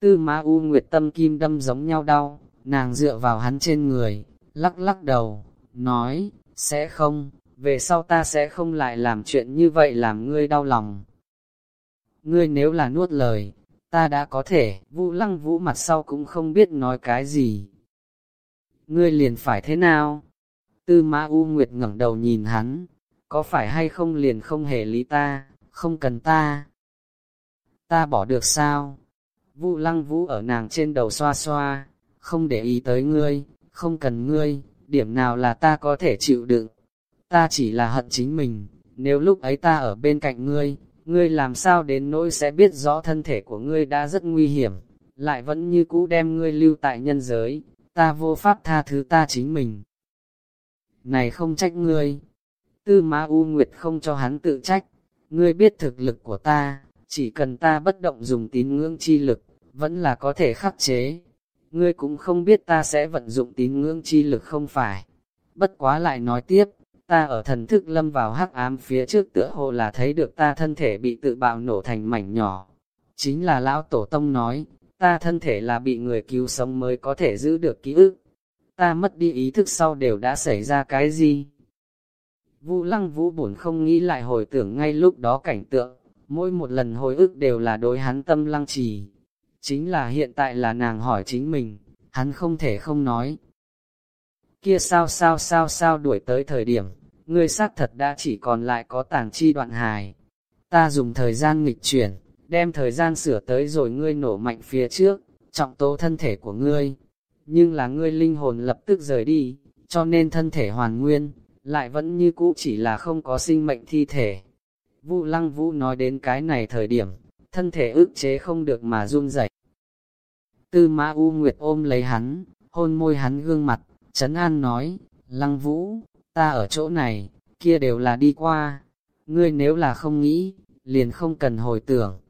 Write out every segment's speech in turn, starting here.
Tư Ma U Nguyệt tâm kim đâm giống nhau đau, nàng dựa vào hắn trên người, lắc lắc đầu, nói, sẽ không, về sau ta sẽ không lại làm chuyện như vậy làm ngươi đau lòng. Ngươi nếu là nuốt lời, ta đã có thể, vũ lăng vũ mặt sau cũng không biết nói cái gì. Ngươi liền phải thế nào? Tư Ma U Nguyệt ngẩng đầu nhìn hắn, có phải hay không liền không hề lý ta, không cần ta. Ta bỏ được sao? Vũ lăng vũ ở nàng trên đầu xoa xoa, không để ý tới ngươi, không cần ngươi, điểm nào là ta có thể chịu đựng. Ta chỉ là hận chính mình, nếu lúc ấy ta ở bên cạnh ngươi, ngươi làm sao đến nỗi sẽ biết rõ thân thể của ngươi đã rất nguy hiểm, lại vẫn như cũ đem ngươi lưu tại nhân giới, ta vô pháp tha thứ ta chính mình. Này không trách ngươi, tư Ma U Nguyệt không cho hắn tự trách, ngươi biết thực lực của ta, chỉ cần ta bất động dùng tín ngưỡng chi lực, vẫn là có thể khắc chế. Ngươi cũng không biết ta sẽ vận dụng tín ngưỡng chi lực không phải. Bất quá lại nói tiếp, ta ở thần thức lâm vào hắc ám phía trước tựa hồ là thấy được ta thân thể bị tự bạo nổ thành mảnh nhỏ. Chính là lão tổ tông nói, ta thân thể là bị người cứu sống mới có thể giữ được ký ức. Ta mất đi ý thức sau đều đã xảy ra cái gì? Vũ lăng vũ buồn không nghĩ lại hồi tưởng ngay lúc đó cảnh tượng, mỗi một lần hồi ức đều là đối hắn tâm lăng trì. Chính là hiện tại là nàng hỏi chính mình, hắn không thể không nói. Kia sao sao sao sao đuổi tới thời điểm, ngươi xác thật đã chỉ còn lại có tàng chi đoạn hài. Ta dùng thời gian nghịch chuyển, đem thời gian sửa tới rồi ngươi nổ mạnh phía trước, trọng tố thân thể của ngươi. Nhưng là ngươi linh hồn lập tức rời đi, cho nên thân thể hoàn nguyên, lại vẫn như cũ chỉ là không có sinh mệnh thi thể. Vũ Lăng Vũ nói đến cái này thời điểm, thân thể ức chế không được mà run rẩy. Tư Mã U Nguyệt ôm lấy hắn, hôn môi hắn gương mặt, Trấn An nói, Lăng Vũ, ta ở chỗ này, kia đều là đi qua, ngươi nếu là không nghĩ, liền không cần hồi tưởng.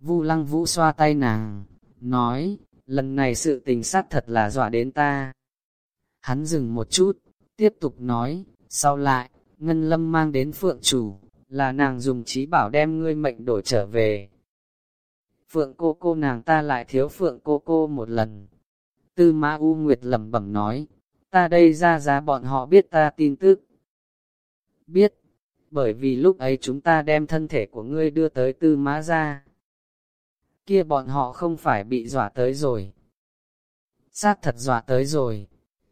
Vu Lăng Vũ xoa tay nàng, nói, lần này sự tình sát thật là dọa đến ta. Hắn dừng một chút, tiếp tục nói, sau lại, Ngân Lâm mang đến Phượng Chủ, là nàng dùng trí bảo đem ngươi mệnh đổi trở về. Phượng cô cô nàng ta lại thiếu Phượng cô cô một lần. Tư Ma U Nguyệt lẩm bẩm nói, ta đây ra giá bọn họ biết ta tin tức. Biết, bởi vì lúc ấy chúng ta đem thân thể của ngươi đưa tới Tư Ma ra. Kia bọn họ không phải bị dọa tới rồi. Xác thật dọa tới rồi,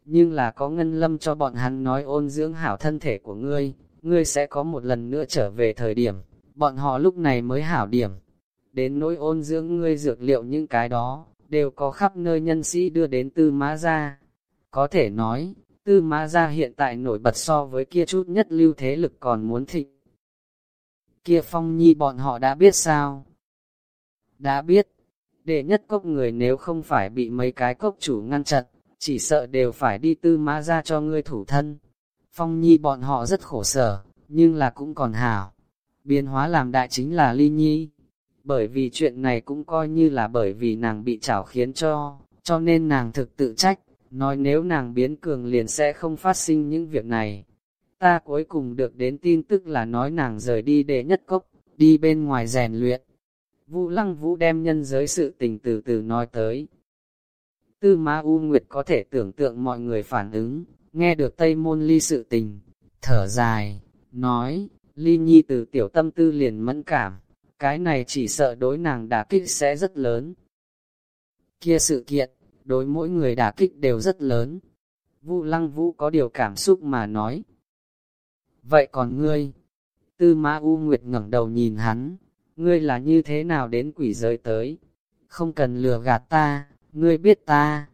nhưng là có ngân lâm cho bọn hắn nói ôn dưỡng hảo thân thể của ngươi, ngươi sẽ có một lần nữa trở về thời điểm, bọn họ lúc này mới hảo điểm. Đến nỗi ôn dưỡng ngươi dược liệu những cái đó, đều có khắp nơi nhân sĩ đưa đến tư mã gia. Có thể nói, tư mã gia hiện tại nổi bật so với kia chút nhất lưu thế lực còn muốn thịnh. Kia phong nhi bọn họ đã biết sao? Đã biết, để nhất cốc người nếu không phải bị mấy cái cốc chủ ngăn chặn, chỉ sợ đều phải đi tư mã ra cho ngươi thủ thân. Phong nhi bọn họ rất khổ sở, nhưng là cũng còn hảo. Biến hóa làm đại chính là ly nhi. Bởi vì chuyện này cũng coi như là bởi vì nàng bị chảo khiến cho, cho nên nàng thực tự trách, nói nếu nàng biến cường liền sẽ không phát sinh những việc này. Ta cuối cùng được đến tin tức là nói nàng rời đi để nhất cốc, đi bên ngoài rèn luyện. Vũ lăng vũ đem nhân giới sự tình từ từ nói tới. Tư Ma U Nguyệt có thể tưởng tượng mọi người phản ứng, nghe được Tây Môn Ly sự tình, thở dài, nói, Ly Nhi từ tiểu tâm tư liền mẫn cảm, cái này chỉ sợ đối nàng đả kích sẽ rất lớn. Kia sự kiện, đối mỗi người đả kích đều rất lớn. Vu Lăng Vũ có điều cảm xúc mà nói. Vậy còn ngươi? Tư Ma U Nguyệt ngẩng đầu nhìn hắn, ngươi là như thế nào đến quỷ giới tới? Không cần lừa gạt ta, ngươi biết ta.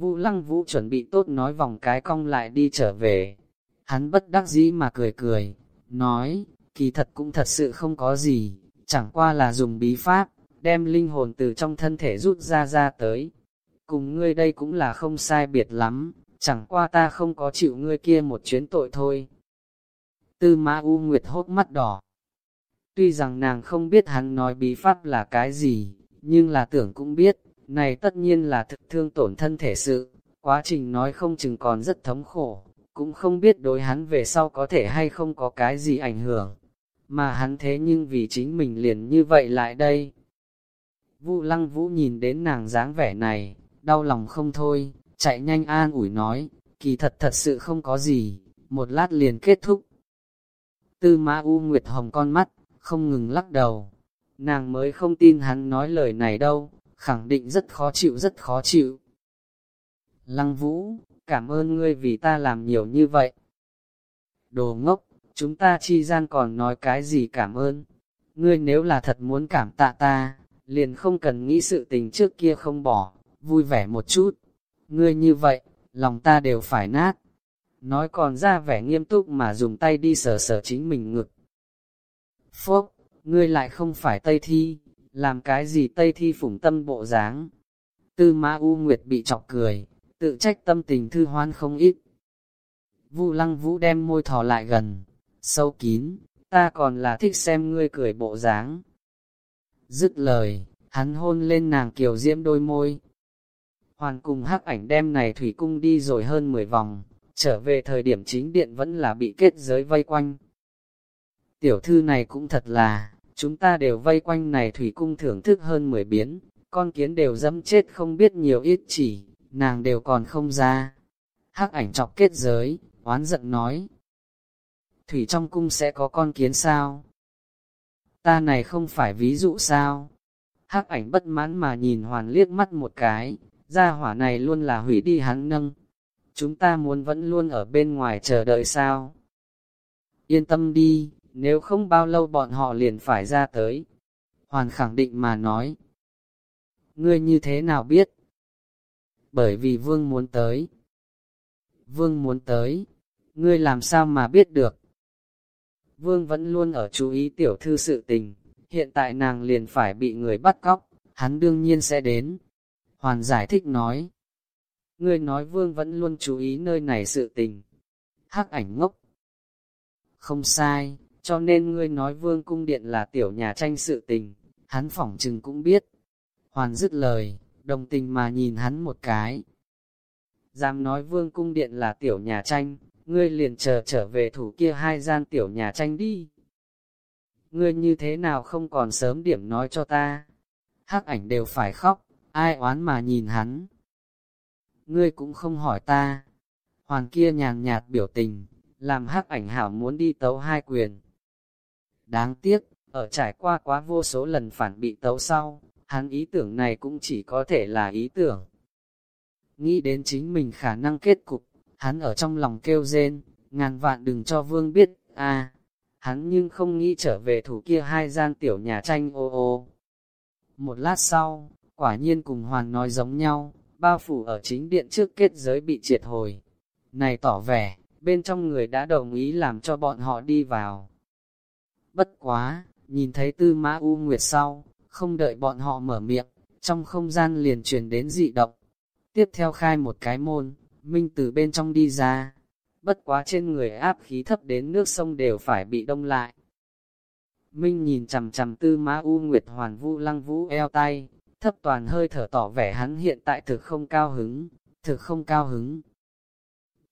Vũ lăng vũ chuẩn bị tốt nói vòng cái cong lại đi trở về. Hắn bất đắc dĩ mà cười cười, nói, kỳ thật cũng thật sự không có gì, chẳng qua là dùng bí pháp, đem linh hồn từ trong thân thể rút ra ra tới. Cùng ngươi đây cũng là không sai biệt lắm, chẳng qua ta không có chịu ngươi kia một chuyến tội thôi. Tư mã U Nguyệt hốt mắt đỏ. Tuy rằng nàng không biết hắn nói bí pháp là cái gì, nhưng là tưởng cũng biết, này tất nhiên là thực thương tổn thân thể sự, quá trình nói không chừng còn rất thống khổ, cũng không biết đối hắn về sau có thể hay không có cái gì ảnh hưởng. Mà hắn thế nhưng vì chính mình liền như vậy lại đây. vũ Lăng Vũ nhìn đến nàng dáng vẻ này, đau lòng không thôi, chạy nhanh an ủi nói, kỳ thật thật sự không có gì, một lát liền kết thúc. Tư Mã U Nguyệt Hồng con mắt, không ngừng lắc đầu. Nàng mới không tin hắn nói lời này đâu, khẳng định rất khó chịu rất khó chịu. Lăng Vũ, cảm ơn ngươi vì ta làm nhiều như vậy. Đồ ngốc, chúng ta chi gian còn nói cái gì cảm ơn. Ngươi nếu là thật muốn cảm tạ ta, liền không cần nghĩ sự tình trước kia không bỏ, vui vẻ một chút. Ngươi như vậy, lòng ta đều phải nát. Nói còn ra vẻ nghiêm túc mà dùng tay đi sờ sờ chính mình ngực. Phốc, ngươi lại không phải Tây Thi, làm cái gì Tây Thi phủng tâm bộ dáng. Tư ma U Nguyệt bị chọc cười, tự trách tâm tình thư hoan không ít. Vu Lăng Vũ đem môi thò lại gần, sâu kín, ta còn là thích xem ngươi cười bộ dáng. Dứt lời, hắn hôn lên nàng kiều diễm đôi môi. Hoàn cùng hắc ảnh đem này thủy cung đi rồi hơn 10 vòng, trở về thời điểm chính điện vẫn là bị kết giới vây quanh. Tiểu thư này cũng thật là, chúng ta đều vây quanh này thủy cung thưởng thức hơn 10 biến, con kiến đều dâm chết không biết nhiều ít chỉ, nàng đều còn không ra. Hắc ảnh chọc kết giới, oán giận nói. Thủy trong cung sẽ có con kiến sao? Ta này không phải ví dụ sao? Hắc ảnh bất mãn mà nhìn hoàn liếc mắt một cái, gia hỏa này luôn là hủy đi hắn nâng. Chúng ta muốn vẫn luôn ở bên ngoài chờ đợi sao? Yên tâm đi, nếu không bao lâu bọn họ liền phải ra tới. Hoàn khẳng định mà nói. Ngươi như thế nào biết? Bởi vì vương muốn tới. Vương muốn tới. Ngươi làm sao mà biết được? Vương vẫn luôn ở chú ý tiểu thư sự tình. Hiện tại nàng liền phải bị người bắt cóc. Hắn đương nhiên sẽ đến. Hoàn giải thích nói. Ngươi nói vương vẫn luôn chú ý nơi này sự tình. Hắc ảnh ngốc. Không sai, cho nên ngươi nói vương cung điện là tiểu nhà tranh sự tình, hắn phỏng chừng cũng biết. Hoàn dứt lời, đồng tình mà nhìn hắn một cái. Dám nói vương cung điện là tiểu nhà tranh, ngươi liền chờ trở về thủ kia hai gian tiểu nhà tranh đi. Ngươi như thế nào không còn sớm điểm nói cho ta. Hắc ảnh đều phải khóc, ai oán mà nhìn hắn. Ngươi cũng không hỏi ta. Hoàn kia nhàn nhạt biểu tình, làm hắc ảnh hảo muốn đi tấu hai quyền. Đáng tiếc, ở trải qua quá vô số lần phản bị tấu sau, hắn ý tưởng này cũng chỉ có thể là ý tưởng. Nghĩ đến chính mình khả năng kết cục, hắn ở trong lòng kêu rên, ngàn vạn đừng cho vương biết, à, hắn nhưng không nghĩ trở về thủ kia hai gian tiểu nhà tranh ô ô. Một lát sau, quả nhiên cùng hoàn nói giống nhau, bao phủ ở chính điện trước kết giới bị triệt hồi. Này tỏ vẻ, bên trong người đã đồng ý làm cho bọn họ đi vào. Bất quá, nhìn thấy tư mã U Nguyệt sau, không đợi bọn họ mở miệng, trong không gian liền truyền đến dị động. Tiếp theo khai một cái môn, Minh từ bên trong đi ra. Bất quá trên người áp khí thấp đến nước sông đều phải bị đông lại. Minh nhìn chằm chằm tư mã U Nguyệt hoàn vũ lăng vũ eo tay, thấp toàn hơi thở tỏ vẻ hắn hiện tại thực không cao hứng, thực không cao hứng.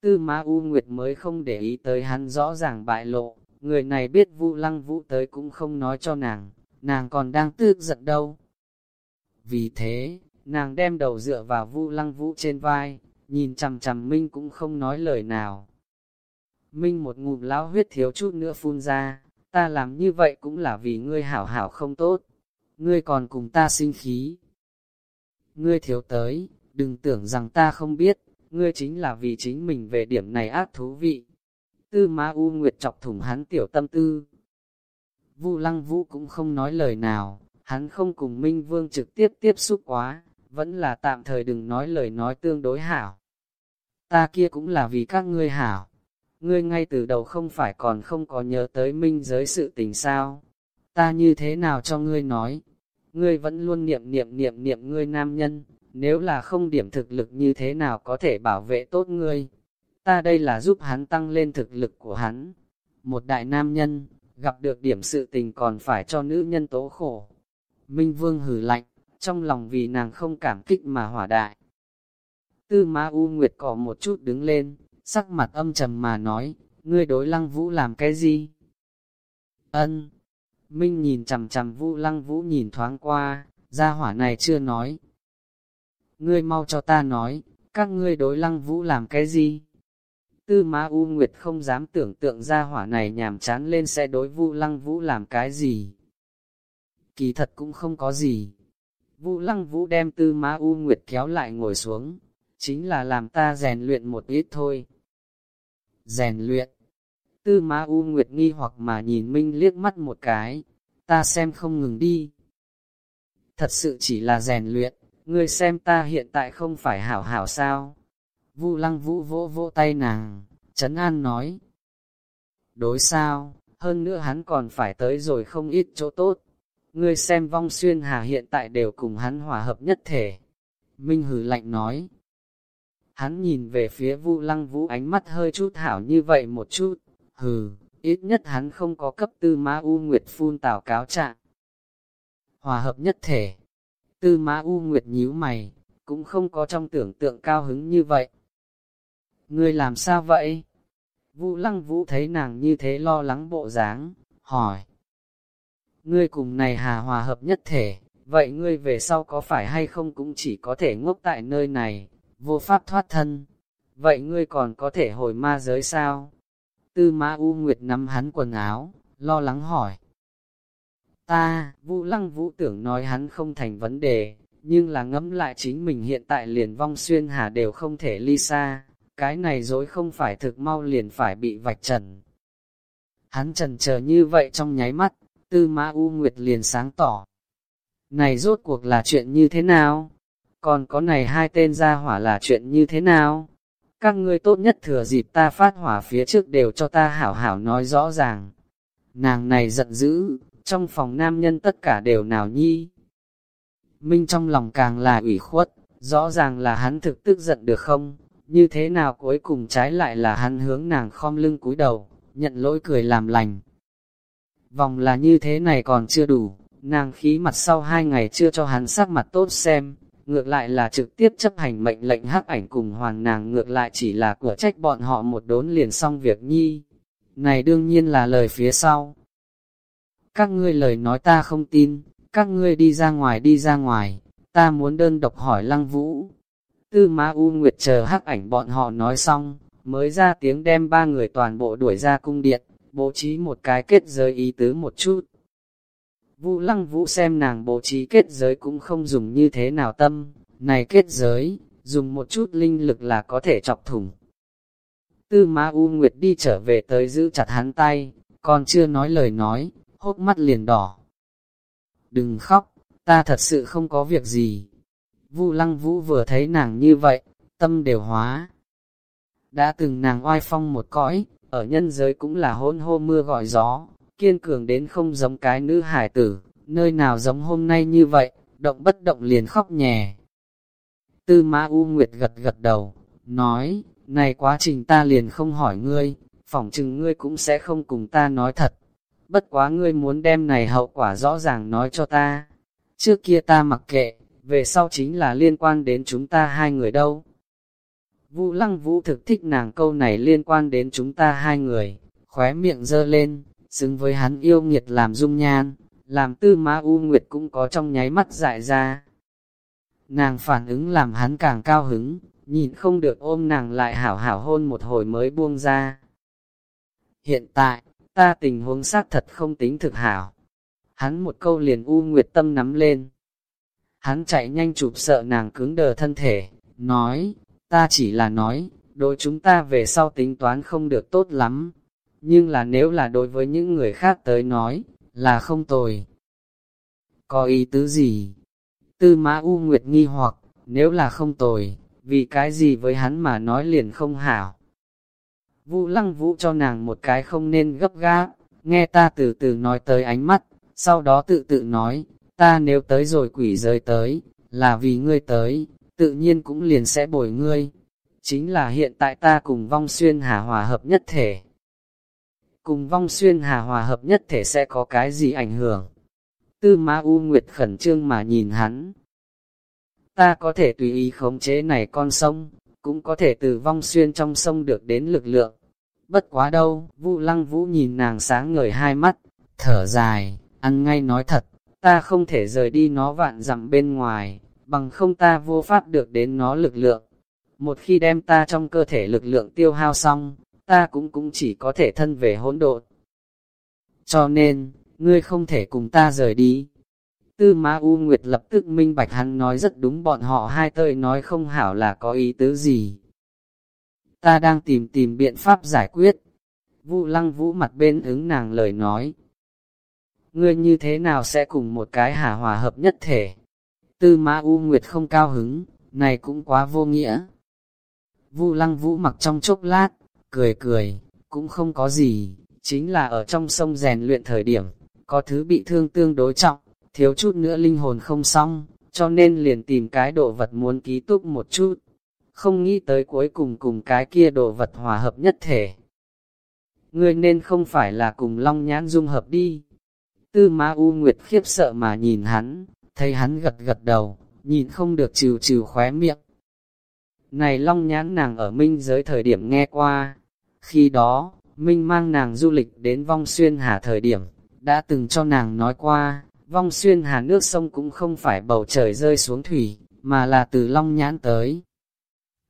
Tư mã U Nguyệt mới không để ý tới hắn rõ ràng bại lộ, người này biết Vu Lăng Vũ tới cũng không nói cho nàng, nàng còn đang tức giận đâu. Vì thế, nàng đem đầu dựa vào Vu Lăng Vũ trên vai, nhìn chằm chằm Minh cũng không nói lời nào. Minh một ngụm lão huyết thiếu chút nữa phun ra, ta làm như vậy cũng là vì ngươi hảo hảo không tốt, ngươi còn cùng ta sinh khí. Ngươi thiếu tới, đừng tưởng rằng ta không biết, ngươi chính là vì chính mình về điểm này ác thú vị. Tư Ma U Nguyệt chọc thủng hắn tiểu tâm tư. Vu Lăng Vũ cũng không nói lời nào, hắn không cùng Minh Vương trực tiếp tiếp xúc quá, vẫn là tạm thời đừng nói lời nói tương đối hảo. Ta kia cũng là vì các ngươi hảo. Ngươi ngay từ đầu không phải còn không có nhớ tới minh giới sự tình sao. Ta như thế nào cho ngươi nói? Ngươi vẫn luôn niệm niệm niệm niệm ngươi nam nhân, nếu là không điểm thực lực như thế nào có thể bảo vệ tốt ngươi? Ta đây là giúp hắn tăng lên thực lực của hắn. Một đại nam nhân, gặp được điểm sự tình còn phải cho nữ nhân tố khổ. Minh Vương hử lạnh, trong lòng vì nàng không cảm kích mà hỏa đại. Tư Ma U Nguyệt cỏ một chút đứng lên, sắc mặt âm trầm mà nói, ngươi đối lăng vũ làm cái gì? Ân. Minh nhìn chằm chằm Vũ Lăng Vũ nhìn thoáng qua, gia hỏa này chưa nói. Ngươi mau cho ta nói, các ngươi đối lăng vũ làm cái gì? Tư Ma U Nguyệt không dám tưởng tượng ra hỏa này nhàm chán lên sẽ đối Vu Lăng Vũ làm cái gì. Kỳ thật cũng không có gì. Vu Lăng Vũ đem Tư Ma U Nguyệt kéo lại ngồi xuống, chính là làm ta rèn luyện một ít thôi. Rèn luyện. Tư Ma U Nguyệt nghi hoặc mà nhìn Minh liếc mắt một cái, ta xem không ngừng đi. Thật sự chỉ là rèn luyện, ngươi xem ta hiện tại không phải hảo hảo sao. Vu lăng vũ vỗ vỗ tay nàng, Trấn An nói. Đối sao, hơn nữa hắn còn phải tới rồi không ít chỗ tốt. Ngươi xem vong xuyên hà hiện tại đều cùng hắn hòa hợp nhất thể. Minh hử lạnh nói. Hắn nhìn về phía vu lăng vũ ánh mắt hơi chút hảo như vậy một chút. Hừ, ít nhất hắn không có cấp tư ma u nguyệt phun tào cáo trạng. Hòa hợp nhất thể. Tư ma u nguyệt nhíu mày, cũng không có trong tưởng tượng cao hứng như vậy. Ngươi làm sao vậy? Vũ lăng vũ thấy nàng như thế lo lắng bộ dáng, hỏi. Ngươi cùng này hà hòa hợp nhất thể, vậy ngươi về sau có phải hay không cũng chỉ có thể ngốc tại nơi này, vô pháp thoát thân. Vậy ngươi còn có thể hồi ma giới sao? Tư Ma U Nguyệt nắm hắn quần áo, lo lắng hỏi. Ta, Vũ Lăng Vũ tưởng nói hắn không thành vấn đề, nhưng là ngẫm lại chính mình hiện tại liền vong xuyên hà đều không thể ly xa, cái này dối không phải thực mau liền phải bị vạch trần. Hắn trần chờ như vậy trong nháy mắt, Tư Ma U Nguyệt liền sáng tỏ. Này rốt cuộc là chuyện như thế nào? Còn có này hai tên gia hỏa là chuyện như thế nào? Các ngươi tốt nhất thừa dịp ta phát hỏa phía trước đều cho ta hảo hảo nói rõ ràng. Nàng này giận dữ, trong phòng nam nhân tất cả đều nào nhi. Minh trong lòng càng là ủy khuất, rõ ràng là hắn thực tức giận được không? Như thế nào cuối cùng trái lại là hắn hướng nàng khom lưng cúi đầu, nhận lỗi cười làm lành. Vòng là như thế này còn chưa đủ, nàng khí mặt sau hai ngày chưa cho hắn sắc mặt tốt xem, ngược lại là trực tiếp chấp hành mệnh lệnh hắc ảnh cùng hoàng nàng ngược lại chỉ là cửa trách bọn họ một đốn liền xong việc nhi. Này đương nhiên là lời phía sau. Các ngươi lời nói ta không tin, các ngươi đi ra ngoài đi ra ngoài, ta muốn đơn độc hỏi lăng vũ. Tư Ma U Nguyệt chờ hắc ảnh bọn họ nói xong, mới ra tiếng đem ba người toàn bộ đuổi ra cung điện, bố trí một cái kết giới ý tứ một chút. Vũ lăng vũ xem nàng bố trí kết giới cũng không dùng như thế nào tâm, này kết giới, dùng một chút linh lực là có thể chọc thủng. Tư Ma U Nguyệt đi trở về tới giữ chặt hắn tay, còn chưa nói lời nói, hốc mắt liền đỏ. Đừng khóc, ta thật sự không có việc gì. Vu Lăng Vũ vừa thấy nàng như vậy, tâm đều hóa. Đã từng nàng oai phong một cõi, ở nhân giới cũng là hôn hô mưa gọi gió, kiên cường đến không giống cái nữ hải tử, nơi nào giống hôm nay như vậy, động bất động liền khóc nhè. Tư Mã U Nguyệt gật gật đầu, nói, này quá trình ta liền không hỏi ngươi, phỏng chừng ngươi cũng sẽ không cùng ta nói thật. Bất quá ngươi muốn đem này hậu quả rõ ràng nói cho ta. Trước kia ta mặc kệ, về sau chính là liên quan đến chúng ta hai người đâu. Vũ Lăng Vũ thực thích nàng câu này liên quan đến chúng ta hai người, khóe miệng dơ lên, xứng với hắn yêu nghiệt làm dung nhan, làm tư ma u nguyệt cũng có trong nháy mắt dại ra. Nàng phản ứng làm hắn càng cao hứng, nhìn không được ôm nàng lại hảo hảo hôn một hồi mới buông ra. Hiện tại, ta tình huống xác thật không tính thực hảo. Hắn một câu liền u nguyệt tâm nắm lên. Hắn chạy nhanh chụp sợ nàng cứng đờ thân thể, nói, ta chỉ là nói, đối chúng ta về sau tính toán không được tốt lắm, nhưng là nếu là đối với những người khác tới nói, là không tồi. Có ý tứ gì? Tư mã U Nguyệt nghi hoặc, nếu là không tồi, vì cái gì với hắn mà nói liền không hảo. Vũ lăng vũ cho nàng một cái không nên gấp gáp, nghe ta từ từ nói tới ánh mắt, sau đó tự tự nói, ta nếu tới rồi quỷ rơi tới, là vì ngươi tới, tự nhiên cũng liền sẽ bồi ngươi. Chính là hiện tại ta cùng vong xuyên hà hòa hợp nhất thể, cùng vong xuyên hà hòa hợp nhất thể sẽ có cái gì ảnh hưởng. Tư Ma U Nguyệt khẩn trương mà nhìn hắn. Ta có thể tùy ý khống chế này con sông, cũng có thể từ vong xuyên trong sông được đến lực lượng. Bất quá đâu, Vu Lăng Vũ nhìn nàng sáng ngời hai mắt, thở dài, ăn ngay nói thật, ta không thể rời đi nó vạn dặm bên ngoài, bằng không ta vô pháp được đến nó lực lượng. Một khi đem ta trong cơ thể lực lượng tiêu hao xong, ta cũng cũng chỉ có thể thân về hỗn độn. Cho nên, ngươi không thể cùng ta rời đi. Tư Ma U Nguyệt lập tức minh bạch hắn nói rất đúng bọn họ hai tơi nói không hảo là có ý tứ gì. Ta đang tìm tìm biện pháp giải quyết. Vu lăng vũ mặt bên ứng nàng lời nói. Ngươi như thế nào sẽ cùng một cái hà hòa hợp nhất thể? Tư Ma U Nguyệt không cao hứng, này cũng quá vô nghĩa. Vu lăng vũ mặc trong chốc lát, cười cười, cũng không có gì, chính là ở trong sông rèn luyện thời điểm, có thứ bị thương tương đối trọng, thiếu chút nữa linh hồn không xong, cho nên liền tìm cái đồ vật muốn ký túc một chút. Không nghĩ tới cuối cùng cùng cái kia đồ vật hòa hợp nhất thể. Ngươi nên không phải là cùng long nhãn dung hợp đi. Tư Ma U Nguyệt khiếp sợ mà nhìn hắn, thấy hắn gật gật đầu, nhìn không được trừ trừ khóe miệng. Này long nhãn nàng ở minh giới thời điểm nghe qua, khi đó, Minh mang nàng du lịch đến vong xuyên hà thời điểm, đã từng cho nàng nói qua, vong xuyên hà nước sông cũng không phải bầu trời rơi xuống thủy, mà là từ long nhãn tới.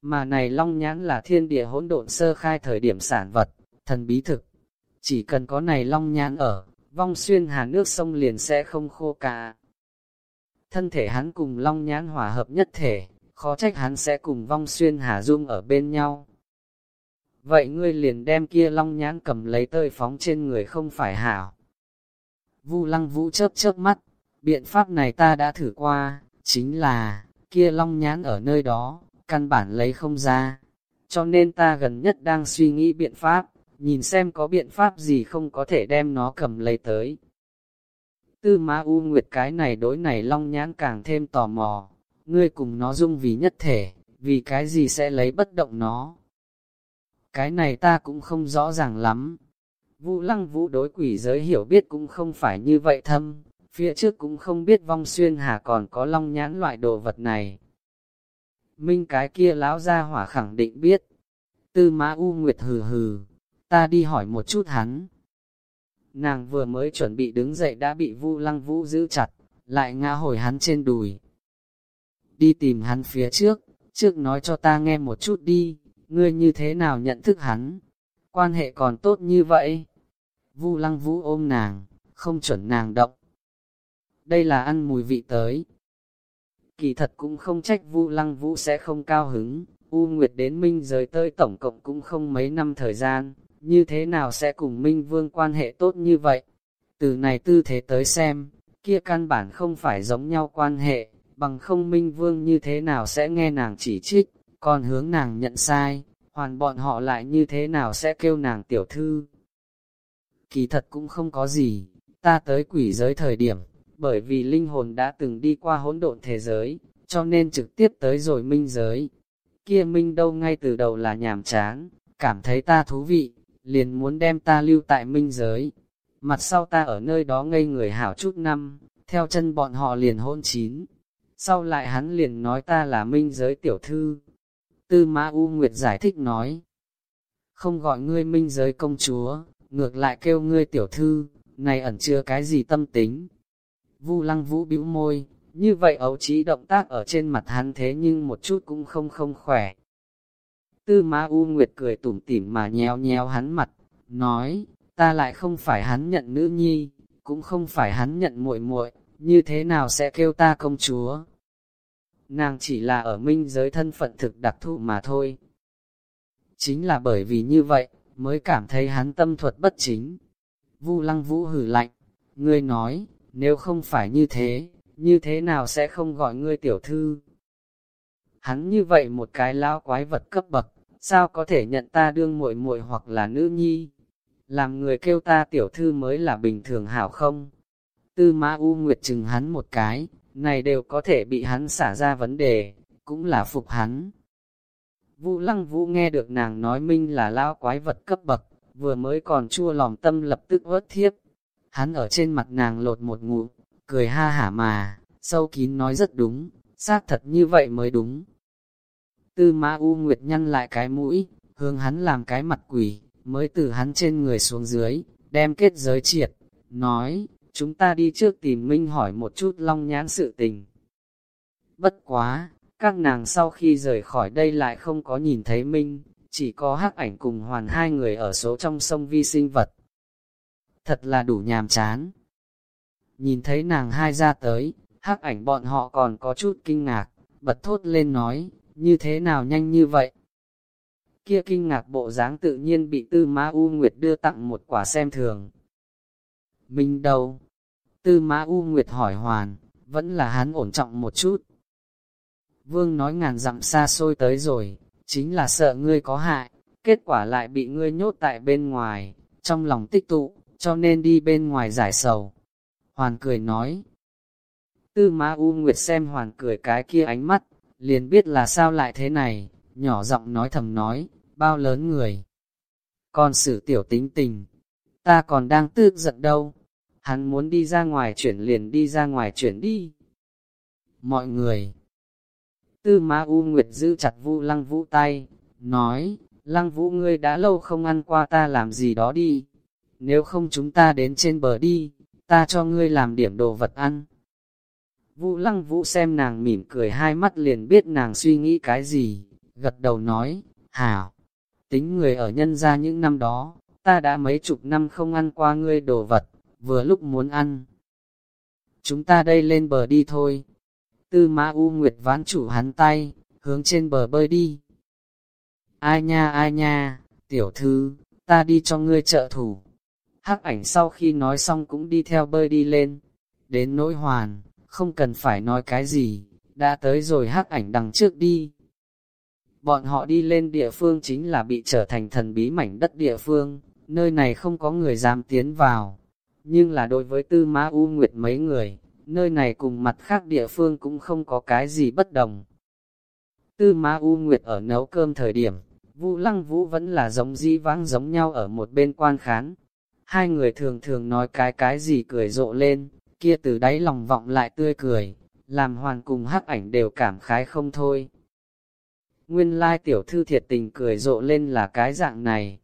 Mà này long nhãn là thiên địa hỗn độn sơ khai thời điểm sản vật, thần bí thực. Chỉ cần có này long nhãn ở, vong xuyên hà nước sông liền sẽ không khô cả. Thân thể hắn cùng long nhãn hòa hợp nhất thể, khó trách hắn sẽ cùng vong xuyên hà dung ở bên nhau. Vậy ngươi liền đem kia long nhãn cầm lấy tơi phóng trên người không phải hảo. Vu lăng vũ chớp chớp mắt, biện pháp này ta đã thử qua, chính là, kia long nhãn ở nơi đó, căn bản lấy không ra. Cho nên ta gần nhất đang suy nghĩ biện pháp, nhìn xem có biện pháp gì không có thể đem nó cầm lấy tới. Tư Ma U Nguyệt cái này đối này long nhãn càng thêm tò mò, ngươi cùng nó dung vì nhất thể, vì cái gì sẽ lấy bất động nó. Cái này ta cũng không rõ ràng lắm. Vũ lăng vũ đối quỷ giới hiểu biết cũng không phải như vậy thâm, phía trước cũng không biết vong xuyên hà còn có long nhãn loại đồ vật này. Minh cái kia lão ra hỏa khẳng định biết. Tư ma U Nguyệt hừ hừ, ta đi hỏi một chút hắn. Nàng vừa mới chuẩn bị đứng dậy đã bị Vu Lăng Vũ giữ chặt, lại ngã hồi hắn trên đùi. Đi tìm hắn phía trước, trước nói cho ta nghe một chút đi, ngươi như thế nào nhận thức hắn? Quan hệ còn tốt như vậy? Vu Lăng Vũ ôm nàng, không chuẩn nàng động. Đây là ăn mùi vị tới, Kỳ thật cũng không trách Vu Lăng Vũ sẽ không cao hứng, U Nguyệt đến Minh rời tới tổng cộng cũng không mấy năm thời gian, như thế nào sẽ cùng Minh Vương quan hệ tốt như vậy? Từ này tư thế tới xem, kia căn bản không phải giống nhau quan hệ, bằng không Minh Vương như thế nào sẽ nghe nàng chỉ trích, còn hướng nàng nhận sai, hoàn bọn họ lại như thế nào sẽ kêu nàng tiểu thư. Kỳ thật cũng không có gì, ta tới quỷ giới thời điểm, bởi vì linh hồn đã từng đi qua hỗn độn thế giới, cho nên trực tiếp tới rồi minh giới. Kia minh đâu ngay từ đầu là nhàm chán, cảm thấy ta thú vị, liền muốn đem ta lưu tại minh giới. Mặt sau ta ở nơi đó ngây người hảo chút năm, theo chân bọn họ liền hôn chín. Sau lại hắn liền nói ta là minh giới tiểu thư. Tư Mã U Nguyệt giải thích nói, không gọi ngươi minh giới công chúa, ngược lại kêu ngươi tiểu thư, này ẩn chứa cái gì tâm tính, Vu lăng vũ bĩu môi, như vậy ấu trí động tác ở trên mặt hắn thế nhưng một chút cũng không không khỏe. Tư Ma U Nguyệt cười tủm tỉm mà nhéo nhéo hắn mặt, nói, ta lại không phải hắn nhận nữ nhi, cũng không phải hắn nhận muội muội, như thế nào sẽ kêu ta công chúa? Nàng chỉ là ở minh giới thân phận thực đặc thù mà thôi. Chính là bởi vì như vậy, mới cảm thấy hắn tâm thuật bất chính. Vu lăng vũ hử lạnh, ngươi nói, nếu không phải như thế, như thế nào sẽ không gọi ngươi tiểu thư? Hắn như vậy một cái lão quái vật cấp bậc, sao có thể nhận ta đương muội muội hoặc là nữ nhi? Làm người kêu ta tiểu thư mới là bình thường hảo không? Tư mã U Nguyệt chừng hắn một cái, này đều có thể bị hắn xả ra vấn đề, cũng là phục hắn. Vũ lăng vũ nghe được nàng nói minh là lão quái vật cấp bậc, vừa mới còn chua lòng tâm lập tức ớt thiếp, Hắn ở trên mặt nàng lột một ngụ, cười ha hả mà, sâu kín nói rất đúng, xác thật như vậy mới đúng. Tư Ma U Nguyệt nhăn lại cái mũi, hướng hắn làm cái mặt quỷ, mới từ hắn trên người xuống dưới, đem kết giới triệt, nói, chúng ta đi trước tìm Minh hỏi một chút long nhãn sự tình. Bất quá, các nàng sau khi rời khỏi đây lại không có nhìn thấy Minh, chỉ có hắc ảnh cùng hoàn hai người ở số trong sông vi sinh vật. Thật là đủ nhàm chán. Nhìn thấy nàng hai ra tới, hắc ảnh bọn họ còn có chút kinh ngạc, bật thốt lên nói, như thế nào nhanh như vậy? Kia kinh ngạc bộ dáng tự nhiên bị tư Ma U Nguyệt đưa tặng một quả xem thường. Mình đâu? Tư Ma U Nguyệt hỏi hoàn, vẫn là hắn ổn trọng một chút. Vương nói ngàn dặm xa xôi tới rồi, chính là sợ ngươi có hại, kết quả lại bị ngươi nhốt tại bên ngoài, trong lòng tích tụ, cho nên đi bên ngoài giải sầu. Hoàn cười nói. Tư Ma U Nguyệt xem Hoàn cười cái kia ánh mắt, liền biết là sao lại thế này, nhỏ giọng nói thầm nói, bao lớn người. Còn sự tiểu tính tình, ta còn đang tức giận đâu, hắn muốn đi ra ngoài chuyển liền đi ra ngoài chuyển đi. Mọi người, tư Ma U Nguyệt giữ chặt vu lăng vũ tay, nói, lăng vũ ngươi đã lâu không ăn qua ta làm gì đó đi, nếu không chúng ta đến trên bờ đi, ta cho ngươi làm điểm đồ vật ăn. Vũ lăng vũ xem nàng mỉm cười hai mắt liền biết nàng suy nghĩ cái gì, gật đầu nói, hảo, tính người ở nhân gia những năm đó, ta đã mấy chục năm không ăn qua ngươi đồ vật, vừa lúc muốn ăn. Chúng ta đây lên bờ đi thôi. Tư mã U Nguyệt ván chủ hắn tay, hướng trên bờ bơi đi. Ai nha ai nha, tiểu thư, ta đi cho ngươi trợ thủ. Hắc ảnh sau khi nói xong cũng đi theo bơi đi lên. Đến nỗi hoàn, không cần phải nói cái gì, đã tới rồi hắc ảnh đằng trước đi. Bọn họ đi lên địa phương chính là bị trở thành thần bí mảnh đất địa phương, nơi này không có người dám tiến vào. Nhưng là đối với tư mã U Nguyệt mấy người, nơi này cùng mặt khác địa phương cũng không có cái gì bất đồng. Tư mã U Nguyệt ở nấu cơm thời điểm, Vũ Lăng Vũ vẫn là giống di vãng giống nhau ở một bên quan khán. Hai người thường thường nói cái cái gì cười rộ lên, kia từ đáy lòng vọng lại tươi cười, làm hoàn cùng hắc ảnh đều cảm khái không thôi. Nguyên lai tiểu thư thiệt tình cười rộ lên là cái dạng này.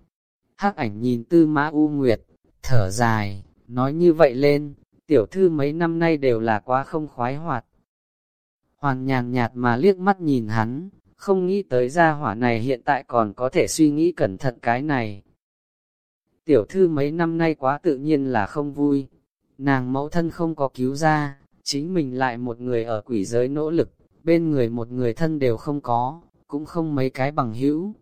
Hắc ảnh nhìn tư mã u nguyệt, thở dài, nói như vậy lên, tiểu thư mấy năm nay đều là quá không khoái hoạt. Hoàn nhàn nhạt mà liếc mắt nhìn hắn, không nghĩ tới gia hỏa này hiện tại còn có thể suy nghĩ cẩn thận cái này. Tiểu thư mấy năm nay quá tự nhiên là không vui, nàng mẫu thân không có cứu ra, chính mình lại một người ở quỷ giới nỗ lực, bên người một người thân đều không có, cũng không mấy cái bằng hữu.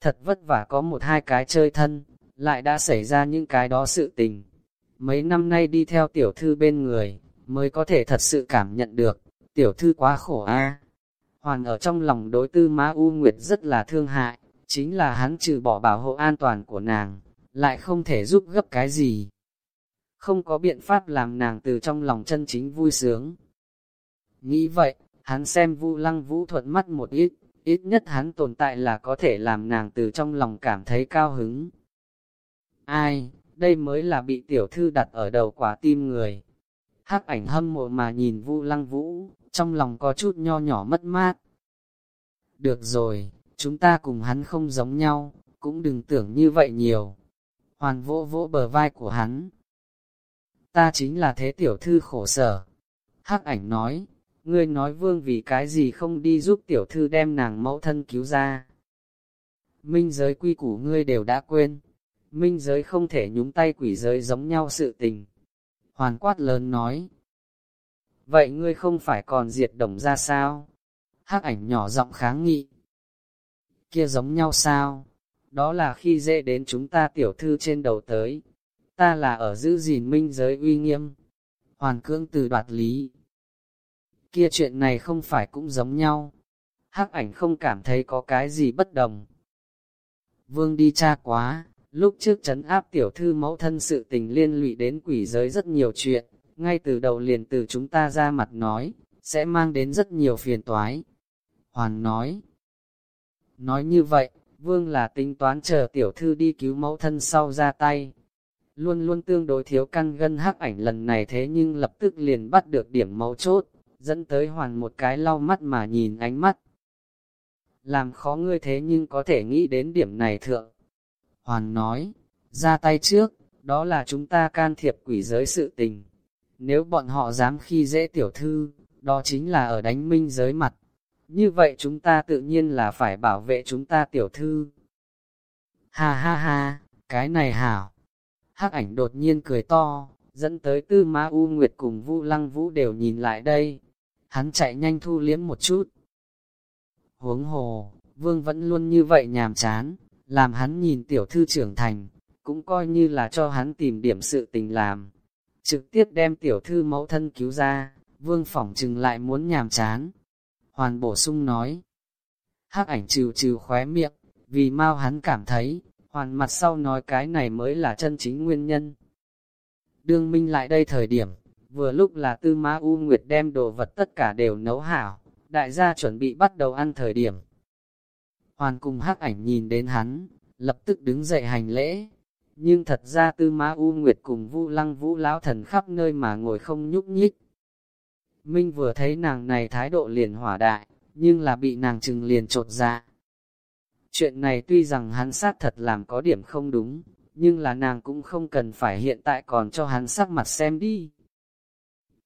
Thật vất vả có một hai cái chơi thân, lại đã xảy ra những cái đó sự tình. Mấy năm nay đi theo tiểu thư bên người, mới có thể thật sự cảm nhận được, tiểu thư quá khổ a. Hoàn ở trong lòng đối tư Ma U Nguyệt rất là thương hại, chính là hắn trừ bỏ bảo hộ an toàn của nàng, lại không thể giúp gấp cái gì không có biện pháp làm nàng từ trong lòng chân chính vui sướng. Nghĩ vậy, hắn xem Vu Lăng Vũ thuận mắt một ít, ít nhất hắn tồn tại là có thể làm nàng từ trong lòng cảm thấy cao hứng. Ai, đây mới là bị tiểu thư đặt ở đầu quả tim người. Hắc ảnh hâm mộ mà nhìn Vu Lăng Vũ, trong lòng có chút nho nhỏ mất mát. Được rồi, chúng ta cùng hắn không giống nhau, cũng đừng tưởng như vậy nhiều. Hoàn vỗ vỗ bờ vai của hắn, ta chính là thế tiểu thư khổ sở. Hắc ảnh nói, ngươi nói vương vì cái gì không đi giúp tiểu thư đem nàng mẫu thân cứu ra. Minh giới quy củ ngươi đều đã quên, minh giới không thể nhúng tay quỷ giới giống nhau sự tình. Hoàn quát lớn nói, vậy ngươi không phải còn diệt đồng ra sao? Hắc ảnh nhỏ giọng kháng nghị. Kia giống nhau sao? Đó là khi dễ đến chúng ta tiểu thư trên đầu tới, ta là ở giữ gìn minh giới uy nghiêm, hoàn cưỡng từ đoạt lý. Kia chuyện này không phải cũng giống nhau, hắc ảnh không cảm thấy có cái gì bất đồng. Vương đi cha quá, lúc trước chấn áp tiểu thư mẫu thân sự tình liên lụy đến quỷ giới rất nhiều chuyện, ngay từ đầu liền từ chúng ta ra mặt nói, sẽ mang đến rất nhiều phiền toái. Hoàn nói, nói như vậy, vương là tính toán chờ tiểu thư đi cứu mẫu thân sau ra tay, luôn luôn tương đối thiếu căn gân hắc ảnh lần này thế nhưng lập tức liền bắt được điểm mấu chốt, dẫn tới hoàn một cái lau mắt mà nhìn ánh mắt. Làm khó ngươi thế nhưng có thể nghĩ đến điểm này thượng. Hoàn nói, ra tay trước, đó là chúng ta can thiệp quỷ giới sự tình. Nếu bọn họ dám khi dễ tiểu thư, đó chính là ở đánh minh giới mặt. Như vậy chúng ta tự nhiên là phải bảo vệ chúng ta tiểu thư. Ha ha ha, cái này hảo. Hắc ảnh đột nhiên cười to, dẫn tới tư ma U Nguyệt cùng Vu Lăng Vũ đều nhìn lại đây. Hắn chạy nhanh thu liếm một chút. Huống hồ, vương vẫn luôn như vậy nhàm chán, làm hắn nhìn tiểu thư trưởng thành, cũng coi như là cho hắn tìm điểm sự tình làm. Trực tiếp đem tiểu thư mẫu thân cứu ra, vương phỏng chừng lại muốn nhàm chán. Hoàn bổ sung nói, hắc ảnh trừ trừ khóe miệng, vì mau hắn cảm thấy, hoàn mặt sau nói cái này mới là chân chính nguyên nhân. Đương minh lại đây thời điểm, vừa lúc là tư ma U Nguyệt đem đồ vật tất cả đều nấu hảo, đại gia chuẩn bị bắt đầu ăn thời điểm. Hoàn cùng hắc ảnh nhìn đến hắn, lập tức đứng dậy hành lễ. Nhưng thật ra tư ma U Nguyệt cùng Vu Lăng Vũ Lão Thần khắp nơi mà ngồi không nhúc nhích. Minh vừa thấy nàng này thái độ liền hỏa đại, nhưng là bị nàng chừng liền trột dạ. Chuyện này tuy rằng hắn sát thật làm có điểm không đúng, nhưng là nàng cũng không cần phải hiện tại còn cho hắn sắc mặt xem đi.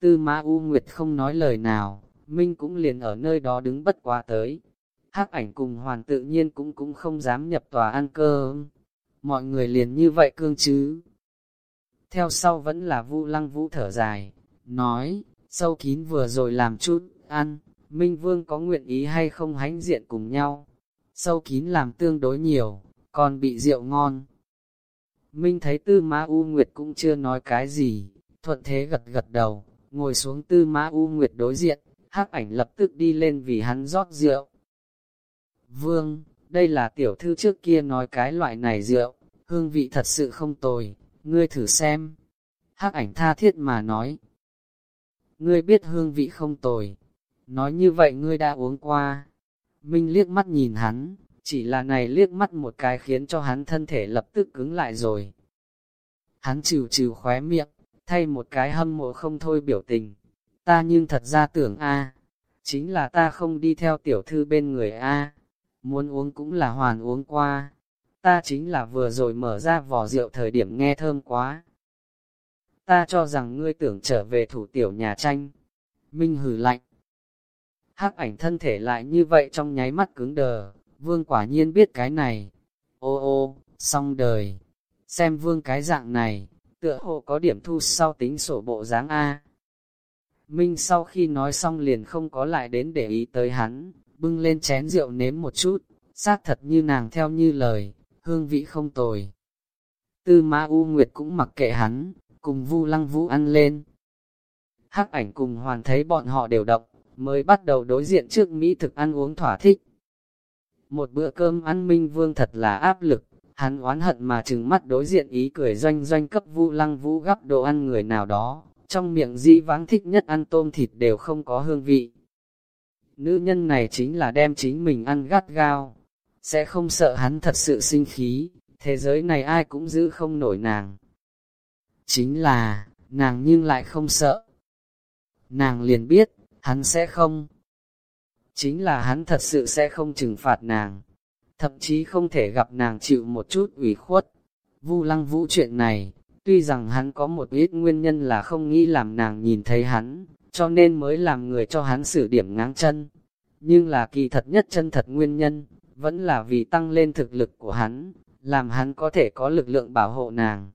Tư Ma U Nguyệt không nói lời nào, Minh cũng liền ở nơi đó đứng bất quá tới. Hắc ảnh cùng hoàn tự nhiên cũng cũng không dám nhập tòa ăn cơm. Mọi người liền như vậy cương chứ. Theo sau vẫn là Vu Lăng Vũ thở dài, nói, sâu kín vừa rồi làm chút, ăn, Minh Vương có nguyện ý hay không hánh diện cùng nhau. Sâu kín làm tương đối nhiều, còn bị rượu ngon. Minh thấy Tư Ma U Nguyệt cũng chưa nói cái gì, thuận thế gật gật đầu, ngồi xuống Tư Ma U Nguyệt đối diện, hắc ảnh lập tức đi lên vì hắn rót rượu. Vương, đây là tiểu thư trước kia nói cái loại này rượu, hương vị thật sự không tồi, ngươi thử xem. Hắc ảnh tha thiết mà nói. Ngươi biết hương vị không tồi, nói như vậy ngươi đã uống qua. Minh liếc mắt nhìn hắn, chỉ là này liếc mắt một cái khiến cho hắn thân thể lập tức cứng lại rồi. Hắn trừ trừ khóe miệng, thay một cái hâm mộ không thôi biểu tình. Ta nhưng thật ra tưởng a chính là ta không đi theo tiểu thư bên người a muốn uống cũng là hoàn uống qua. Ta chính là vừa rồi mở ra vỏ rượu thời điểm nghe thơm quá. Ta cho rằng ngươi tưởng trở về thủ tiểu nhà tranh. Minh hử lạnh. Hắc ảnh thân thể lại như vậy trong nháy mắt cứng đờ, vương quả nhiên biết cái này. Ô ô, xong đời. Xem vương cái dạng này, tựa hồ có điểm thu sau tính sổ bộ dáng A. Minh sau khi nói xong liền không có lại đến để ý tới hắn, bưng lên chén rượu nếm một chút, xác thật như nàng theo như lời, hương vị không tồi. Tư Ma U Nguyệt cũng mặc kệ hắn, cùng Vu Lăng Vũ ăn lên. Hắc ảnh cùng hoàn thấy bọn họ đều động, mới bắt đầu đối diện trước Mỹ thực ăn uống thỏa thích. Một bữa cơm ăn Minh Vương thật là áp lực, hắn oán hận mà trừng mắt đối diện ý cười doanh doanh cấp Vu Lăng Vũ gắp đồ ăn người nào đó, trong miệng dĩ vãng thích nhất ăn tôm thịt đều không có hương vị. Nữ nhân này chính là đem chính mình ăn gắt gao, sẽ không sợ hắn thật sự sinh khí, thế giới này ai cũng giữ không nổi nàng. Chính là, nàng nhưng lại không sợ. Nàng liền biết, hắn sẽ không. Chính là hắn thật sự sẽ không trừng phạt nàng, thậm chí không thể gặp nàng chịu một chút ủy khuất. Vu lăng vũ chuyện này, tuy rằng hắn có một ít nguyên nhân là không nghĩ làm nàng nhìn thấy hắn, cho nên mới làm người cho hắn xử điểm ngáng chân. Nhưng là kỳ thật nhất chân thật nguyên nhân, vẫn là vì tăng lên thực lực của hắn, làm hắn có thể có lực lượng bảo hộ nàng.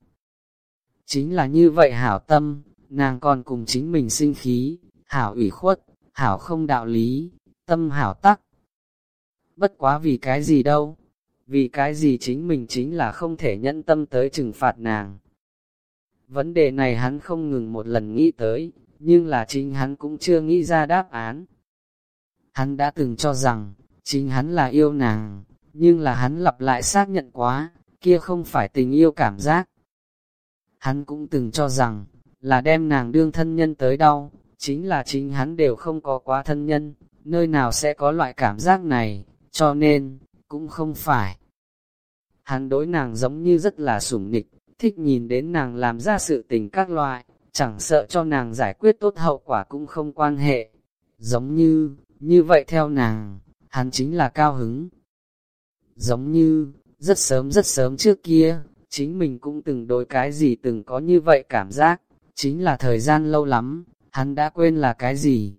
Chính là như vậy hảo tâm, nàng còn cùng chính mình sinh khí, hảo ủy khuất, hảo không đạo lý, tâm hảo tắc. Bất quá vì cái gì đâu, vì cái gì chính mình chính là không thể nhẫn tâm tới trừng phạt nàng. Vấn đề này hắn không ngừng một lần nghĩ tới, nhưng là chính hắn cũng chưa nghĩ ra đáp án. Hắn đã từng cho rằng, chính hắn là yêu nàng, nhưng là hắn lặp lại xác nhận quá, kia không phải tình yêu cảm giác. Hắn cũng từng cho rằng, là đem nàng đương thân nhân tới đau, chính là chính hắn đều không có quá thân nhân, nơi nào sẽ có loại cảm giác này, cho nên, cũng không phải. Hắn đối nàng giống như rất là sủng nịch, thích nhìn đến nàng làm ra sự tình các loại, chẳng sợ cho nàng giải quyết tốt hậu quả cũng không quan hệ. Giống như, như vậy theo nàng, hắn chính là cao hứng. Giống như, rất sớm rất sớm trước kia, chính mình cũng từng đối cái gì từng có như vậy cảm giác, chính là thời gian lâu lắm, hắn đã quên là cái gì.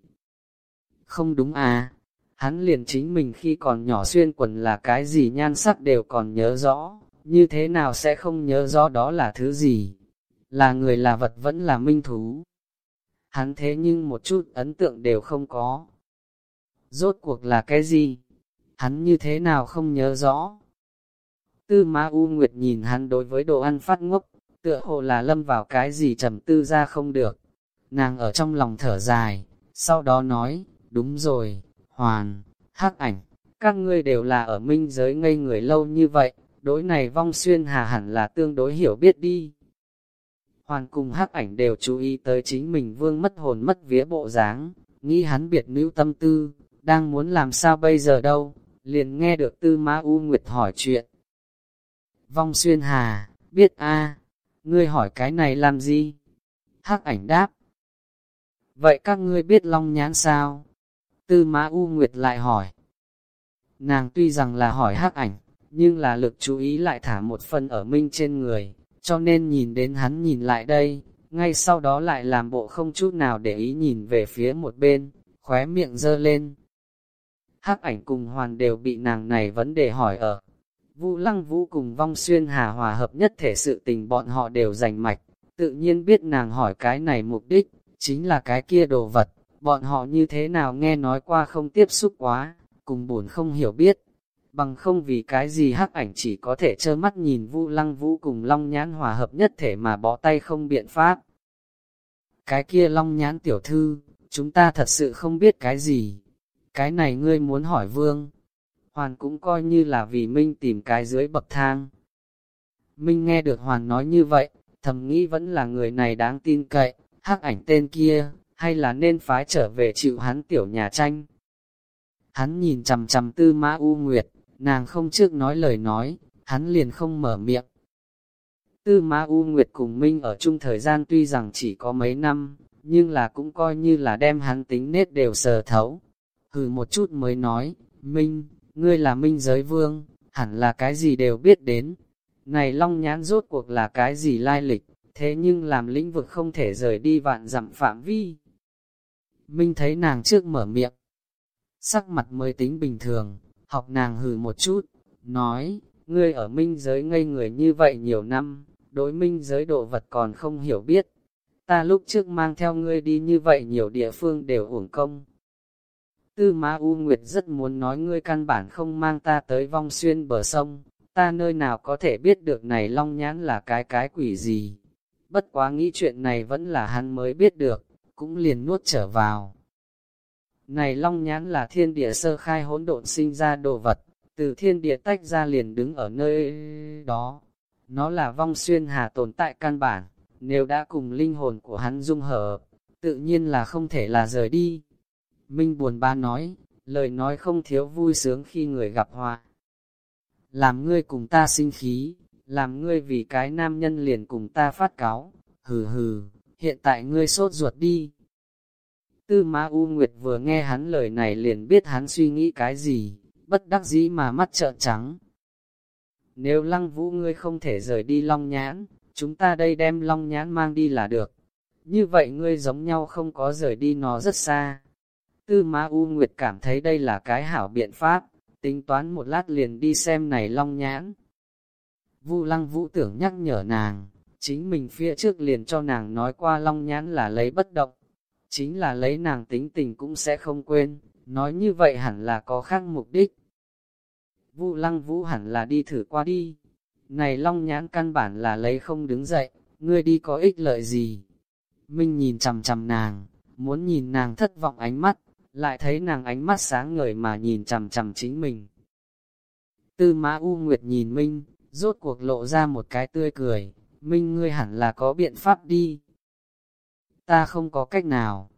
Không đúng à, hắn liền chính mình khi còn nhỏ xuyên quần là cái gì nhan sắc đều còn nhớ rõ, như thế nào sẽ không nhớ rõ đó là thứ gì, là người là vật vẫn là minh thú. Hắn thế nhưng một chút ấn tượng đều không có. Rốt cuộc là cái gì? Hắn như thế nào không nhớ rõ? Tư Ma U Nguyệt nhìn hắn đối với đồ ăn phát ngốc, tựa hồ là lâm vào cái gì trầm tư ra không được. Nàng ở trong lòng thở dài, sau đó nói, đúng rồi, hoàn, hắc ảnh, các ngươi đều là ở minh giới ngây người lâu như vậy, đối này vong xuyên hà hẳn là tương đối hiểu biết đi. Hoàn cùng hắc ảnh đều chú ý tới chính mình vương mất hồn mất vía bộ dáng, nghĩ hắn biệt nữ tâm tư, đang muốn làm sao bây giờ đâu, liền nghe được tư ma U Nguyệt hỏi chuyện. Vong xuyên hà, biết a ngươi hỏi cái này làm gì? Hắc ảnh đáp. Vậy các ngươi biết long nhãn sao? Tư Mã U Nguyệt lại hỏi. Nàng tuy rằng là hỏi hắc ảnh, nhưng là lực chú ý lại thả một phần ở minh trên người, cho nên nhìn đến hắn nhìn lại đây, ngay sau đó lại làm bộ không chút nào để ý nhìn về phía một bên, khóe miệng dơ lên. Hắc ảnh cùng hoàn đều bị nàng này vấn đề hỏi ở. Vũ lăng vũ cùng vong xuyên hà hòa hợp nhất thể sự tình bọn họ đều giành mạch, tự nhiên biết nàng hỏi cái này mục đích, chính là cái kia đồ vật bọn họ như thế nào nghe nói qua không tiếp xúc quá, cùng buồn không hiểu biết, bằng không vì cái gì hắc ảnh chỉ có thể trơ mắt nhìn vu lăng vũ cùng long nhãn hòa hợp nhất thể mà bỏ tay không biện pháp. Cái kia long nhãn tiểu thư, chúng ta thật sự không biết cái gì. Cái này ngươi muốn hỏi vương. Hoàn cũng coi như là vì Minh tìm cái dưới bậc thang. Minh nghe được Hoàn nói như vậy, thầm nghĩ vẫn là người này đáng tin cậy, hắc ảnh tên kia, hay là nên phái trở về chịu hắn tiểu nhà tranh. Hắn nhìn chầm chầm tư mã U Nguyệt, nàng không trước nói lời nói, hắn liền không mở miệng. Tư mã U Nguyệt cùng Minh ở chung thời gian tuy rằng chỉ có mấy năm, nhưng là cũng coi như là đem hắn tính nết đều sờ thấu. Hừ một chút mới nói, Minh, ngươi là Minh giới vương, hẳn là cái gì đều biết đến. Này long nhãn rốt cuộc là cái gì lai lịch, thế nhưng làm lĩnh vực không thể rời đi vạn dặm phạm vi. Minh thấy nàng trước mở miệng. Sắc mặt mới tính bình thường, học nàng hừ một chút, nói, ngươi ở minh giới ngây người như vậy nhiều năm, đối minh giới độ vật còn không hiểu biết. Ta lúc trước mang theo ngươi đi như vậy nhiều địa phương đều uổng công. Tư Ma U Nguyệt rất muốn nói ngươi căn bản không mang ta tới vong xuyên bờ sông, ta nơi nào có thể biết được này long nhãn là cái cái quỷ gì. Bất quá nghĩ chuyện này vẫn là hắn mới biết được cũng liền nuốt trở vào. Này long nhãn là thiên địa sơ khai hỗn độn sinh ra đồ vật, từ thiên địa tách ra liền đứng ở nơi đó. Nó là vong xuyên hà tồn tại căn bản, nếu đã cùng linh hồn của hắn dung hợp, tự nhiên là không thể là rời đi. Minh buồn ba nói, lời nói không thiếu vui sướng khi người gặp họa. Làm ngươi cùng ta sinh khí, làm ngươi vì cái nam nhân liền cùng ta phát cáo, hừ hừ, hiện tại ngươi sốt ruột đi. Tư Ma U Nguyệt vừa nghe hắn lời này liền biết hắn suy nghĩ cái gì, bất đắc dĩ mà mắt trợn trắng. Nếu lăng vũ ngươi không thể rời đi long nhãn, chúng ta đây đem long nhãn mang đi là được. Như vậy ngươi giống nhau không có rời đi nó rất xa. Tư Ma U Nguyệt cảm thấy đây là cái hảo biện pháp, tính toán một lát liền đi xem này long nhãn. Vu lăng vũ tưởng nhắc nhở nàng, chính mình phía trước liền cho nàng nói qua long nhãn là lấy bất động, chính là lấy nàng tính tình cũng sẽ không quên, nói như vậy hẳn là có khác mục đích. Vu lăng vũ hẳn là đi thử qua đi, này long nhãn căn bản là lấy không đứng dậy, ngươi đi có ích lợi gì. Minh nhìn chằm chằm nàng, muốn nhìn nàng thất vọng ánh mắt, lại thấy nàng ánh mắt sáng ngời mà nhìn chằm chằm chính mình. Tư mã U Nguyệt nhìn Minh, rốt cuộc lộ ra một cái tươi cười, Minh ngươi hẳn là có biện pháp đi. Ta không có cách nào.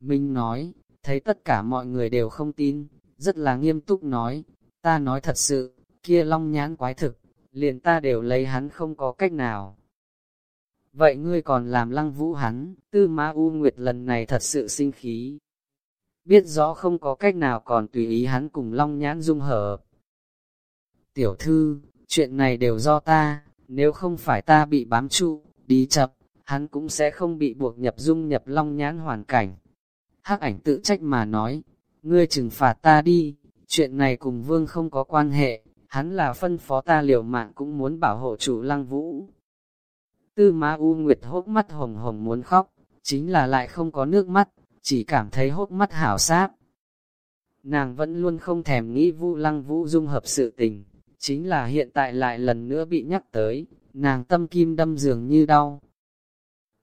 Minh nói, thấy tất cả mọi người đều không tin, rất là nghiêm túc nói, ta nói thật sự, kia long nhãn quái thực, liền ta đều lấy hắn không có cách nào. Vậy ngươi còn làm lăng vũ hắn, tư ma u nguyệt lần này thật sự sinh khí. Biết rõ không có cách nào còn tùy ý hắn cùng long nhãn dung hợp. Tiểu thư, chuyện này đều do ta, nếu không phải ta bị bám trụ, đi chập, hắn cũng sẽ không bị buộc nhập dung nhập long nhãn hoàn cảnh. Hắc ảnh tự trách mà nói, ngươi trừng phạt ta đi, chuyện này cùng vương không có quan hệ, hắn là phân phó ta liều mạng cũng muốn bảo hộ chủ lăng vũ. Tư Ma U Nguyệt hốc mắt hồng hồng muốn khóc, chính là lại không có nước mắt, chỉ cảm thấy hốc mắt hảo sáp. Nàng vẫn luôn không thèm nghĩ Vu Lăng Vũ dung hợp sự tình, chính là hiện tại lại lần nữa bị nhắc tới, nàng tâm kim đâm dường như đau.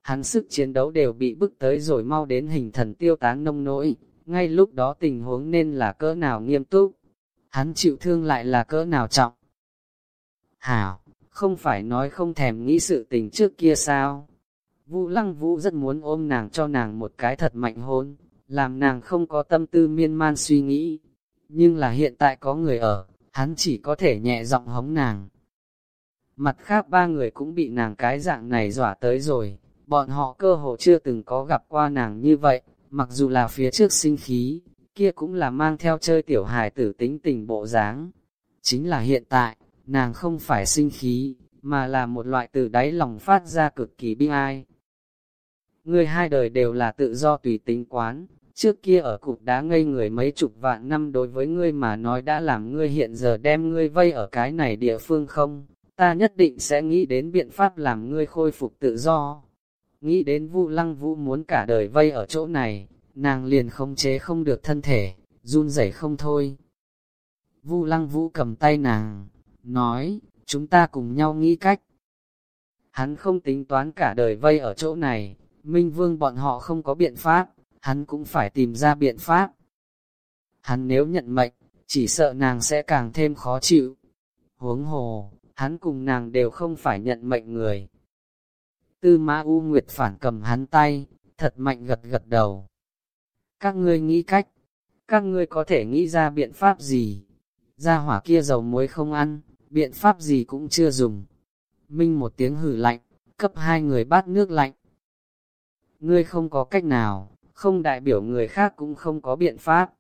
Hắn sức chiến đấu đều bị bức tới rồi mau đến hình thần tiêu tán nông nỗi, ngay lúc đó tình huống nên là cỡ nào nghiêm túc, hắn chịu thương lại là cỡ nào trọng. Hảo, không phải nói không thèm nghĩ sự tình trước kia sao? Vũ Lăng Vũ rất muốn ôm nàng cho nàng một cái thật mạnh hôn, làm nàng không có tâm tư miên man suy nghĩ. Nhưng là hiện tại có người ở, hắn chỉ có thể nhẹ giọng hống nàng. Mặt khác ba người cũng bị nàng cái dạng này dọa tới rồi, bọn họ cơ hồ chưa từng có gặp qua nàng như vậy, mặc dù là phía trước sinh khí, kia cũng là mang theo chơi tiểu hài tử tính tình bộ dáng. Chính là hiện tại, nàng không phải sinh khí, mà là một loại từ đáy lòng phát ra cực kỳ bi ai. Người hai đời đều là tự do tùy tính quán, trước kia ở cục đá ngây người mấy chục vạn năm đối với ngươi mà nói đã làm ngươi hiện giờ đem ngươi vây ở cái này địa phương không, ta nhất định sẽ nghĩ đến biện pháp làm ngươi khôi phục tự do. Nghĩ đến Vu Lăng Vũ muốn cả đời vây ở chỗ này, nàng liền không chế không được thân thể, run rẩy không thôi. Vu Lăng Vũ cầm tay nàng, nói, chúng ta cùng nhau nghĩ cách. Hắn không tính toán cả đời vây ở chỗ này, Minh Vương bọn họ không có biện pháp, hắn cũng phải tìm ra biện pháp. Hắn nếu nhận mệnh, chỉ sợ nàng sẽ càng thêm khó chịu. Huống hồ, hắn cùng nàng đều không phải nhận mệnh người. Tư Mã U Nguyệt phản cầm hắn tay, thật mạnh gật gật đầu. Các ngươi nghĩ cách, các ngươi có thể nghĩ ra biện pháp gì? Ra hỏa kia dầu muối không ăn, biện pháp gì cũng chưa dùng. Minh một tiếng hử lạnh, cấp hai người bát nước lạnh. Ngươi không có cách nào, không đại biểu người khác cũng không có biện pháp.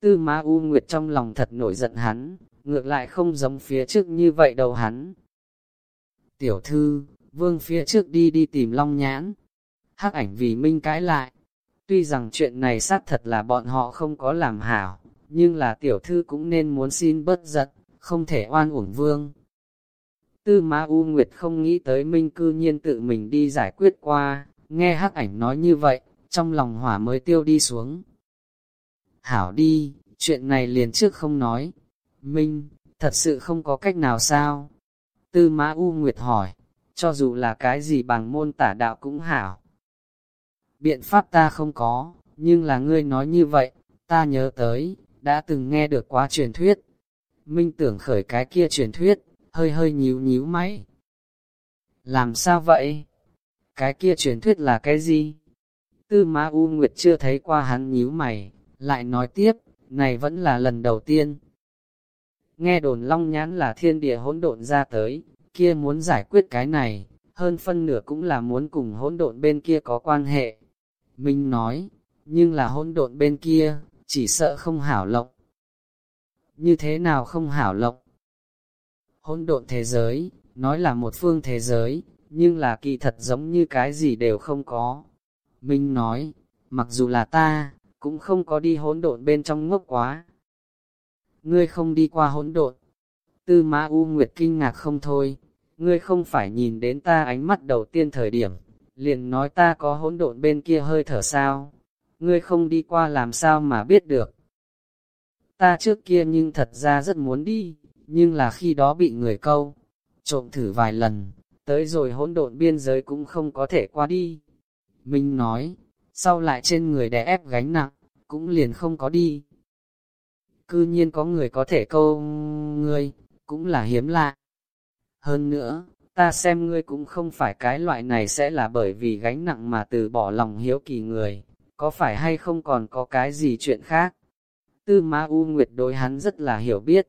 Tư Ma U Nguyệt trong lòng thật nổi giận hắn, ngược lại không giống phía trước như vậy đâu hắn. Tiểu thư, vương phía trước đi đi tìm Long Nhãn. Hắc ảnh vì Minh cãi lại. Tuy rằng chuyện này xác thật là bọn họ không có làm hảo, nhưng là tiểu thư cũng nên muốn xin bớt giận, không thể oan uổng vương. Tư Ma U Nguyệt không nghĩ tới Minh cư nhiên tự mình đi giải quyết qua, nghe hắc ảnh nói như vậy, trong lòng hỏa mới tiêu đi xuống. Hảo đi, chuyện này liền trước không nói. Minh, thật sự không có cách nào sao? Tư Mã U Nguyệt hỏi, cho dù là cái gì bằng môn tả đạo cũng hảo. Biện pháp ta không có, nhưng là ngươi nói như vậy, ta nhớ tới, đã từng nghe được quá truyền thuyết. Minh tưởng khởi cái kia truyền thuyết, hơi hơi nhíu nhíu máy. Làm sao vậy? Cái kia truyền thuyết là cái gì? Tư Ma U Nguyệt chưa thấy qua hắn nhíu mày, lại nói tiếp, này vẫn là lần đầu tiên. Nghe đồn long nhãn là thiên địa hỗn độn ra tới, kia muốn giải quyết cái này, hơn phân nửa cũng là muốn cùng hỗn độn bên kia có quan hệ. Minh nói, nhưng là hỗn độn bên kia, chỉ sợ không hảo lộng. Như thế nào không hảo lộng? Hỗn độn thế giới, nói là một phương thế giới, nhưng là kỳ thật giống như cái gì đều không có. Minh nói, mặc dù là ta, cũng không có đi hỗn độn bên trong ngốc quá. Ngươi không đi qua hỗn độn. Tư Mã U Nguyệt kinh ngạc không thôi, ngươi không phải nhìn đến ta ánh mắt đầu tiên thời điểm, liền nói ta có hỗn độn bên kia hơi thở sao, ngươi không đi qua làm sao mà biết được. Ta trước kia nhưng thật ra rất muốn đi, nhưng là khi đó bị người câu, trộm thử vài lần, tới rồi hỗn độn biên giới cũng không có thể qua đi. Minh nói, sau lại trên người đè ép gánh nặng, cũng liền không có đi. Cư nhiên có người có thể câu ngươi, cũng là hiếm lạ. Hơn nữa, ta xem ngươi cũng không phải cái loại này sẽ là bởi vì gánh nặng mà từ bỏ lòng hiếu kỳ người, có phải hay không còn có cái gì chuyện khác. Tư Ma U Nguyệt đối hắn rất là hiểu biết.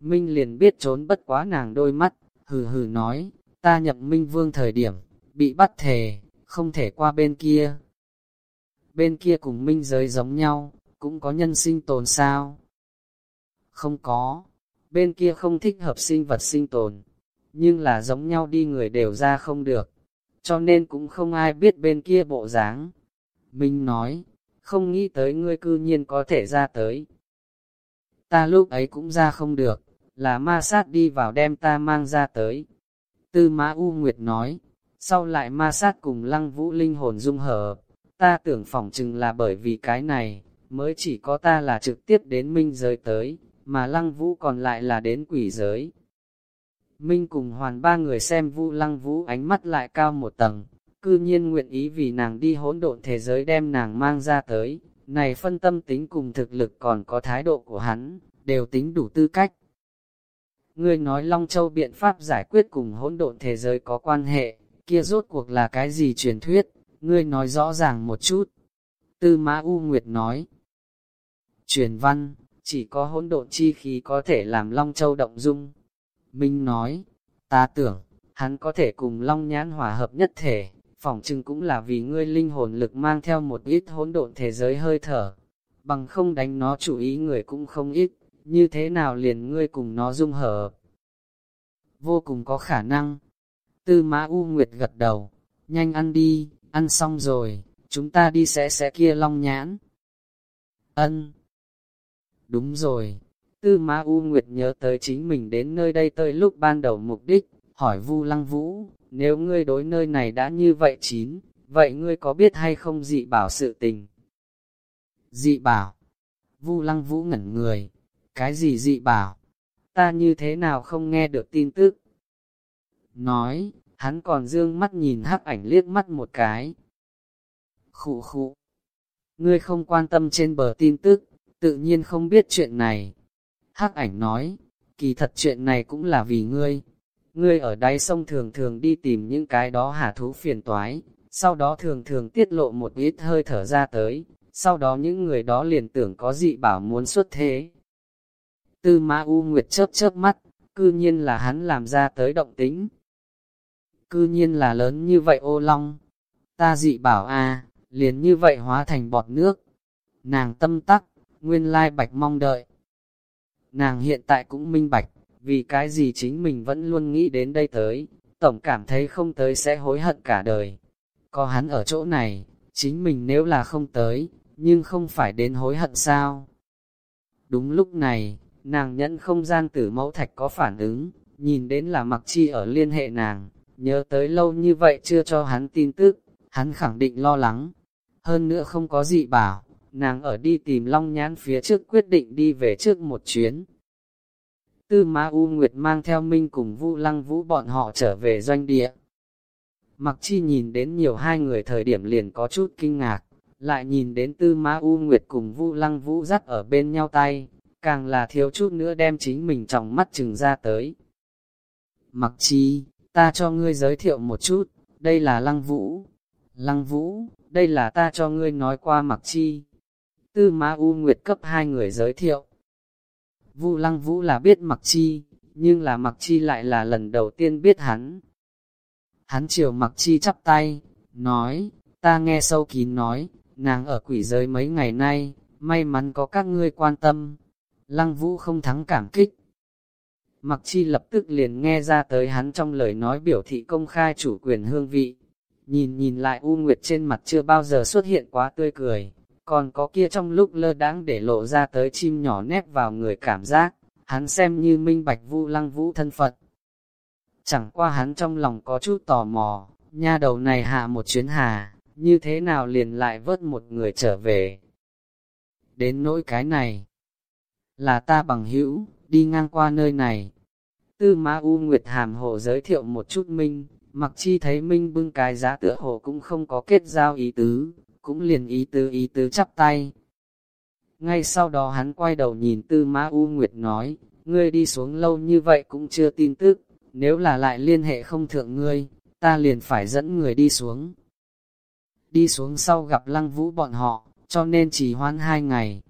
Minh liền biết trốn bất quá nàng đôi mắt, hừ hừ nói, ta nhập Minh Vương thời điểm, bị bắt thề, không thể qua bên kia. Bên kia cùng minh giới giống nhau, cũng có nhân sinh tồn sao? Không có, bên kia không thích hợp sinh vật sinh tồn, nhưng là giống nhau đi người đều ra không được. cho nên cũng không ai biết bên kia bộ dáng. Minh nói, không nghĩ tới ngươi cư nhiên có thể ra tới. Ta lúc ấy cũng ra không được, là ma sát đi vào đem ta mang ra tới. Tư Mã U Nguyệt nói, sau lại ma sát cùng lăng vũ linh hồn dung hợp, ta tưởng phỏng chừng là bởi vì cái này, mới chỉ có ta là trực tiếp đến minh giới tới, mà lăng vũ còn lại là đến quỷ giới. Minh cùng hoàn ba người xem vu lăng vũ ánh mắt lại cao một tầng, cư nhiên nguyện ý vì nàng đi hỗn độn thế giới đem nàng mang ra tới, này phân tâm tính cùng thực lực còn có thái độ của hắn, đều tính đủ tư cách. Ngươi nói Long Châu biện pháp giải quyết cùng hỗn độn thế giới có quan hệ, kia rốt cuộc là cái gì truyền thuyết, ngươi nói rõ ràng một chút. Tư Mã U Nguyệt nói, truyền văn, chỉ có hỗn độn chi khí có thể làm Long Châu động dung. Minh nói, ta tưởng, hắn có thể cùng Long Nhãn hòa hợp nhất thể, phỏng chừng cũng là vì ngươi linh hồn lực mang theo một ít hỗn độn thế giới hơi thở, bằng không đánh nó chủ ý người cũng không ít, như thế nào liền ngươi cùng nó dung hợp. Vô cùng có khả năng. Tư Mã U Nguyệt gật đầu, nhanh ăn đi, ăn xong rồi, chúng ta đi sẽ sẽ kia long nhãn. Ân. Đúng rồi, Tư Mã U Nguyệt nhớ tới chính mình đến nơi đây tới lúc ban đầu mục đích, hỏi Vu Lăng Vũ, nếu ngươi đối nơi này đã như vậy chín, vậy ngươi có biết hay không dị bảo sự tình? Dị bảo. Vu Lăng Vũ ngẩn người. Cái gì dị bảo? Ta như thế nào không nghe được tin tức? Nói, hắn còn dương mắt nhìn hắc ảnh liếc mắt một cái. Khụ khụ. Ngươi không quan tâm trên bờ tin tức, tự nhiên không biết chuyện này. Hắc ảnh nói, kỳ thật chuyện này cũng là vì ngươi. Ngươi ở đáy sông thường thường đi tìm những cái đó hả thú phiền toái, sau đó thường thường tiết lộ một ít hơi thở ra tới, sau đó những người đó liền tưởng có dị bảo muốn xuất thế. Tư ma U Nguyệt chớp chớp mắt, cư nhiên là hắn làm ra tới động tính. Cư nhiên là lớn như vậy ô long. Ta dị bảo a liền như vậy hóa thành bọt nước. Nàng tâm tắc, nguyên lai bạch mong đợi. Nàng hiện tại cũng minh bạch, vì cái gì chính mình vẫn luôn nghĩ đến đây tới, tổng cảm thấy không tới sẽ hối hận cả đời. Có hắn ở chỗ này, chính mình nếu là không tới, nhưng không phải đến hối hận sao. Đúng lúc này, nàng nhẫn không gian tử mẫu thạch có phản ứng, nhìn đến là mặc chi ở liên hệ nàng, nhớ tới lâu như vậy chưa cho hắn tin tức, hắn khẳng định lo lắng. Hơn nữa không có gì bảo, nàng ở đi tìm Long Nhãn phía trước quyết định đi về trước một chuyến. Tư Ma U Nguyệt mang theo Minh cùng Vu Lăng Vũ bọn họ trở về doanh địa. Mặc chi nhìn đến nhiều hai người thời điểm liền có chút kinh ngạc, lại nhìn đến Tư Ma U Nguyệt cùng Vu Lăng Vũ dắt ở bên nhau tay, càng là thiếu chút nữa đem chính mình trong mắt chừng ra tới. Mặc chi, ta cho ngươi giới thiệu một chút, đây là Lăng Vũ. Lăng Vũ, đây là ta cho ngươi nói qua Mặc chi. Tư Ma U Nguyệt cấp hai người giới thiệu. Vu Lăng Vũ là biết Mặc chi, nhưng là Mặc chi lại là lần đầu tiên biết hắn. Hắn chiều Mặc chi chắp tay, nói, ta nghe sâu kín nói, nàng ở quỷ giới mấy ngày nay, may mắn có các ngươi quan tâm, Lăng Vũ không thắng cảm kích. Mặc chi lập tức liền nghe ra tới hắn trong lời nói biểu thị công khai chủ quyền hương vị. Nhìn nhìn lại U Nguyệt trên mặt chưa bao giờ xuất hiện quá tươi cười, còn có kia trong lúc lơ đáng để lộ ra tới chim nhỏ nép vào người cảm giác, hắn xem như minh bạch vu lăng vũ thân Phật. Chẳng qua hắn trong lòng có chút tò mò, nha đầu này hạ một chuyến hà, như thế nào liền lại vớt một người trở về. Đến nỗi cái này, là ta bằng hữu, đi ngang qua nơi này. Tư Ma U Nguyệt hàm hồ giới thiệu một chút Minh, mặc chi thấy Minh bưng cái giá tựa hồ cũng không có kết giao ý tứ, cũng liền ý tứ ý tứ chắp tay. Ngay sau đó hắn quay đầu nhìn Tư Ma U Nguyệt nói, ngươi đi xuống lâu như vậy cũng chưa tin tức, nếu là lại liên hệ không thượng ngươi, ta liền phải dẫn người đi xuống. Đi xuống sau gặp lăng vũ bọn họ, cho nên chỉ hoan hai ngày,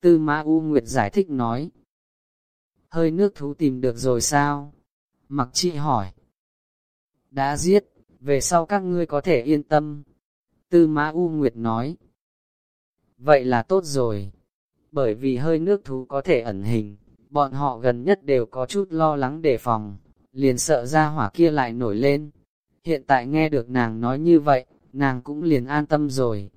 Tư Ma U Nguyệt giải thích nói. Hơi nước thú tìm được rồi sao? Mặc chị hỏi. Đã giết, về sau các ngươi có thể yên tâm. Tư Mã U Nguyệt nói. Vậy là tốt rồi. Bởi vì hơi nước thú có thể ẩn hình, bọn họ gần nhất đều có chút lo lắng đề phòng, liền sợ ra hỏa kia lại nổi lên. Hiện tại nghe được nàng nói như vậy, nàng cũng liền an tâm rồi.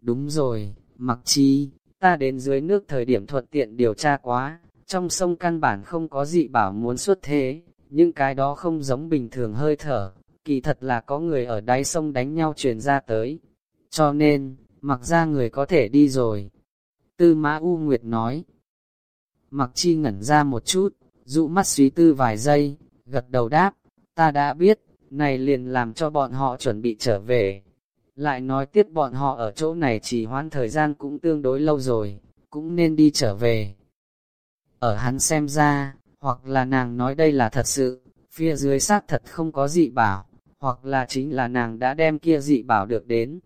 Đúng rồi, mặc chi, ta đến dưới nước thời điểm thuận tiện điều tra quá, trong sông căn bản không có dị bảo muốn xuất thế, nhưng cái đó không giống bình thường hơi thở, kỳ thật là có người ở đáy sông đánh nhau truyền ra tới. Cho nên, mặc ra người có thể đi rồi. Tư Mã U Nguyệt nói. Mặc chi ngẩn ra một chút, dụ mắt suy tư vài giây, gật đầu đáp, ta đã biết, này liền làm cho bọn họ chuẩn bị trở về. Lại nói tiếp bọn họ ở chỗ này chỉ hoãn thời gian cũng tương đối lâu rồi, cũng nên đi trở về. Ở hắn xem ra, hoặc là nàng nói đây là thật sự, phía dưới xác thật không có dị bảo, hoặc là chính là nàng đã đem kia dị bảo được đến.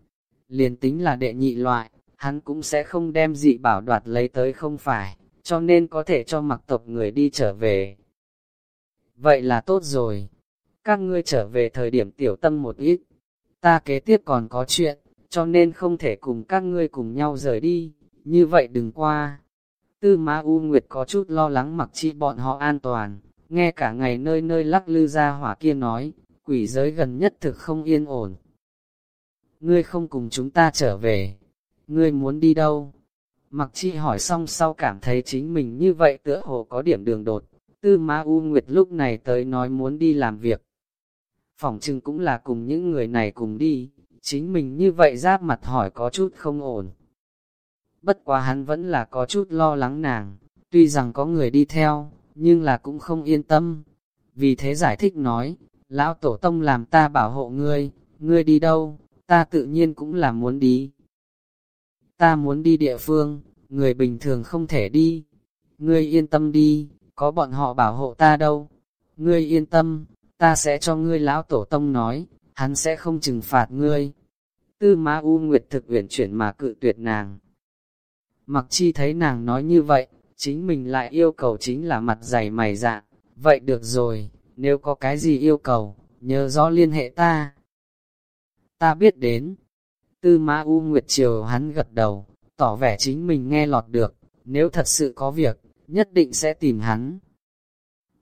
Liền tính là đệ nhị loại, hắn cũng sẽ không đem dị bảo đoạt lấy tới không phải, cho nên có thể cho mặc tộc người đi trở về. Vậy là tốt rồi, các ngươi trở về thời điểm tiểu tâm một ít, ta kế tiếp còn có chuyện, cho nên không thể cùng các ngươi cùng nhau rời đi, như vậy đừng qua. Tư Ma U Nguyệt có chút lo lắng mặc chi bọn họ an toàn, nghe cả ngày nơi nơi lắc lư ra hỏa kia nói, quỷ giới gần nhất thực không yên ổn. Ngươi không cùng chúng ta trở về, ngươi muốn đi đâu? Mặc chi hỏi xong sau cảm thấy chính mình như vậy tựa hồ có điểm đường đột, tư Ma U Nguyệt lúc này tới nói muốn đi làm việc. Phỏng chừng cũng là cùng những người này cùng đi, chính mình như vậy giáp mặt hỏi có chút không ổn. Bất quá hắn vẫn là có chút lo lắng nàng, tuy rằng có người đi theo, nhưng là cũng không yên tâm. Vì thế giải thích nói, lão tổ tông làm ta bảo hộ ngươi, ngươi đi đâu, ta tự nhiên cũng là muốn đi. Ta muốn đi địa phương, người bình thường không thể đi. Ngươi yên tâm đi, có bọn họ bảo hộ ta đâu. Ngươi yên tâm, ta sẽ cho ngươi lão tổ tông nói, hắn sẽ không trừng phạt ngươi. Tư Ma U Nguyệt thực uyển chuyển mà cự tuyệt nàng. Mặc chi thấy nàng nói như vậy, chính mình lại yêu cầu chính là mặt dày mày dạ. Vậy được rồi, nếu có cái gì yêu cầu, nhớ rõ liên hệ ta. Ta biết đến. Tư Ma U Nguyệt Triều hắn gật đầu, tỏ vẻ chính mình nghe lọt được, nếu thật sự có việc, nhất định sẽ tìm hắn.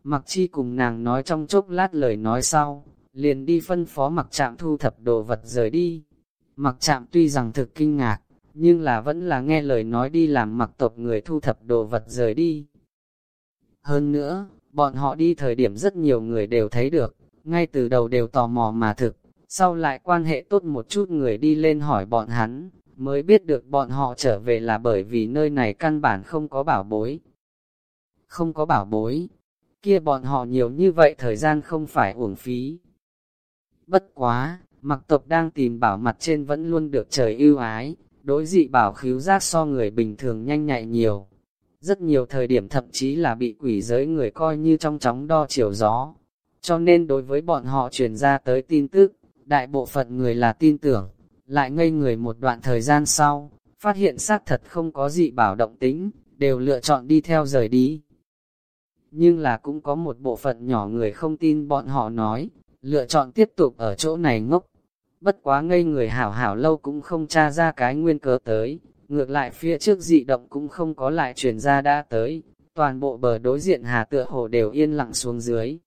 Mặc chi cùng nàng nói trong chốc lát lời nói sau, liền đi phân phó mặc Trạm thu thập đồ vật rời đi. Mặc Trạm tuy rằng thực kinh ngạc, nhưng là vẫn là nghe lời nói đi làm mặc tộc người thu thập đồ vật rời đi. Hơn nữa, bọn họ đi thời điểm rất nhiều người đều thấy được, ngay từ đầu đều tò mò mà thực, sau lại quan hệ tốt một chút người đi lên hỏi bọn hắn, mới biết được bọn họ trở về là bởi vì nơi này căn bản không có bảo bối. Không có bảo bối, kia bọn họ nhiều như vậy thời gian không phải uổng phí. Bất quá, mặc tộc đang tìm bảo mặt trên vẫn luôn được trời ưu ái, đối dị bảo khíu giác so người bình thường nhanh nhạy nhiều. Rất nhiều thời điểm thậm chí là bị quỷ giới người coi như trong chóng đo chiều gió. Cho nên đối với bọn họ truyền ra tới tin tức, đại bộ phận người là tin tưởng, lại ngây người một đoạn thời gian sau, phát hiện xác thật không có dị bảo động tính, đều lựa chọn đi theo rời đi nhưng là cũng có một bộ phận nhỏ người không tin bọn họ nói, lựa chọn tiếp tục ở chỗ này ngốc. Bất quá ngây người hảo hảo lâu cũng không tra ra cái nguyên cớ tới, ngược lại phía trước dị động cũng không có lại truyền ra đã tới, toàn bộ bờ đối diện hà tựa hồ đều yên lặng xuống dưới.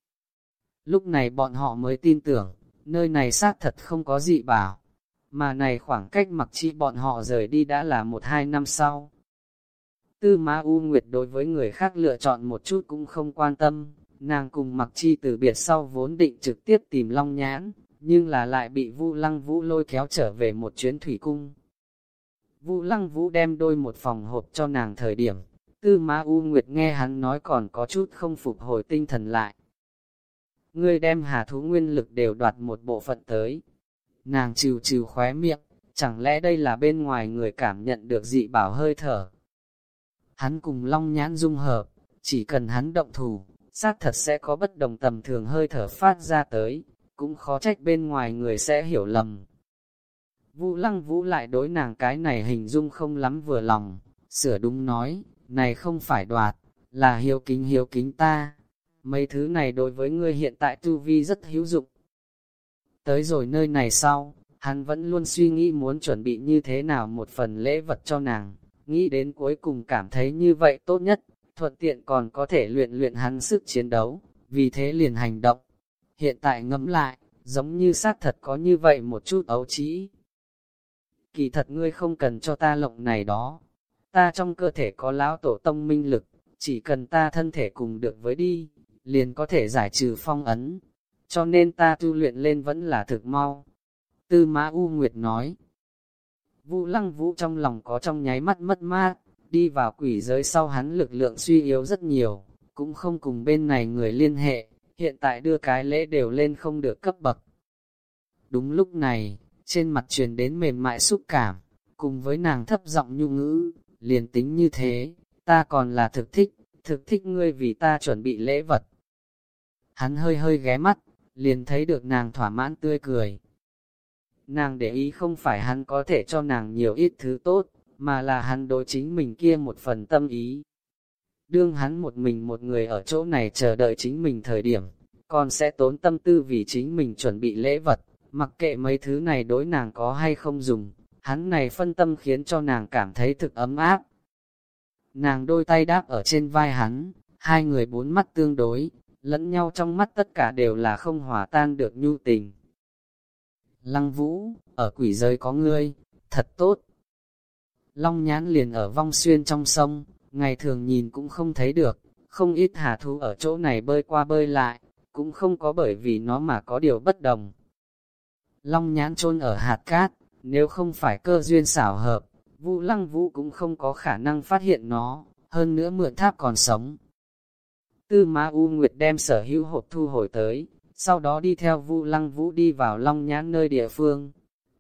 Lúc này bọn họ mới tin tưởng, nơi này xác thật không có dị bảo, mà này khoảng cách mặc chi bọn họ rời đi đã là một hai năm sau. Tư Ma U Nguyệt đối với người khác lựa chọn một chút cũng không quan tâm, nàng cùng mặc chi từ biệt sau vốn định trực tiếp tìm Long Nhãn, nhưng là lại bị Vu Lăng Vũ lôi kéo trở về một chuyến thủy cung. Vu Lăng Vũ đem đôi một phòng hộp cho nàng thời điểm, Tư Ma U Nguyệt nghe hắn nói còn có chút không phục hồi tinh thần lại. Ngươi đem hà thú nguyên lực đều đoạt một bộ phận tới. Nàng trừ trừ khóe miệng, chẳng lẽ đây là bên ngoài người cảm nhận được dị bảo hơi thở, hắn cùng long nhãn dung hợp, chỉ cần hắn động thủ, xác thật sẽ có bất đồng tầm thường hơi thở phát ra tới, cũng khó trách bên ngoài người sẽ hiểu lầm. Vũ lăng vũ lại đối nàng cái này hình dung không lắm vừa lòng, sửa đúng nói, này không phải đoạt, là hiếu kính hiếu kính ta. Mấy thứ này đối với ngươi hiện tại tu vi rất hữu dụng. Tới rồi nơi này sau, hắn vẫn luôn suy nghĩ muốn chuẩn bị như thế nào một phần lễ vật cho nàng nghĩ đến cuối cùng cảm thấy như vậy tốt nhất, thuận tiện còn có thể luyện luyện hắn sức chiến đấu, vì thế liền hành động. Hiện tại ngẫm lại, giống như xác thật có như vậy một chút ấu trĩ. Kỳ thật ngươi không cần cho ta lộng này đó, ta trong cơ thể có lão tổ tông minh lực, chỉ cần ta thân thể cùng được với đi, liền có thể giải trừ phong ấn, cho nên ta tu luyện lên vẫn là thực mau. Tư Mã U Nguyệt nói, Vũ Lăng Vũ trong lòng có trong nháy mắt mất mát, đi vào quỷ giới sau hắn lực lượng suy yếu rất nhiều, cũng không cùng bên này người liên hệ, hiện tại đưa cái lễ đều lên không được cấp bậc. Đúng lúc này, trên mặt truyền đến mềm mại xúc cảm, cùng với nàng thấp giọng nhu ngữ, liền tính như thế, ta còn là thực thích, thực thích ngươi vì ta chuẩn bị lễ vật. Hắn hơi hơi ghé mắt, liền thấy được nàng thỏa mãn tươi cười. Nàng để ý không phải hắn có thể cho nàng nhiều ít thứ tốt, mà là hắn đối chính mình kia một phần tâm ý. Đương hắn một mình một người ở chỗ này chờ đợi chính mình thời điểm, còn sẽ tốn tâm tư vì chính mình chuẩn bị lễ vật, mặc kệ mấy thứ này đối nàng có hay không dùng, hắn này phân tâm khiến cho nàng cảm thấy thực ấm áp. Nàng đôi tay đáp ở trên vai hắn, hai người bốn mắt tương đối, lẫn nhau trong mắt tất cả đều là không hòa tan được nhu tình. Lăng vũ, ở quỷ giới có ngươi, thật tốt. Long nhãn liền ở vong xuyên trong sông, ngày thường nhìn cũng không thấy được, không ít hà thú ở chỗ này bơi qua bơi lại, cũng không có bởi vì nó mà có điều bất đồng. Long nhãn chôn ở hạt cát, nếu không phải cơ duyên xảo hợp, Vũ Lăng Vũ cũng không có khả năng phát hiện nó, hơn nữa mượn tháp còn sống. Tư Ma U Nguyệt đem sở hữu hộp thu hồi tới, sau đó đi theo Vu Lăng Vũ đi vào Long Nhãn nơi địa phương.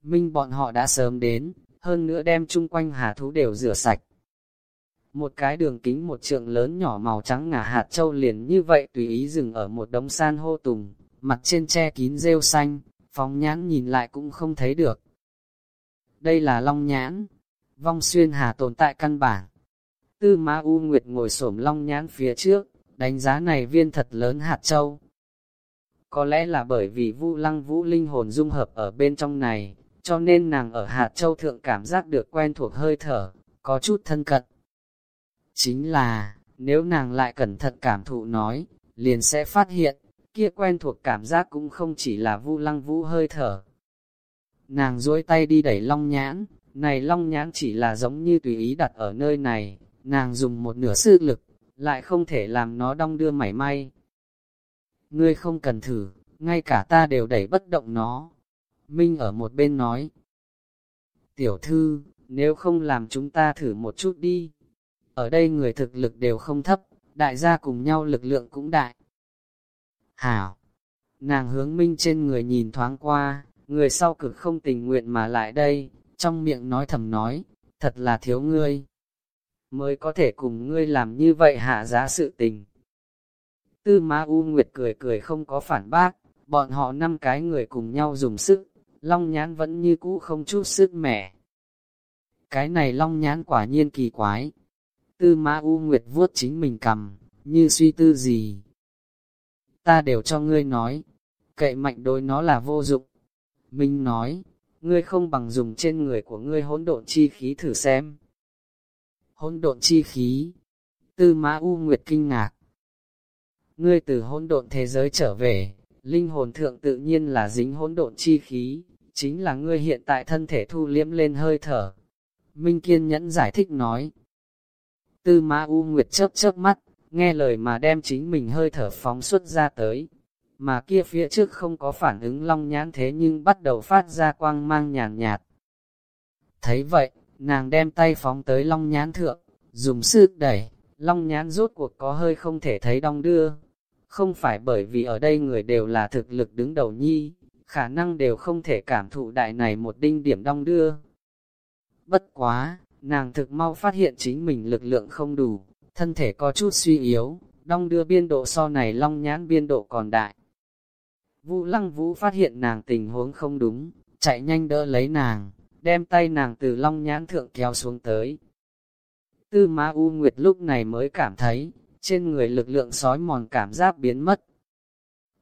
Minh bọn họ đã sớm đến, hơn nữa đem chung quanh hà thú đều rửa sạch. Một cái đường kính một trượng lớn nhỏ màu trắng ngả hạt châu liền như vậy tùy ý dừng ở một đống san hô tùng, mặt trên che kín rêu xanh, phóng nhãn nhìn lại cũng không thấy được. Đây là long nhãn, vong xuyên hà tồn tại căn bản. Tư Ma U Nguyệt ngồi xổm long nhãn phía trước, đánh giá này viên thật lớn hạt châu. Có lẽ là bởi vì Vu Lăng Vũ linh hồn dung hợp ở bên trong này, cho nên nàng ở hạt châu thượng cảm giác được quen thuộc hơi thở, có chút thân cận. Chính là, nếu nàng lại cẩn thận cảm thụ nói, liền sẽ phát hiện, kia quen thuộc cảm giác cũng không chỉ là Vu Lăng Vũ hơi thở. Nàng duỗi tay đi đẩy long nhãn, này long nhãn chỉ là giống như tùy ý đặt ở nơi này, nàng dùng một nửa sức lực, lại không thể làm nó đong đưa mảy may. Ngươi không cần thử, ngay cả ta đều đẩy bất động nó. Minh ở một bên nói. Tiểu thư, nếu không làm chúng ta thử một chút đi. Ở đây người thực lực đều không thấp, đại gia cùng nhau lực lượng cũng đại. Hảo! Nàng hướng Minh trên người nhìn thoáng qua, người sau cực không tình nguyện mà lại đây, trong miệng nói thầm nói, thật là thiếu ngươi mới có thể cùng ngươi làm như vậy hạ giá sự tình. Tư Ma U Nguyệt cười cười không có phản bác, bọn họ năm cái người cùng nhau dùng sức, long nhãn vẫn như cũ không chút sức mẻ. Cái này long nhãn quả nhiên kỳ quái. Tư Ma U Nguyệt vuốt chính mình cầm, như suy tư gì. Ta đều cho ngươi nói, cậy mạnh đối nó là vô dụng. Minh nói, ngươi không bằng dùng trên người của ngươi hỗn độn chi khí thử xem hỗn độn chi khí. Tư Mã U Nguyệt kinh ngạc. Ngươi từ hỗn độn thế giới trở về, linh hồn thượng tự nhiên là dính hỗn độn chi khí, chính là ngươi hiện tại thân thể thu liếm lên hơi thở. Minh Kiên nhẫn giải thích nói. Tư Ma U Nguyệt chớp chớp mắt, nghe lời mà đem chính mình hơi thở phóng xuất ra tới. Mà kia phía trước không có phản ứng long nhãn thế nhưng bắt đầu phát ra quang mang nhàn nhạt. Thấy vậy, Nàng đem tay phóng tới long nhãn thượng, dùng sức đẩy, long nhãn rốt cuộc có hơi không thể thấy đong đưa. Không phải bởi vì ở đây người đều là thực lực đứng đầu nhi, khả năng đều không thể cảm thụ đại này một đinh điểm đong đưa. Bất quá, nàng thực mau phát hiện chính mình lực lượng không đủ, thân thể có chút suy yếu, đong đưa biên độ so này long nhãn biên độ còn đại. Vũ lăng vũ phát hiện nàng tình huống không đúng, chạy nhanh đỡ lấy nàng, đem tay nàng từ long nhãn thượng kéo xuống tới. Tư Ma U Nguyệt lúc này mới cảm thấy, trên người lực lượng sói mòn cảm giác biến mất.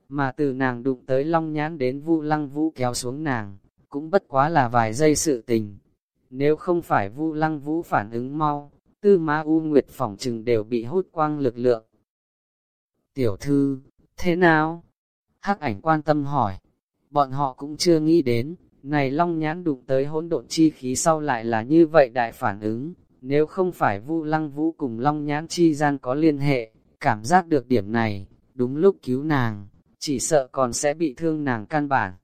Mà từ nàng đụng tới long nhãn đến vu lăng vũ kéo xuống nàng, cũng bất quá là vài giây sự tình. Nếu không phải vu lăng vũ phản ứng mau, tư Ma U Nguyệt phỏng trừng đều bị hút quang lực lượng. Tiểu thư, thế nào? Hắc ảnh quan tâm hỏi. bọn họ cũng chưa nghĩ đến, này long nhãn đụng tới hỗn độn chi khí sau lại là như vậy đại phản ứng, nếu không phải Vu Lăng Vũ cùng long nhãn chi gian có liên hệ, cảm giác được điểm này, đúng lúc cứu nàng, chỉ sợ còn sẽ bị thương nàng căn bản.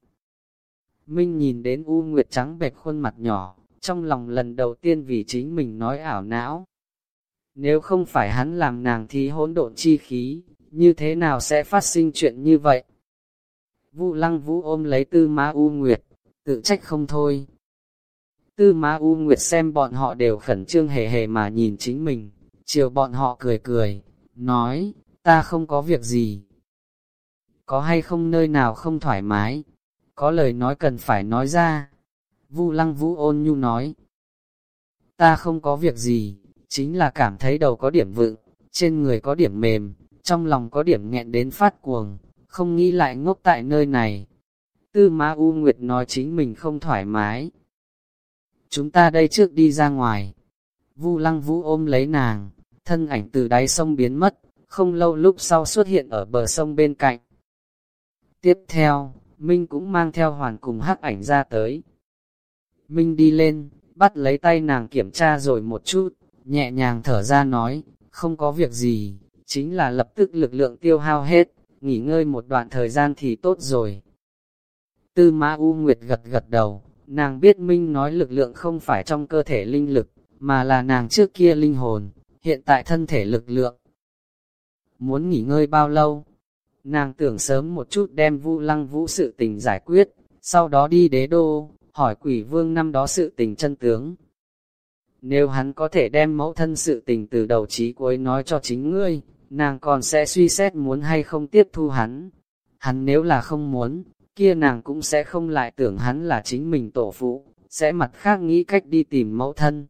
Minh nhìn đến U Nguyệt trắng bệch khuôn mặt nhỏ, trong lòng lần đầu tiên vì chính mình nói ảo não. Nếu không phải hắn làm nàng thì hỗn độn chi khí, như thế nào sẽ phát sinh chuyện như vậy? Vu Lăng Vũ ôm lấy Tư Ma U Nguyệt, tự trách không thôi. Tư Ma U Nguyệt xem bọn họ đều khẩn trương hề hề mà nhìn chính mình, chiều bọn họ cười cười, nói, ta không có việc gì. Có hay không nơi nào không thoải mái, có lời nói cần phải nói ra. Vu Lăng Vũ ôn nhu nói, ta không có việc gì, chính là cảm thấy đầu có điểm vựng, trên người có điểm mềm, trong lòng có điểm nghẹn đến phát cuồng, không nghĩ lại ngốc tại nơi này. Tư Ma U Nguyệt nói chính mình không thoải mái. Chúng ta đây trước đi ra ngoài. Vu Lăng Vũ ôm lấy nàng, thân ảnh từ đáy sông biến mất, không lâu lúc sau xuất hiện ở bờ sông bên cạnh. Tiếp theo, Minh cũng mang theo hoàn cùng hắc ảnh ra tới. Minh đi lên, bắt lấy tay nàng kiểm tra rồi một chút, nhẹ nhàng thở ra nói, không có việc gì, chính là lập tức lực lượng tiêu hao hết, nghỉ ngơi một đoạn thời gian thì tốt rồi. Tư Mã U Nguyệt gật gật đầu, nàng biết Minh nói lực lượng không phải trong cơ thể linh lực, mà là nàng trước kia linh hồn, hiện tại thân thể lực lượng. Muốn nghỉ ngơi bao lâu? Nàng tưởng sớm một chút đem Vu Lăng Vũ sự tình giải quyết, sau đó đi đế đô, hỏi quỷ vương năm đó sự tình chân tướng. Nếu hắn có thể đem mẫu thân sự tình từ đầu chí cuối nói cho chính ngươi, nàng còn sẽ suy xét muốn hay không tiếp thu hắn. Hắn nếu là không muốn, kia nàng cũng sẽ không lại tưởng hắn là chính mình tổ phụ, sẽ mặt khác nghĩ cách đi tìm mẫu thân.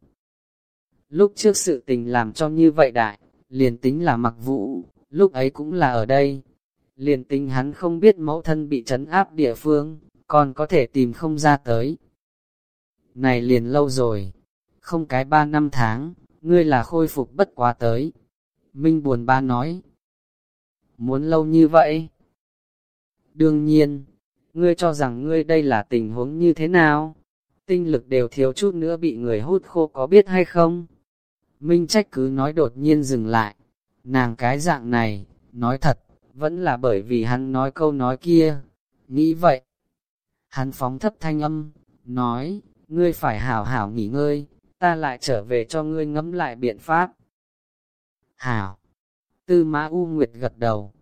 Lúc trước sự tình làm cho như vậy đại, liền tính là mặc vũ, lúc ấy cũng là ở đây. Liền tính hắn không biết mẫu thân bị trấn áp địa phương, còn có thể tìm không ra tới. Này liền lâu rồi, không cái ba năm tháng, ngươi là khôi phục bất quá tới. Minh buồn ba nói, muốn lâu như vậy? Đương nhiên, ngươi cho rằng ngươi đây là tình huống như thế nào? Tinh lực đều thiếu chút nữa bị người hút khô có biết hay không? Minh trách cứ nói đột nhiên dừng lại. Nàng cái dạng này, nói thật, vẫn là bởi vì hắn nói câu nói kia. Nghĩ vậy. Hắn phóng thấp thanh âm, nói, ngươi phải hảo hảo nghỉ ngơi, ta lại trở về cho ngươi ngẫm lại biện pháp. Hảo. Tư Mã U Nguyệt gật đầu.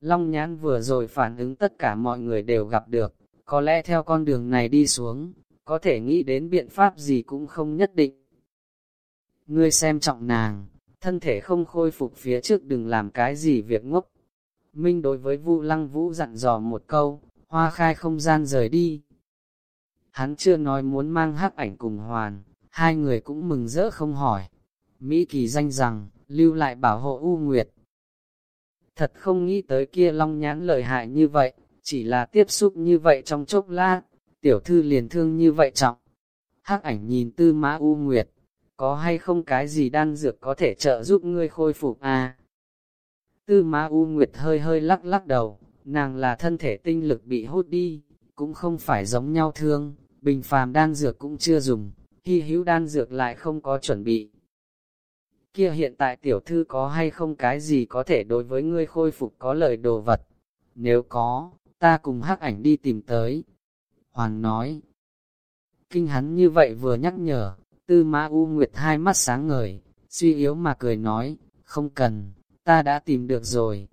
Long Nhãn vừa rồi phản ứng tất cả mọi người đều gặp được, có lẽ theo con đường này đi xuống, có thể nghĩ đến biện pháp gì cũng không nhất định. Ngươi xem trọng nàng, thân thể không khôi phục phía trước đừng làm cái gì việc ngốc. Minh đối với Vu Lăng Vũ dặn dò một câu, hoa khai không gian rời đi. Hắn chưa nói muốn mang hắc ảnh cùng hoàn, hai người cũng mừng rỡ không hỏi. Mỹ kỳ danh rằng, lưu lại bảo hộ U Nguyệt. Thật không nghĩ tới kia long nhãn lợi hại như vậy, chỉ là tiếp xúc như vậy trong chốc lát, tiểu thư liền thương như vậy trọng. Hắc ảnh nhìn tư mã U Nguyệt, có hay không cái gì đan dược có thể trợ giúp ngươi khôi phục à? Tư mã U Nguyệt hơi hơi lắc lắc đầu, nàng là thân thể tinh lực bị hút đi, cũng không phải giống nhau thương, bình phàm đan dược cũng chưa dùng, hy hữu đan dược lại không có chuẩn bị. Kia hiện tại tiểu thư có hay không cái gì có thể đối với ngươi khôi phục có lời đồ vật? Nếu có, ta cùng hắc ảnh đi tìm tới. Hoàng nói, kinh hắn như vậy vừa nhắc nhở, tư mã U Nguyệt hai mắt sáng ngời, suy yếu mà cười nói, không cần, ta đã tìm được rồi.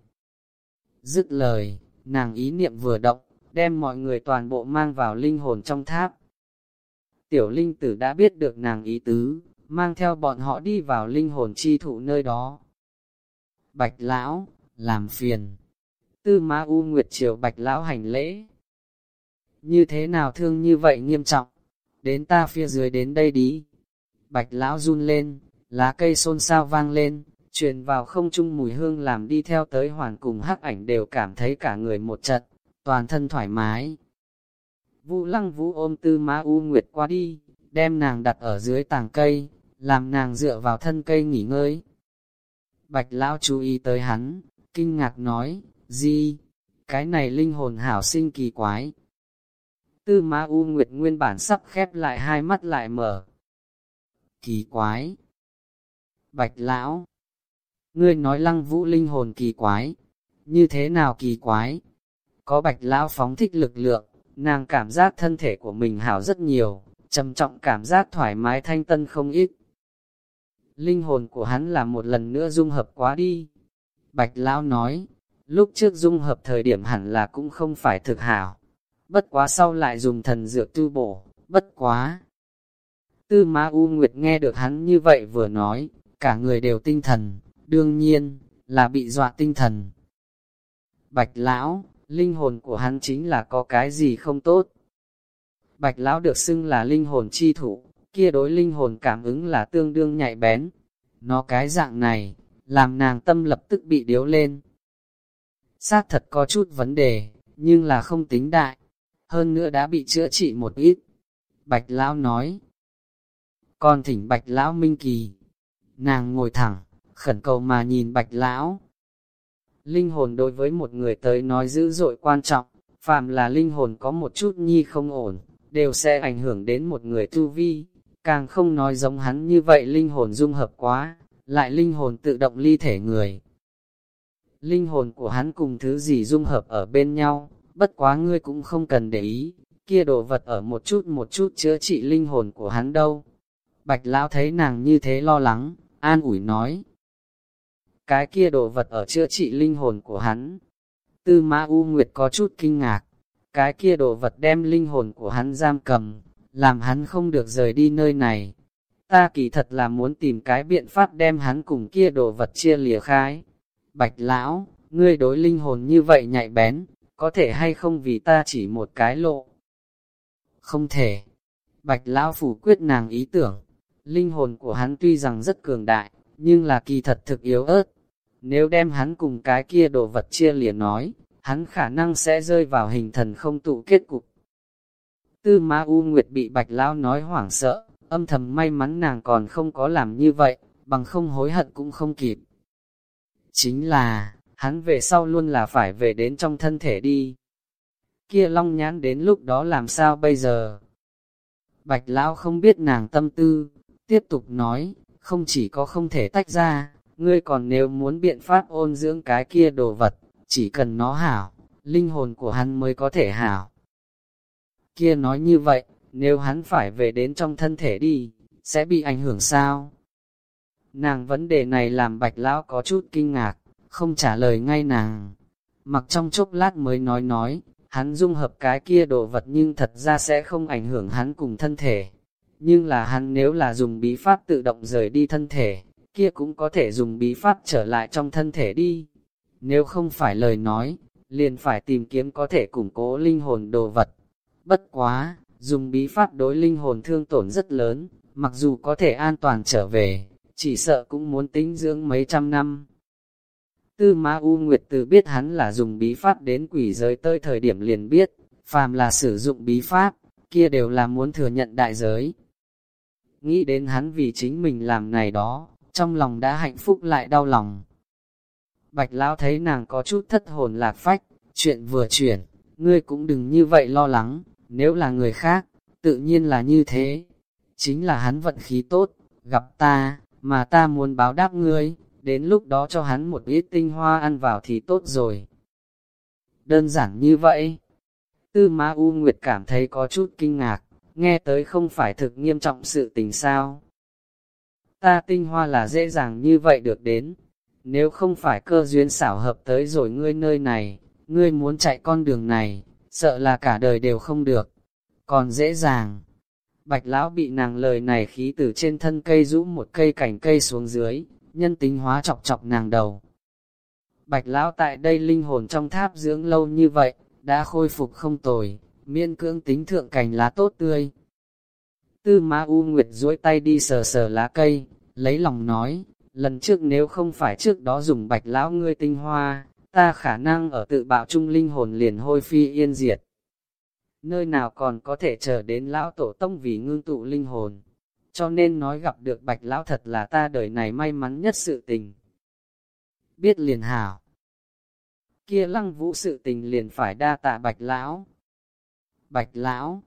Dứt lời, nàng ý niệm vừa động, đem mọi người toàn bộ mang vào linh hồn trong tháp. Tiểu linh tử đã biết được nàng ý tứ, mang theo bọn họ đi vào linh hồn chi thụ nơi đó. Bạch lão, làm phiền. Tư Ma U Nguyệt Triều Bạch lão hành lễ. Như thế nào thương như vậy nghiêm trọng? Đến ta phía dưới đến đây đi. Bạch lão run lên, lá cây xôn xao vang lên, truyền vào không trung mùi hương làm đi theo tới hoàn cùng hắc ảnh đều cảm thấy cả người một trận, toàn thân thoải mái. Vũ lăng vũ ôm tư Ma U Nguyệt qua đi, đem nàng đặt ở dưới tàng cây, làm nàng dựa vào thân cây nghỉ ngơi. Bạch lão chú ý tới hắn, kinh ngạc nói, gì, cái này linh hồn hảo sinh kỳ quái. Tư Ma U Nguyệt nguyên bản sắp khép lại hai mắt lại mở. Kỳ quái! Bạch Lão! Ngươi nói lăng vũ linh hồn kỳ quái. Như thế nào kỳ quái? Có Bạch Lão phóng thích lực lượng, nàng cảm giác thân thể của mình hảo rất nhiều, trầm trọng cảm giác thoải mái thanh tân không ít. Linh hồn của hắn là một lần nữa dung hợp quá đi. Bạch Lão nói, lúc trước dung hợp thời điểm hẳn là cũng không phải thực hảo. Bất quá sau lại dùng thần dược tu bổ, bất quá. Tư Ma U Nguyệt nghe được hắn như vậy vừa nói, cả người đều tinh thần, đương nhiên, là bị dọa tinh thần. Bạch Lão, linh hồn của hắn chính là có cái gì không tốt. Bạch Lão được xưng là linh hồn chi thủ, kia đối linh hồn cảm ứng là tương đương nhạy bén. Nó cái dạng này, làm nàng tâm lập tức bị điếu lên. Xác thật có chút vấn đề, nhưng là không tính đại, hơn nữa đã bị chữa trị một ít. Bạch Lão nói, con thỉnh Bạch Lão Minh Kỳ. Nàng ngồi thẳng, khẩn cầu mà nhìn Bạch Lão. Linh hồn đối với một người tới nói dữ dội quan trọng, phàm là linh hồn có một chút nhi không ổn, đều sẽ ảnh hưởng đến một người tu vi, càng không nói giống hắn như vậy linh hồn dung hợp quá, lại linh hồn tự động ly thể người. Linh hồn của hắn cùng thứ gì dung hợp ở bên nhau, bất quá ngươi cũng không cần để ý, kia đồ vật ở một chút một chút chữa trị linh hồn của hắn đâu. Bạch Lão thấy nàng như thế lo lắng, an ủi nói. Cái kia đồ vật ở chữa trị linh hồn của hắn. Tư Ma U Nguyệt có chút kinh ngạc, cái kia đồ vật đem linh hồn của hắn giam cầm, làm hắn không được rời đi nơi này. Ta kỳ thật là muốn tìm cái biện pháp đem hắn cùng kia đồ vật chia lìa khai. Bạch Lão, ngươi đối linh hồn như vậy nhạy bén, có thể hay không vì ta chỉ một cái lộ? Không thể. Bạch Lão phủ quyết nàng ý tưởng, linh hồn của hắn tuy rằng rất cường đại, nhưng là kỳ thật thực yếu ớt. Nếu đem hắn cùng cái kia đồ vật chia lìa nói, hắn khả năng sẽ rơi vào hình thần không tụ kết cục. Tư Ma U Nguyệt bị Bạch Lão nói hoảng sợ, âm thầm may mắn nàng còn không có làm như vậy, bằng không hối hận cũng không kịp. Chính là, hắn về sau luôn là phải về đến trong thân thể đi. Kia long nhãn đến lúc đó làm sao bây giờ? Bạch Lão không biết nàng tâm tư, tiếp tục nói, không chỉ có không thể tách ra, ngươi còn nếu muốn biện pháp ôn dưỡng cái kia đồ vật, chỉ cần nó hảo, linh hồn của hắn mới có thể hảo. Kia nói như vậy, nếu hắn phải về đến trong thân thể đi, sẽ bị ảnh hưởng sao? Nàng vấn đề này làm bạch lão có chút kinh ngạc, không trả lời ngay nàng. Mặc trong chốc lát mới nói nói, hắn dung hợp cái kia đồ vật nhưng thật ra sẽ không ảnh hưởng hắn cùng thân thể. Nhưng là hắn nếu là dùng bí pháp tự động rời đi thân thể, kia cũng có thể dùng bí pháp trở lại trong thân thể đi. Nếu không phải lời nói, liền phải tìm kiếm có thể củng cố linh hồn đồ vật. Bất quá, dùng bí pháp đối linh hồn thương tổn rất lớn, mặc dù có thể an toàn trở về, chỉ sợ cũng muốn tính dưỡng mấy trăm năm. Tư Ma U Nguyệt từ biết hắn là dùng bí pháp đến quỷ giới tới thời điểm liền biết, phàm là sử dụng bí pháp, kia đều là muốn thừa nhận đại giới. Nghĩ đến hắn vì chính mình làm này đó, trong lòng đã hạnh phúc lại đau lòng. Bạch Lão thấy nàng có chút thất hồn lạc phách, chuyện vừa chuyển, ngươi cũng đừng như vậy lo lắng, nếu là người khác, tự nhiên là như thế. Chính là hắn vận khí tốt, gặp ta, mà ta muốn báo đáp ngươi, đến lúc đó cho hắn một ít tinh hoa ăn vào thì tốt rồi. Đơn giản như vậy. Tư Ma U Nguyệt cảm thấy có chút kinh ngạc, nghe tới không phải thực nghiêm trọng sự tình sao. Ta tinh hoa là dễ dàng như vậy được đến, nếu không phải cơ duyên xảo hợp tới rồi ngươi nơi này, ngươi muốn chạy con đường này, sợ là cả đời đều không được. Còn dễ dàng. Bạch lão bị nàng lời này khí từ trên thân cây rũ một cây cảnh cây xuống dưới, nhân tính hóa chọc chọc nàng đầu. Bạch lão tại đây linh hồn trong tháp dưỡng lâu như vậy, đã khôi phục không tồi, miên cưỡng tính thượng cảnh lá tốt tươi. Tư Ma U Nguyệt duỗi tay đi sờ sờ lá cây, lấy lòng nói, lần trước nếu không phải trước đó dùng bạch lão ngươi tinh hoa, ta khả năng ở tự bạo trung linh hồn liền hôi phi yên diệt. Nơi nào còn có thể chờ đến lão tổ tông vì ngưng tụ linh hồn, cho nên nói gặp được bạch lão thật là ta đời này may mắn nhất sự tình. Biết liền hảo. Kia lăng vũ sự tình liền phải đa tạ bạch lão. bạch lão.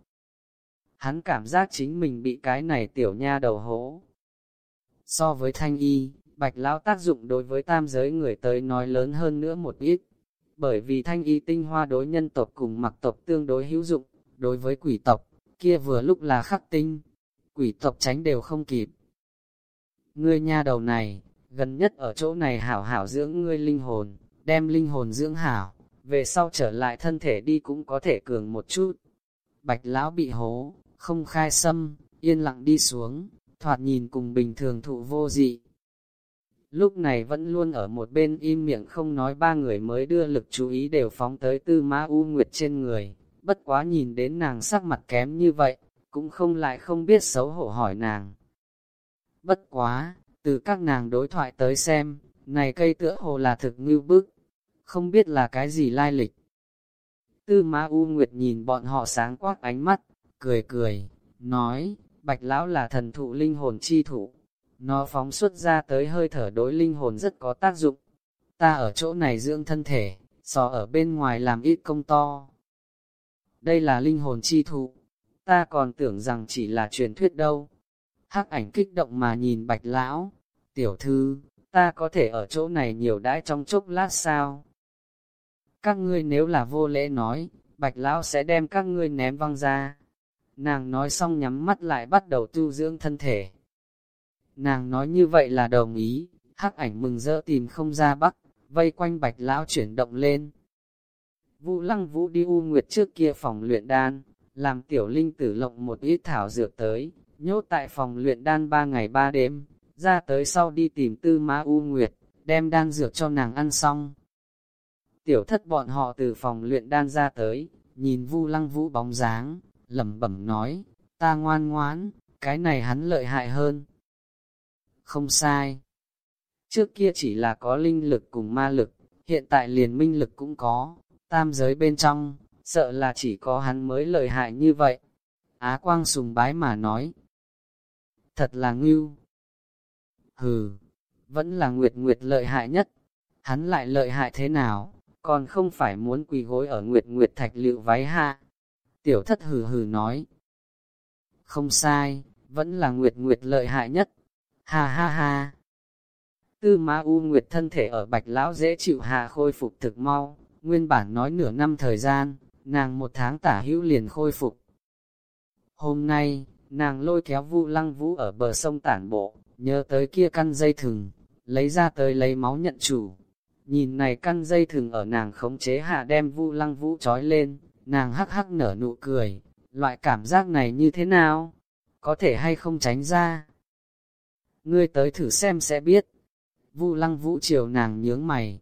Hắn cảm giác chính mình bị cái này tiểu nha đầu hố. So với thanh y, bạch lão tác dụng đối với tam giới người tới nói lớn hơn nữa một ít. Bởi vì thanh y tinh hoa đối nhân tộc cùng mặc tộc tương đối hữu dụng, đối với quỷ tộc, kia vừa lúc là khắc tinh, quỷ tộc tránh đều không kịp. Ngươi nha đầu này, gần nhất ở chỗ này hảo hảo dưỡng ngươi linh hồn, đem linh hồn dưỡng hảo, về sau trở lại thân thể đi cũng có thể cường một chút. Bạch lão bị hố, không khai tâm yên lặng đi xuống, thoạt nhìn cùng bình thường thụ vô dị. Lúc này vẫn luôn ở một bên im miệng không nói ba người mới đưa lực chú ý đều phóng tới tư ma u nguyệt trên người, bất quá nhìn đến nàng sắc mặt kém như vậy, cũng không lại không biết xấu hổ hỏi nàng. Bất quá, từ các nàng đối thoại tới xem, này cây tựa hồ là thực ngưu bức, không biết là cái gì lai lịch. Tư Ma U Nguyệt nhìn bọn họ sáng quắc ánh mắt, cười cười, nói, bạch lão là thần thụ linh hồn chi thủ. Nó phóng xuất ra tới hơi thở đối linh hồn rất có tác dụng. Ta ở chỗ này dưỡng thân thể, so ở bên ngoài làm ít công to. Đây là linh hồn chi thụ, ta còn tưởng rằng chỉ là truyền thuyết đâu. Hắc ảnh kích động mà nhìn bạch lão, tiểu thư, ta có thể ở chỗ này nhiều đãi trong chốc lát sao? Các ngươi nếu là vô lễ nói, bạch lão sẽ đem các ngươi ném văng ra. Nàng nói xong nhắm mắt lại bắt đầu tu dưỡng thân thể. Nàng nói như vậy là đồng ý, hắc ảnh mừng rỡ tìm không ra bắc, vây quanh bạch lão chuyển động lên. Vũ lăng vũ đi u nguyệt trước kia phòng luyện đan, làm tiểu linh tử lộng một ít thảo dược tới, nhốt tại phòng luyện đan ba ngày ba đêm, ra tới sau đi tìm tư má u nguyệt, đem đan dược cho nàng ăn xong. Tiểu thất bọn họ từ phòng luyện đan ra tới, nhìn vu lăng vũ bóng dáng, lẩm bẩm nói, ta ngoan ngoãn, cái này hắn lợi hại hơn. Không sai. Trước kia chỉ là có linh lực cùng ma lực, hiện tại liền minh lực cũng có, tam giới bên trong, sợ là chỉ có hắn mới lợi hại như vậy. Á quang sùng bái mà nói. Thật là ngưu. Hừ, vẫn là Nguyệt Nguyệt lợi hại nhất. Hắn lại lợi hại thế nào, còn không phải muốn quỳ gối ở Nguyệt Nguyệt thạch liệu váy hạ. Tiểu thất hừ hừ nói. Không sai, vẫn là Nguyệt Nguyệt lợi hại nhất. Ha ha ha. Tư Ma U Nguyệt thân thể ở bạch lão dễ chịu hạ khôi phục thực mau, nguyên bản nói nửa năm thời gian, nàng một tháng tả hữu liền khôi phục. Hôm nay, nàng lôi kéo vu lăng vũ ở bờ sông tản bộ, nhớ tới kia căn dây thừng, lấy ra tới lấy máu nhận chủ. Nhìn này căn dây thừng ở nàng khống chế hạ đem vu lăng vũ trói lên, nàng hắc hắc nở nụ cười, loại cảm giác này như thế nào? Có thể hay không tránh ra? Ngươi tới thử xem sẽ biết. Vu lăng vũ chiều nàng nhướng mày.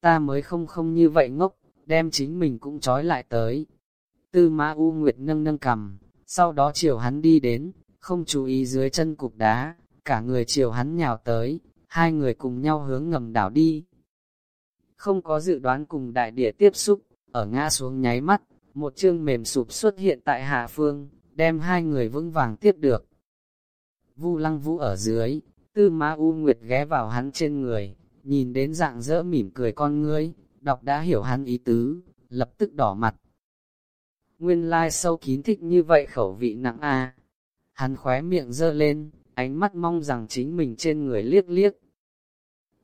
Ta mới không không như vậy ngốc, đem chính mình cũng trói lại tới. Tư ma U Nguyệt nâng nâng cầm, sau đó chiều hắn đi đến, không chú ý dưới chân cục đá, cả người chiều hắn nhào tới, hai người cùng nhau hướng ngầm đảo đi. Không có dự đoán cùng đại địa tiếp xúc, ở ngã xuống nháy mắt, một chương mềm sụp xuất hiện tại hạ phương, đem hai người vững vàng tiếp được. Vu lăng vũ ở dưới, tư Ma U Nguyệt ghé vào hắn trên người, nhìn đến dạng dỡ mỉm cười con ngươi, đọc đã hiểu hắn ý tứ, lập tức đỏ mặt. Nguyên lai sâu kín thích như vậy khẩu vị nặng a. Hắn khóe miệng dơ lên, ánh mắt mong rằng chính mình trên người liếc liếc.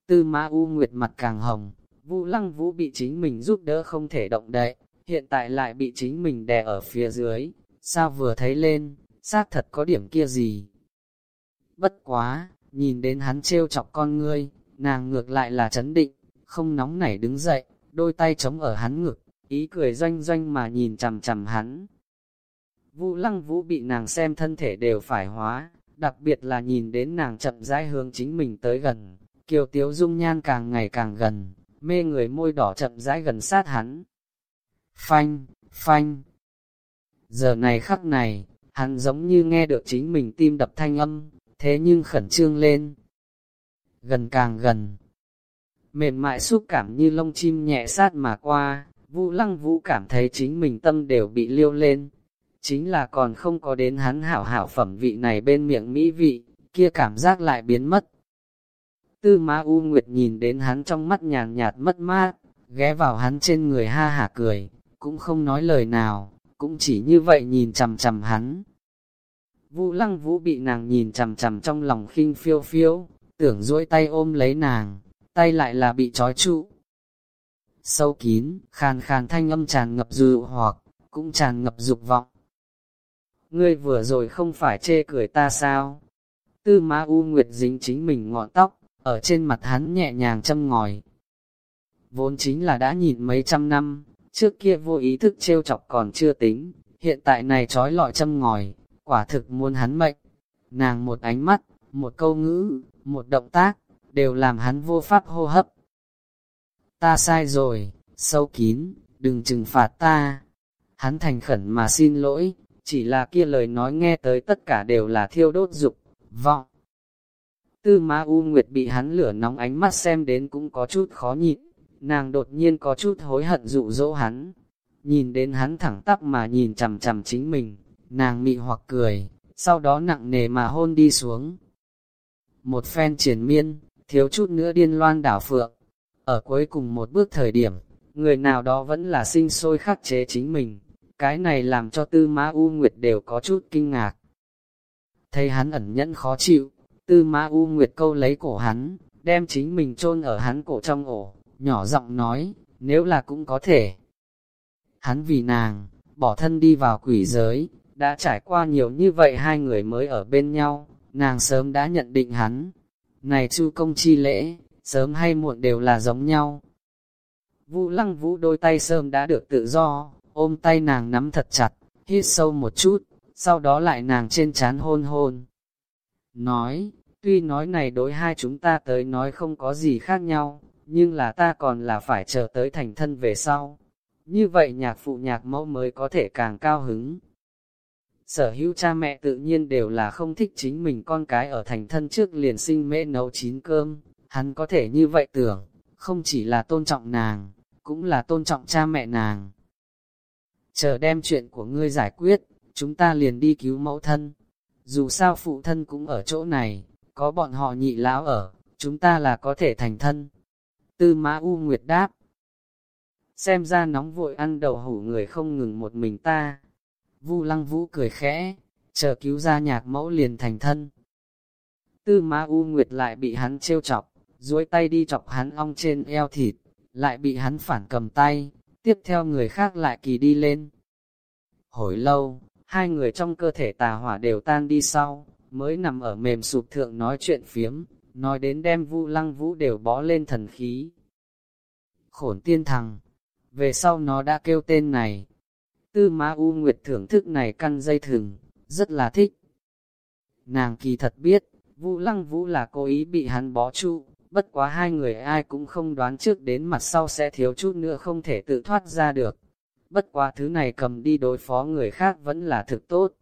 Tư Ma U Nguyệt mặt càng hồng, Vũ Lăng Vũ bị chính mình giúp đỡ không thể động đậy, hiện tại lại bị chính mình đè ở phía dưới, sao vừa thấy lên, xác thật có điểm kia gì. Bất quá, nhìn đến hắn trêu chọc con ngươi, nàng ngược lại là chấn định, không nóng nảy đứng dậy, đôi tay chống ở hắn ngực, ý cười doanh doanh mà nhìn chằm chằm hắn. Vũ lăng vũ bị nàng xem thân thể đều phải hóa, đặc biệt là nhìn đến nàng chậm rãi hướng chính mình tới gần, kiều tiếu dung nhan càng ngày càng gần, mê người môi đỏ chậm rãi gần sát hắn. Phanh, phanh. Giờ này khắc này, hắn giống như nghe được chính mình tim đập thanh âm, thế nhưng khẩn trương lên. Gần càng gần, mềm mại xúc cảm như lông chim nhẹ sát mà qua, Vũ Lăng Vũ cảm thấy chính mình tâm đều bị liêu lên. Chính là còn không có đến hắn hảo hảo phẩm vị này bên miệng mỹ vị, kia cảm giác lại biến mất. Tư Ma U Nguyệt nhìn đến hắn trong mắt nhàn nhạt mất mát, ghé vào hắn trên người ha hả cười, cũng không nói lời nào, cũng chỉ như vậy nhìn chằm chằm hắn. Vũ lăng vũ bị nàng nhìn chằm chằm trong lòng khinh phiêu phiêu, tưởng duỗi tay ôm lấy nàng, tay lại là bị trói trụ. Sâu kín, khàn khàn thanh âm tràn ngập dụ hoặc, cũng tràn ngập dục vọng. Ngươi vừa rồi không phải chê cười ta sao? Tư Ma U Nguyệt dính chính mình ngọn tóc, ở trên mặt hắn nhẹ nhàng châm ngòi. Vốn chính là đã nhìn mấy trăm năm, trước kia vô ý thức trêu chọc còn chưa tính, hiện tại này trói lọi châm ngòi, quả thực muốn hắn mệnh. Nàng một ánh mắt, một câu ngữ, một động tác, đều làm hắn vô pháp hô hấp. Ta sai rồi, sâu kín, đừng trừng phạt ta. Hắn thành khẩn mà xin lỗi, chỉ là kia lời nói nghe tới tất cả đều là thiêu đốt dục, vọng. Tư Ma U Nguyệt bị hắn lửa nóng ánh mắt xem đến cũng có chút khó nhịn, nàng đột nhiên có chút hối hận dụ dỗ hắn. Nhìn đến hắn thẳng tắp mà nhìn chằm chằm chính mình, nàng mị hoặc cười, sau đó nặng nề mà hôn đi xuống. Một phen triển miên, thiếu chút nữa điên loan đảo phượng. Ở cuối cùng một bước thời điểm, người nào đó vẫn là sinh sôi khắc chế chính mình. Cái này làm cho tư Ma U Nguyệt đều có chút kinh ngạc. Thấy hắn ẩn nhẫn khó chịu, tư Ma U Nguyệt câu lấy cổ hắn, đem chính mình chôn ở hắn cổ trong ổ, nhỏ giọng nói, nếu là cũng có thể. Hắn vì nàng, bỏ thân đi vào quỷ giới, đã trải qua nhiều như vậy hai người mới ở bên nhau, nàng sớm đã nhận định hắn. Này chu công chi lễ, sớm hay muộn đều là giống nhau. Vũ lăng vũ đôi tay sớm đã được tự do, ôm tay nàng nắm thật chặt, hít sâu một chút, sau đó lại nàng trên chán hôn hôn. Nói, tuy nói này đối hai chúng ta tới nói không có gì khác nhau, nhưng là ta còn là phải chờ tới thành thân về sau. Như vậy nhạc phụ nhạc mẫu mới có thể càng cao hứng. Sở hữu cha mẹ tự nhiên đều là không thích chính mình con cái ở thành thân trước liền sinh mễ nấu chín cơm, hắn có thể như vậy tưởng, không chỉ là tôn trọng nàng, cũng là tôn trọng cha mẹ nàng. Chờ đem chuyện của ngươi giải quyết, chúng ta liền đi cứu mẫu thân. Dù sao phụ thân cũng ở chỗ này, có bọn họ nhị lão ở, chúng ta là có thể thành thân. Tư Mã U Nguyệt đáp. Xem ra nóng vội ăn đậu hủ người không ngừng một mình ta. Vu Lăng Vũ cười khẽ, chờ cứu ra nhạc mẫu liền thành thân. Tư Mã U Nguyệt lại bị hắn trêu chọc, duỗi tay đi chọc hắn ong trên eo thịt, lại bị hắn phản cầm tay, tiếp theo người khác lại kỳ đi lên. Hồi lâu, hai người trong cơ thể tà hỏa đều tan đi sau, mới nằm ở mềm sụp thượng nói chuyện phiếm, nói đến đem vu lăng vũ đều bó lên thần khí. Khổn tiên thằng, về sau nó đã kêu tên này. Tư Ma U Nguyệt thưởng thức này căn dây thừng, rất là thích. Nàng kỳ thật biết, Vũ Lăng Vũ là cố ý bị hắn bó trụ, bất quá hai người ai cũng không đoán trước đến mặt sau sẽ thiếu chút nữa không thể tự thoát ra được. Bất quá thứ này cầm đi đối phó người khác vẫn là thực tốt.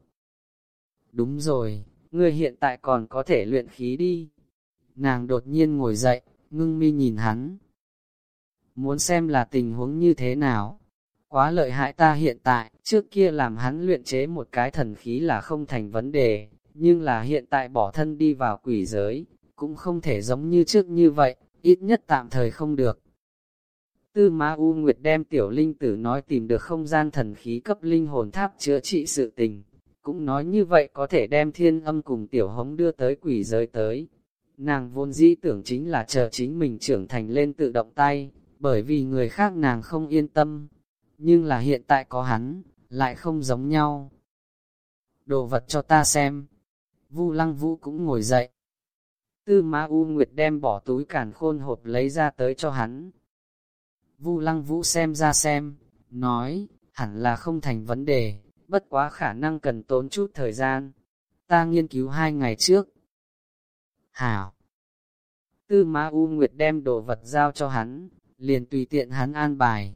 Đúng rồi, ngươi hiện tại còn có thể luyện khí đi. Nàng đột nhiên ngồi dậy, ngưng mi nhìn hắn. Muốn xem là tình huống như thế nào? Quá lợi hại ta hiện tại, trước kia làm hắn luyện chế một cái thần khí là không thành vấn đề, nhưng là hiện tại bỏ thân đi vào quỷ giới, cũng không thể giống như trước như vậy, ít nhất tạm thời không được. Tư Ma U Nguyệt đem tiểu linh tử nói tìm được không gian thần khí cấp linh hồn tháp chữa trị sự tình, cũng nói như vậy có thể đem thiên âm cùng tiểu hống đưa tới quỷ giới tới. Nàng vốn dĩ tưởng chính là chờ chính mình trưởng thành lên tự động tay, bởi vì người khác nàng không yên tâm. Nhưng là hiện tại có hắn, lại không giống nhau. Đồ vật cho ta xem. Vu lăng vũ cũng ngồi dậy. Tư Ma U Nguyệt đem bỏ túi cản khôn hộp lấy ra tới cho hắn. Vu lăng vũ xem ra xem, nói, hẳn là không thành vấn đề, bất quá khả năng cần tốn chút thời gian. Ta nghiên cứu hai ngày trước, Hảo. Tư Ma U Nguyệt đem đồ vật giao cho hắn, liền tùy tiện hắn an bài.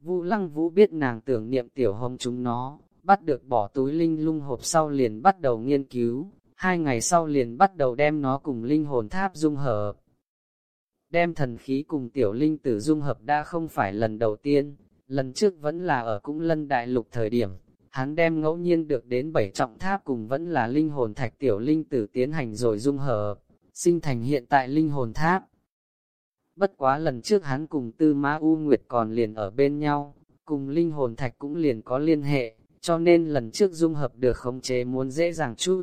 Vũ Lăng Vũ biết nàng tưởng niệm tiểu hồng chúng nó, bắt được bỏ túi linh lung hộp sau liền bắt đầu nghiên cứu, hai ngày sau liền bắt đầu đem nó cùng linh hồn tháp dung hợp. Đem thần khí cùng tiểu linh tử dung hợp đã không phải lần đầu tiên, lần trước vẫn là ở cũng lân đại lục thời điểm, hắn đem ngẫu nhiên được đến bảy trọng tháp cùng vẫn là linh hồn thạch tiểu linh tử tiến hành rồi dung hợp sinh thành hiện tại linh hồn tháp. Bất quá lần trước hắn cùng Tư Ma U Nguyệt còn liền ở bên nhau, cùng linh hồn thạch cũng liền có liên hệ, cho nên lần trước dung hợp được khống chế muốn dễ dàng chút.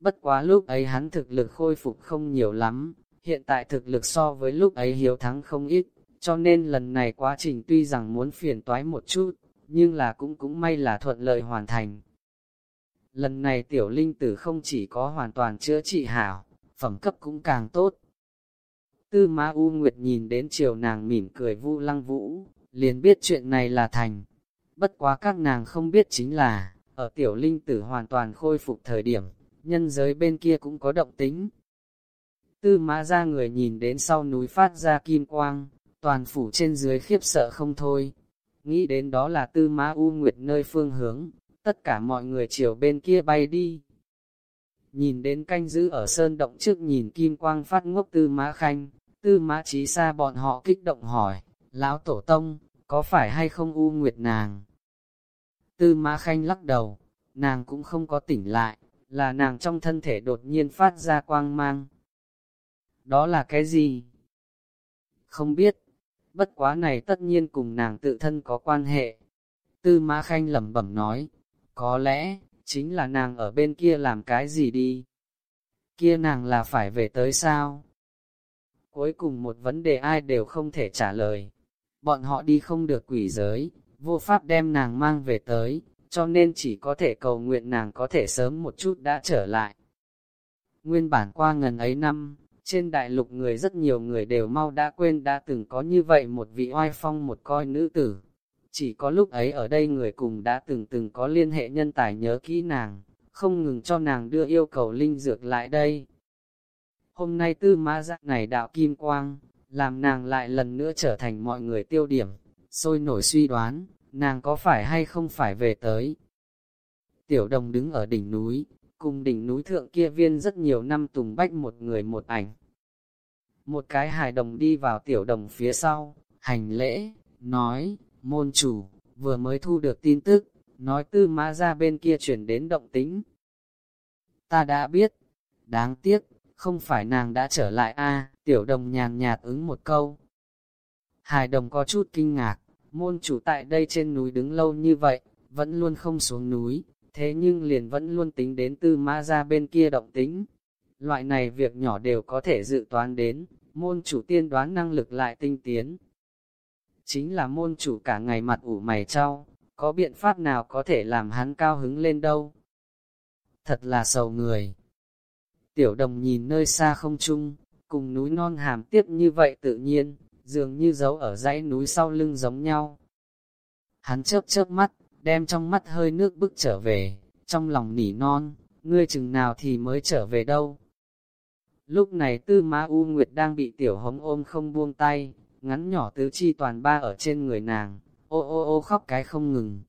Bất quá lúc ấy hắn thực lực khôi phục không nhiều lắm, hiện tại thực lực so với lúc ấy hiếu thắng không ít, cho nên lần này quá trình tuy rằng muốn phiền toái một chút, nhưng là cũng cũng may là thuận lợi hoàn thành. Lần này tiểu linh tử không chỉ có hoàn toàn chữa trị hảo, phẩm cấp cũng càng tốt. Tư Ma U Nguyệt nhìn đến chiều nàng mỉm cười vu lăng vũ, liền biết chuyện này là thành. Bất quá các nàng không biết chính là, ở tiểu linh tử hoàn toàn khôi phục thời điểm, nhân giới bên kia cũng có động tính. Tư mã ra người nhìn đến sau núi phát ra kim quang, toàn phủ trên dưới khiếp sợ không thôi. Nghĩ đến đó là tư mã U Nguyệt nơi phương hướng, tất cả mọi người chiều bên kia bay đi. Nhìn đến canh giữ ở sơn động trước nhìn kim quang phát ngốc tư mã khanh, tư mã trí xa bọn họ kích động hỏi, lão tổ tông, có phải hay không U Nguyệt nàng? Tư mã khanh lắc đầu, nàng cũng không có tỉnh lại, là nàng trong thân thể đột nhiên phát ra quang mang. Đó là cái gì? Không biết, bất quá này tất nhiên cùng nàng tự thân có quan hệ. Tư Mã Khanh lẩm bẩm nói, có lẽ, chính là nàng ở bên kia làm cái gì đi. Kia nàng là phải về tới sao? Cuối cùng một vấn đề ai đều không thể trả lời. Bọn họ đi không được quỷ giới, vô pháp đem nàng mang về tới, cho nên chỉ có thể cầu nguyện nàng có thể sớm một chút đã trở lại. Nguyên bản qua ngần ấy năm, trên đại lục người rất nhiều người đều mau đã quên đã từng có như vậy một vị oai phong một coi nữ tử. Chỉ có lúc ấy ở đây người cùng đã từng từng có liên hệ nhân tài nhớ kỹ nàng, không ngừng cho nàng đưa yêu cầu linh dược lại đây. Hôm nay tư mã giác này đạo kim quang, làm nàng lại lần nữa trở thành mọi người tiêu điểm, sôi nổi suy đoán, nàng có phải hay không phải về tới. Tiểu đồng đứng ở đỉnh núi, cùng đỉnh núi thượng kia viên rất nhiều năm tùng bách một người một ảnh. Một cái hài đồng đi vào tiểu đồng phía sau, hành lễ, nói, môn chủ, vừa mới thu được tin tức, nói tư mã ra bên kia chuyển đến động tính. Ta đã biết, đáng tiếc, không phải nàng đã trở lại a tiểu đồng nhàn nhạt ứng một câu. Hài đồng có chút kinh ngạc, môn chủ tại đây trên núi đứng lâu như vậy, vẫn luôn không xuống núi, thế nhưng liền vẫn luôn tính đến tư ma ra bên kia động tính. Loại này việc nhỏ đều có thể dự toán đến, môn chủ tiên đoán năng lực lại tinh tiến. Chính là môn chủ cả ngày mặt ủ mày trao, có biện pháp nào có thể làm hắn cao hứng lên đâu. Thật là sầu người. Tiểu đồng nhìn nơi xa không chung, cùng núi non hàm tiếp như vậy tự nhiên, dường như giấu ở dãy núi sau lưng giống nhau. Hắn chớp chớp mắt, đem trong mắt hơi nước bức trở về, trong lòng nỉ non, ngươi chừng nào thì mới trở về đâu. Lúc này tư ma U Nguyệt đang bị tiểu hống ôm không buông tay, ngắn nhỏ tứ chi toàn ba ở trên người nàng, ô ô ô khóc cái không ngừng.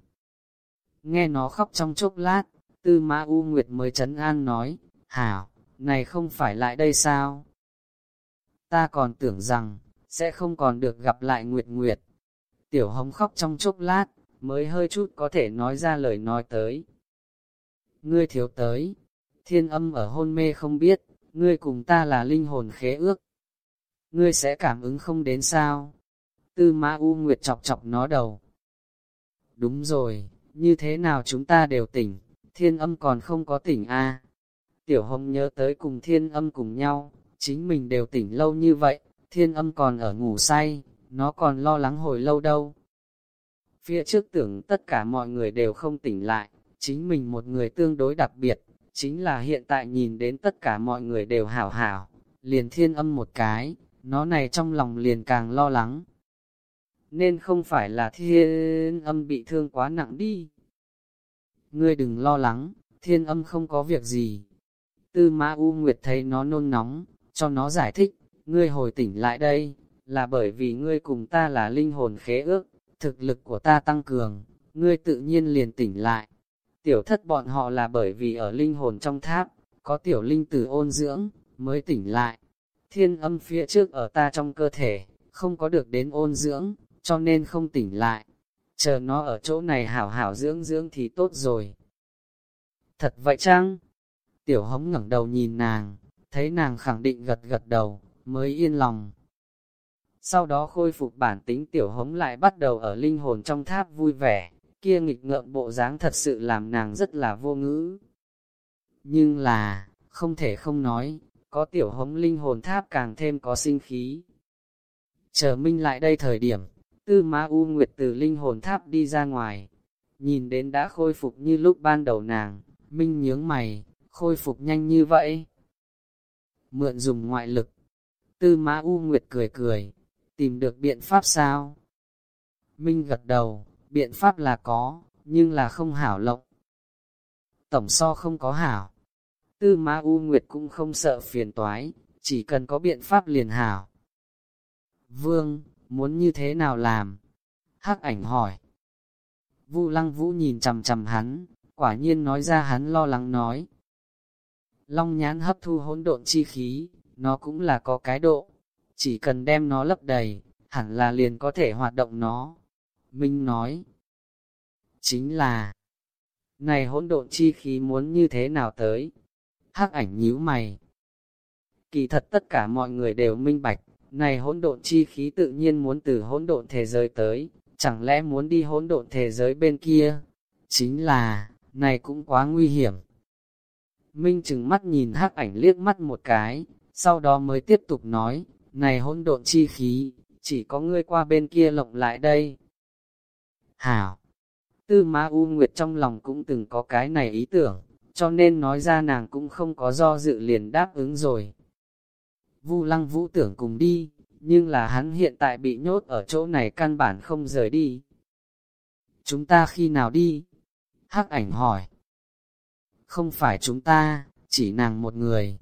Nghe nó khóc trong chốc lát, tư ma U Nguyệt mới chấn an nói, hảo, này không phải lại đây sao? Ta còn tưởng rằng, sẽ không còn được gặp lại Nguyệt Nguyệt. Tiểu hống khóc trong chốc lát, mới hơi chút có thể nói ra lời nói tới. Ngươi thiếu tới, thiên âm ở hôn mê không biết, ngươi cùng ta là linh hồn khế ước. Ngươi sẽ cảm ứng không đến sao? Tư Ma U Nguyệt chọc chọc nó đầu. Đúng rồi, như thế nào chúng ta đều tỉnh, thiên âm còn không có tỉnh a Tiểu hồng nhớ tới cùng thiên âm cùng nhau, chính mình đều tỉnh lâu như vậy, thiên âm còn ở ngủ say, nó còn lo lắng hồi lâu đâu. Phía trước tưởng tất cả mọi người đều không tỉnh lại, chính mình một người tương đối đặc biệt, chính là hiện tại nhìn đến tất cả mọi người đều hảo hảo, liền thiên âm một cái, nó này trong lòng liền càng lo lắng. Nên không phải là thiên âm bị thương quá nặng đi. Ngươi đừng lo lắng, thiên âm không có việc gì. Tư ma U Nguyệt thấy nó nôn nóng, cho nó giải thích, ngươi hồi tỉnh lại đây, là bởi vì ngươi cùng ta là linh hồn khế ước, thực lực của ta tăng cường, ngươi tự nhiên liền tỉnh lại. Tiểu thất bọn họ là bởi vì ở linh hồn trong tháp, có tiểu linh tử ôn dưỡng, mới tỉnh lại. Thiên âm phía trước ở ta trong cơ thể, không có được đến ôn dưỡng, cho nên không tỉnh lại. Chờ nó ở chỗ này hảo hảo dưỡng dưỡng thì tốt rồi. Thật vậy chăng? Tiểu hống ngẩng đầu nhìn nàng, thấy nàng khẳng định gật gật đầu, mới yên lòng. Sau đó khôi phục bản tính tiểu hống lại bắt đầu ở linh hồn trong tháp vui vẻ, kia nghịch ngợm bộ dáng thật sự làm nàng rất là vô ngữ. Nhưng là, không thể không nói, có tiểu hống linh hồn tháp càng thêm có sinh khí. Chờ Minh lại đây thời điểm, tư ma U Nguyệt từ linh hồn tháp đi ra ngoài, nhìn đến đã khôi phục như lúc ban đầu nàng, Minh nhướng mày, khôi phục nhanh như vậy. Mượn dùng ngoại lực, tư ma U Nguyệt cười cười, tìm được biện pháp sao? Minh gật đầu, biện pháp là có, nhưng là không hảo lộng. Tổng so không có hảo. Tư Ma U Nguyệt cũng không sợ phiền toái, chỉ cần có biện pháp liền hảo. Vương, muốn như thế nào làm? Hắc ảnh hỏi. Vu Lăng Vũ nhìn chằm chằm hắn, quả nhiên nói ra hắn lo lắng nói. Long nhãn hấp thu hỗn độn chi khí, nó cũng là có cái độ, chỉ cần đem nó lấp đầy, hẳn là liền có thể hoạt động nó. Minh nói, chính là, này hỗn độn chi khí muốn như thế nào tới? Hắc ảnh nhíu mày. Kỳ thật tất cả mọi người đều minh bạch, này hỗn độn chi khí tự nhiên muốn từ hỗn độn thế giới tới, chẳng lẽ muốn đi hỗn độn thế giới bên kia? Chính là, này cũng quá nguy hiểm. Minh chừng mắt nhìn hắc ảnh liếc mắt một cái, sau đó mới tiếp tục nói, này hỗn độn chi khí, chỉ có ngươi qua bên kia lộng lại đây. Hảo! Tư Ma U Nguyệt trong lòng cũng từng có cái này ý tưởng, cho nên nói ra nàng cũng không có do dự liền đáp ứng rồi. Vu Lăng Vũ tưởng cùng đi, nhưng là hắn hiện tại bị nhốt ở chỗ này căn bản không rời đi. Chúng ta khi nào đi? Hắc ảnh hỏi. Không phải chúng ta, chỉ nàng một người.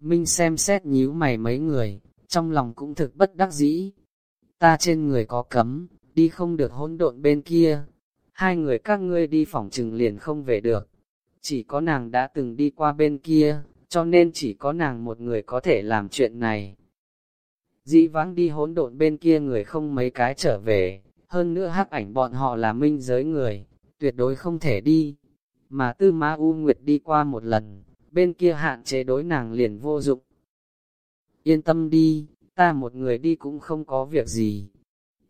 Minh xem xét nhíu mày mấy người, trong lòng cũng thực bất đắc dĩ. Ta trên người có cấm, đi không được hỗn độn bên kia. Hai người các ngươi đi phòng trừng liền không về được. Chỉ có nàng đã từng đi qua bên kia, cho nên chỉ có nàng một người có thể làm chuyện này. Dĩ vãng đi hỗn độn bên kia người không mấy cái trở về, hơn nữa hắc ảnh bọn họ là minh giới người, tuyệt đối không thể đi. Mà tư ma U Nguyệt đi qua một lần, bên kia hạn chế đối nàng liền vô dụng. Yên tâm đi, ta một người đi cũng không có việc gì.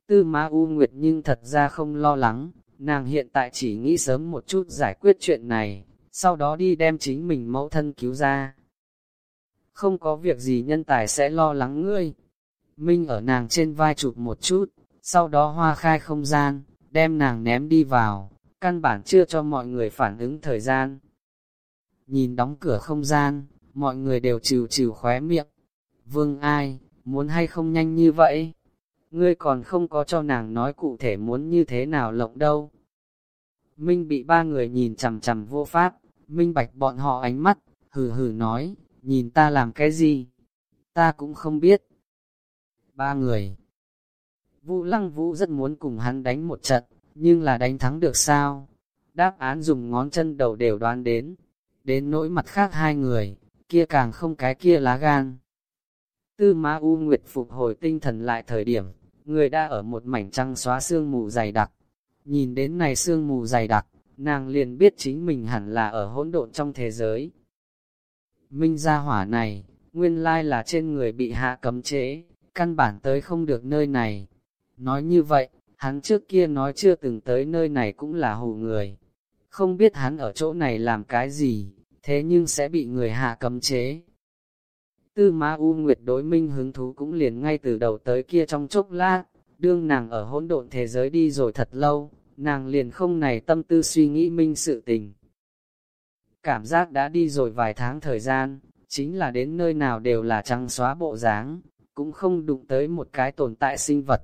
Tư Ma U Nguyệt nhưng thật ra không lo lắng, nàng hiện tại chỉ nghĩ sớm một chút giải quyết chuyện này, sau đó đi đem chính mình mẫu thân cứu ra. Không có việc gì nhân tài sẽ lo lắng ngươi. Minh ở nàng trên vai chụp một chút, sau đó hoa khai không gian, đem nàng ném đi vào, căn bản chưa cho mọi người phản ứng thời gian. Nhìn đóng cửa không gian, mọi người đều trừ trừ khóe miệng. Vương ai, muốn hay không nhanh như vậy? Ngươi còn không có cho nàng nói cụ thể muốn như thế nào lộng đâu. Minh bị ba người nhìn chằm chằm vô pháp, minh bạch bọn họ ánh mắt, hừ hừ nói, nhìn ta làm cái gì? Ta cũng không biết. Ba người. Vũ Lăng Vũ rất muốn cùng hắn đánh một trận, nhưng là đánh thắng được sao? Đáp án dùng ngón chân đầu đều đoán đến. Đến nỗi mặt khác hai người, kia càng không cái kia lá gan. Tư Ma U Nguyệt phục hồi tinh thần lại thời điểm, người đã ở một mảnh trăng xóa sương mù dày đặc. Nhìn đến này sương mù dày đặc, nàng liền biết chính mình hẳn là ở hỗn độn trong thế giới. Minh gia hỏa này, nguyên lai là trên người bị hạ cấm chế, căn bản tới không được nơi này. Nói như vậy, hắn trước kia nói chưa từng tới nơi này cũng là hù người. Không biết hắn ở chỗ này làm cái gì, thế nhưng sẽ bị người hạ cấm chế. Tư Ma U Nguyệt đối minh hứng thú cũng liền ngay từ đầu tới kia trong chốc lát, đương nàng ở hỗn độn thế giới đi rồi thật lâu, nàng liền không này tâm tư suy nghĩ minh sự tình. Cảm giác đã đi rồi vài tháng thời gian, chính là đến nơi nào đều là trăng xóa bộ dáng, cũng không đụng tới một cái tồn tại sinh vật.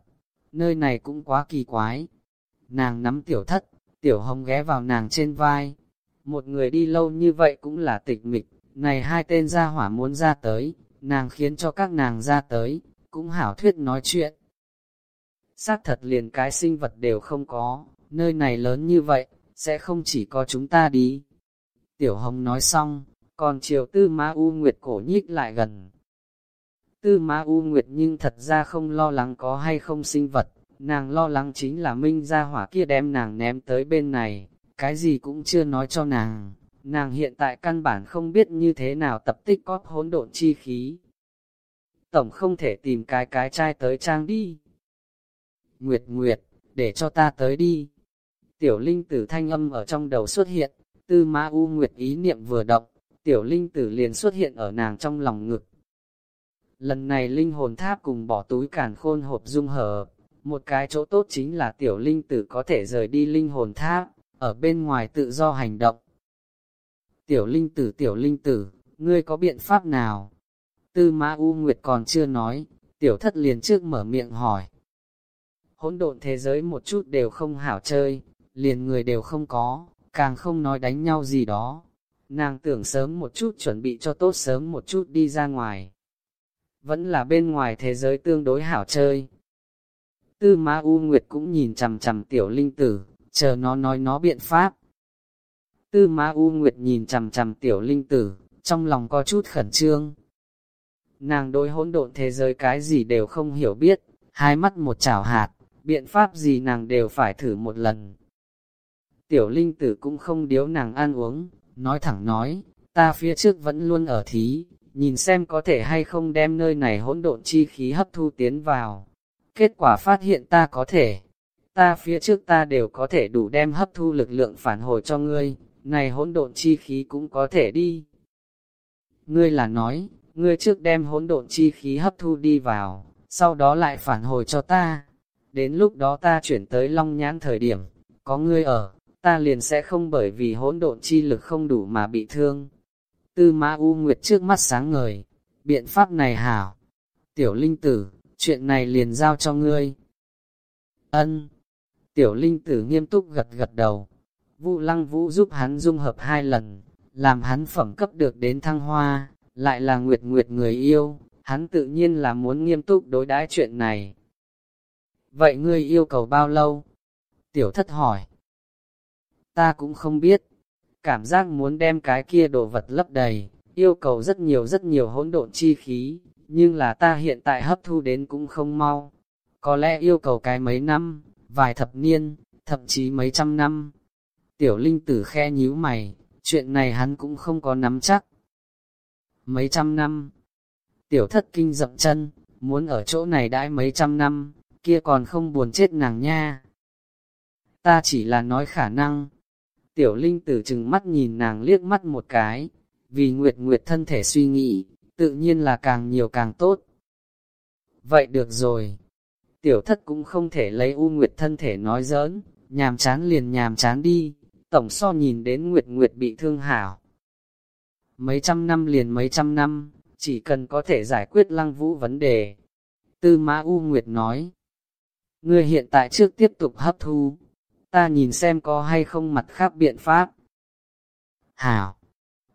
Nơi này cũng quá kỳ quái. Nàng nắm tiểu thất, tiểu hồng ghé vào nàng trên vai. Một người đi lâu như vậy cũng là tịch mịch, này hai tên gia hỏa muốn ra tới, nàng khiến cho các nàng ra tới, cũng hảo thuyết nói chuyện. Xác thật liền cái sinh vật đều không có, nơi này lớn như vậy, sẽ không chỉ có chúng ta đi. Tiểu Hồng nói xong, còn chiều tư ma U Nguyệt cổ nhích lại gần. Tư ma U Nguyệt nhưng thật ra không lo lắng có hay không sinh vật, nàng lo lắng chính là Minh gia hỏa kia đem nàng ném tới bên này, cái gì cũng chưa nói cho nàng. Nàng hiện tại căn bản không biết như thế nào tập tích có hỗn độn chi khí. Tổng không thể tìm cái cái trai tới trang đi. Nguyệt Nguyệt, để cho ta tới đi. tiểu linh tử thanh âm ở trong đầu xuất hiện, tư ma u nguyệt ý niệm vừa động, tiểu linh tử liền xuất hiện ở nàng trong lòng ngực. Lần này linh hồn tháp cùng bỏ túi càn khôn hộp dung hợp, một cái chỗ tốt chính là tiểu linh tử có thể rời đi linh hồn tháp, ở bên ngoài tự do hành động. Tiểu linh tử tiểu linh tử, ngươi có biện pháp nào? Tư Ma U Nguyệt còn chưa nói, tiểu thất liền trước mở miệng hỏi. Hỗn độn thế giới một chút đều không hảo chơi, liền người đều không có, càng không nói đánh nhau gì đó. Nàng tưởng sớm một chút chuẩn bị cho tốt sớm một chút đi ra ngoài. Vẫn là bên ngoài thế giới tương đối hảo chơi. Tư Ma U Nguyệt cũng nhìn chằm chằm tiểu linh tử, chờ nó nói nó biện pháp. Tư Ma U Nguyệt nhìn chằm chằm tiểu linh tử, trong lòng có chút khẩn trương. Nàng đối hỗn độn thế giới cái gì đều không hiểu biết, hai mắt một chảo hạt, biện pháp gì nàng đều phải thử một lần. Tiểu linh tử cũng không điếu nàng ăn uống, nói thẳng nói, ta phía trước vẫn luôn ở thí, nhìn xem có thể hay không đem nơi này hỗn độn chi khí hấp thu tiến vào. Kết quả phát hiện ta có thể, ta phía trước ta đều có thể đủ đem hấp thu lực lượng phản hồi cho ngươi, này hỗn độn chi khí cũng có thể đi. Ngươi là nói, ngươi trước đem hỗn độn chi khí hấp thu đi vào, sau đó lại phản hồi cho ta. Đến lúc đó ta chuyển tới long nhãn thời điểm, có ngươi ở, ta liền sẽ không bởi vì hỗn độn chi lực không đủ mà bị thương. Tư Ma U Nguyệt trước mắt sáng ngời, biện pháp này hảo. Tiểu Linh Tử, chuyện này liền giao cho ngươi. Ân. Tiểu Linh Tử nghiêm túc gật gật đầu. Vũ Lăng Vũ giúp hắn dung hợp hai lần, làm hắn phẩm cấp được đến thăng hoa, lại là Nguyệt Nguyệt người yêu, hắn tự nhiên là muốn nghiêm túc đối đãi chuyện này. Vậy ngươi yêu cầu bao lâu? Tiểu thất hỏi. Ta cũng không biết, cảm giác muốn đem cái kia đồ vật lấp đầy, yêu cầu rất nhiều rất nhiều hỗn độn chi khí, nhưng là ta hiện tại hấp thu đến cũng không mau. Có lẽ yêu cầu cái mấy năm, vài thập niên, thậm chí mấy trăm năm. Tiểu linh tử khe nhíu mày, chuyện này hắn cũng không có nắm chắc. Mấy trăm năm, tiểu thất kinh dậm chân, muốn ở chỗ này đãi mấy trăm năm, kia còn không buồn chết nàng nha. Ta chỉ là nói khả năng, Tiểu linh tử chừng mắt nhìn nàng liếc mắt một cái, vì Nguyệt Nguyệt thân thể suy nghĩ, tự nhiên là càng nhiều càng tốt. Vậy được rồi, tiểu thất cũng không thể lấy U Nguyệt thân thể nói giỡn, nhàm chán liền nhàm chán đi, tổng so nhìn đến Nguyệt Nguyệt bị thương hảo. Mấy trăm năm liền mấy trăm năm, chỉ cần có thể giải quyết lăng vũ vấn đề. Tư Mã U Nguyệt nói, ngươi hiện tại trước tiếp tục hấp thu, ta nhìn xem có hay không mặt khác biện pháp. Hảo!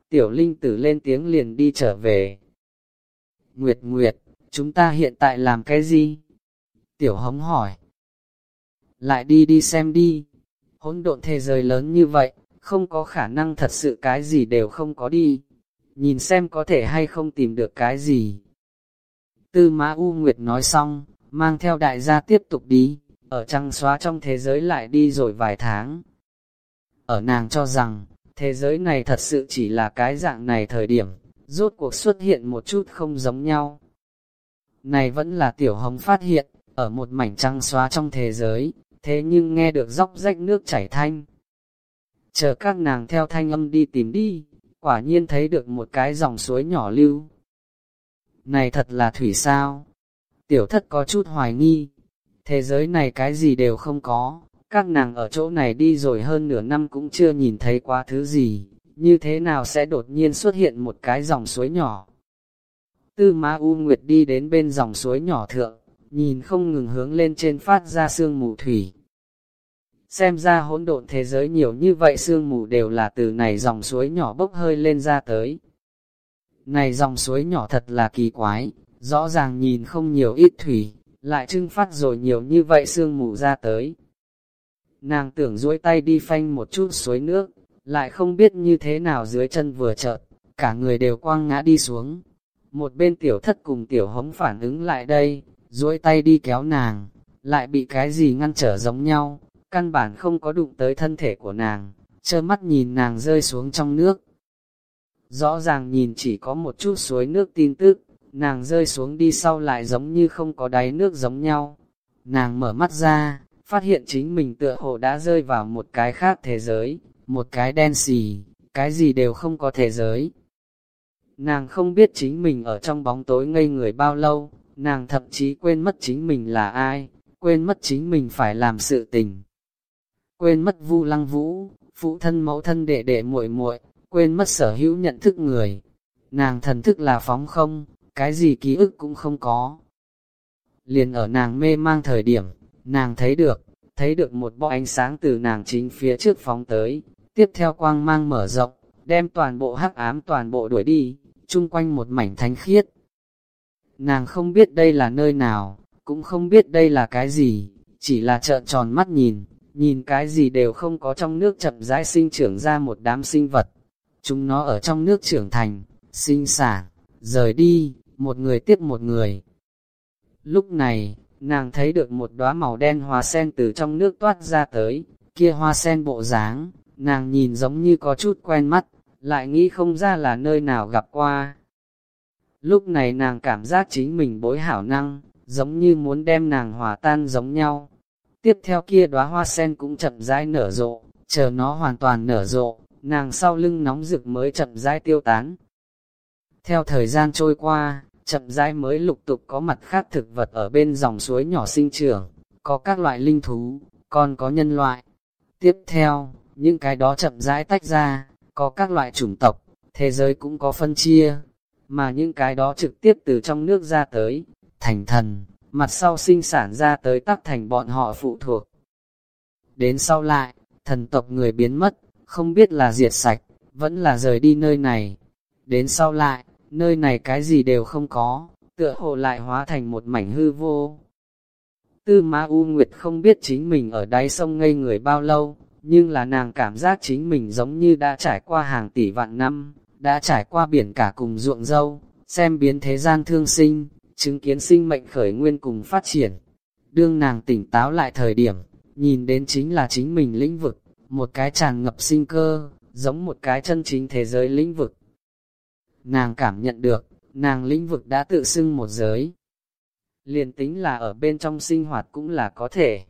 Tiểu Linh tử lên tiếng liền đi trở về. Nguyệt Nguyệt, chúng ta hiện tại làm cái gì? Tiểu hống hỏi. Lại đi đi xem đi. Hỗn độn thế giới lớn như vậy, không có khả năng thật sự cái gì đều không có đi. Nhìn xem có thể hay không tìm được cái gì. Tư Mã U Nguyệt nói xong, mang theo đại gia tiếp tục đi ở trăng xóa trong thế giới lại đi rồi vài tháng. Ở nàng cho rằng, thế giới này thật sự chỉ là cái dạng này thời điểm, rốt cuộc xuất hiện một chút không giống nhau. Này vẫn là tiểu hồng phát hiện, ở một mảnh trăng xóa trong thế giới, thế nhưng nghe được dốc rách nước chảy thanh. Chờ các nàng theo thanh âm đi tìm đi, quả nhiên thấy được một cái dòng suối nhỏ lưu. Này thật là thủy sao? Tiểu thất có chút hoài nghi, thế giới này cái gì đều không có, các nàng ở chỗ này đi rồi hơn nửa năm cũng chưa nhìn thấy quá thứ gì, như thế nào sẽ đột nhiên xuất hiện một cái dòng suối nhỏ. Tư Ma U Nguyệt đi đến bên dòng suối nhỏ thượng, nhìn không ngừng hướng lên trên phát ra sương mù thủy. Xem ra hỗn độn thế giới nhiều như vậy sương mù đều là từ này dòng suối nhỏ bốc hơi lên ra tới. Này dòng suối nhỏ thật là kỳ quái, rõ ràng nhìn không nhiều ít thủy, lại trưng phát rồi nhiều như vậy sương mù ra tới. Nàng tưởng duỗi tay đi phanh một chút suối nước, lại không biết như thế nào dưới chân vừa chợt, cả người đều quăng ngã đi xuống. Một bên tiểu thất cùng tiểu hống phản ứng lại đây, duỗi tay đi kéo nàng, lại bị cái gì ngăn trở giống nhau, căn bản không có đụng tới thân thể của nàng, trơ mắt nhìn nàng rơi xuống trong nước. Rõ ràng nhìn chỉ có một chút suối nước tin tức, nàng rơi xuống đi sau lại giống như không có đáy nước giống nhau. Nàng mở mắt ra, phát hiện chính mình tựa hồ đã rơi vào một cái khác thế giới, một cái đen xì, cái gì đều không có thế giới. Nàng không biết chính mình ở trong bóng tối ngây người bao lâu, nàng thậm chí quên mất chính mình là ai, quên mất chính mình phải làm sự tình. Quên mất vu lăng vũ, phụ thân mẫu thân đệ đệ muội muội, quên mất sở hữu nhận thức người. Nàng thần thức là phóng không, cái gì ký ức cũng không có. Liền ở nàng mê mang thời điểm, nàng thấy được, thấy được một bộ ánh sáng từ nàng chính phía trước phóng tới, tiếp theo quang mang mở rộng, đem toàn bộ hắc ám toàn bộ đuổi đi, chung quanh một mảnh thánh khiết. Nàng không biết đây là nơi nào, cũng không biết đây là cái gì, chỉ là trợn tròn mắt nhìn, nhìn cái gì đều không có trong nước chậm rãi sinh trưởng ra một đám sinh vật. Chúng nó ở trong nước trưởng thành, sinh sản, rời đi, một người tiếp một người. Lúc này, nàng thấy được một đóa màu đen hoa sen từ trong nước toát ra tới, kia hoa sen bộ dáng, nàng nhìn giống như có chút quen mắt, lại nghĩ không ra là nơi nào gặp qua. Lúc này nàng cảm giác chính mình bối hảo năng, giống như muốn đem nàng hòa tan giống nhau. Tiếp theo kia đóa hoa sen cũng chậm rãi nở rộ, chờ nó hoàn toàn nở rộ, nàng sau lưng nóng rực mới chậm rãi tiêu tán. Theo thời gian trôi qua, chậm rãi mới lục tục có mặt khác thực vật ở bên dòng suối nhỏ sinh trưởng, có các loại linh thú, còn có nhân loại. Tiếp theo, những cái đó chậm rãi tách ra, có các loại chủng tộc, thế giới cũng có phân chia, mà những cái đó trực tiếp từ trong nước ra tới, thành thần, mặt sau sinh sản ra tới tắc thành bọn họ phụ thuộc. Đến sau lại, thần tộc người biến mất, không biết là diệt sạch, vẫn là rời đi nơi này. Đến sau lại, nơi này cái gì đều không có, tựa hồ lại hóa thành một mảnh hư vô. Tư Ma U Nguyệt không biết chính mình ở đáy sông ngây người bao lâu, nhưng là nàng cảm giác chính mình giống như đã trải qua hàng tỷ vạn năm, đã trải qua biển cả cùng ruộng dâu, xem biến thế gian thương sinh, chứng kiến sinh mệnh khởi nguyên cùng phát triển. Đương nàng tỉnh táo lại thời điểm, nhìn đến chính là chính mình lĩnh vực, một cái tràn ngập sinh cơ, giống một cái chân chính thế giới lĩnh vực. Nàng cảm nhận được, nàng lĩnh vực đã tự xưng một giới. Liền tính là ở bên trong sinh hoạt cũng là có thể.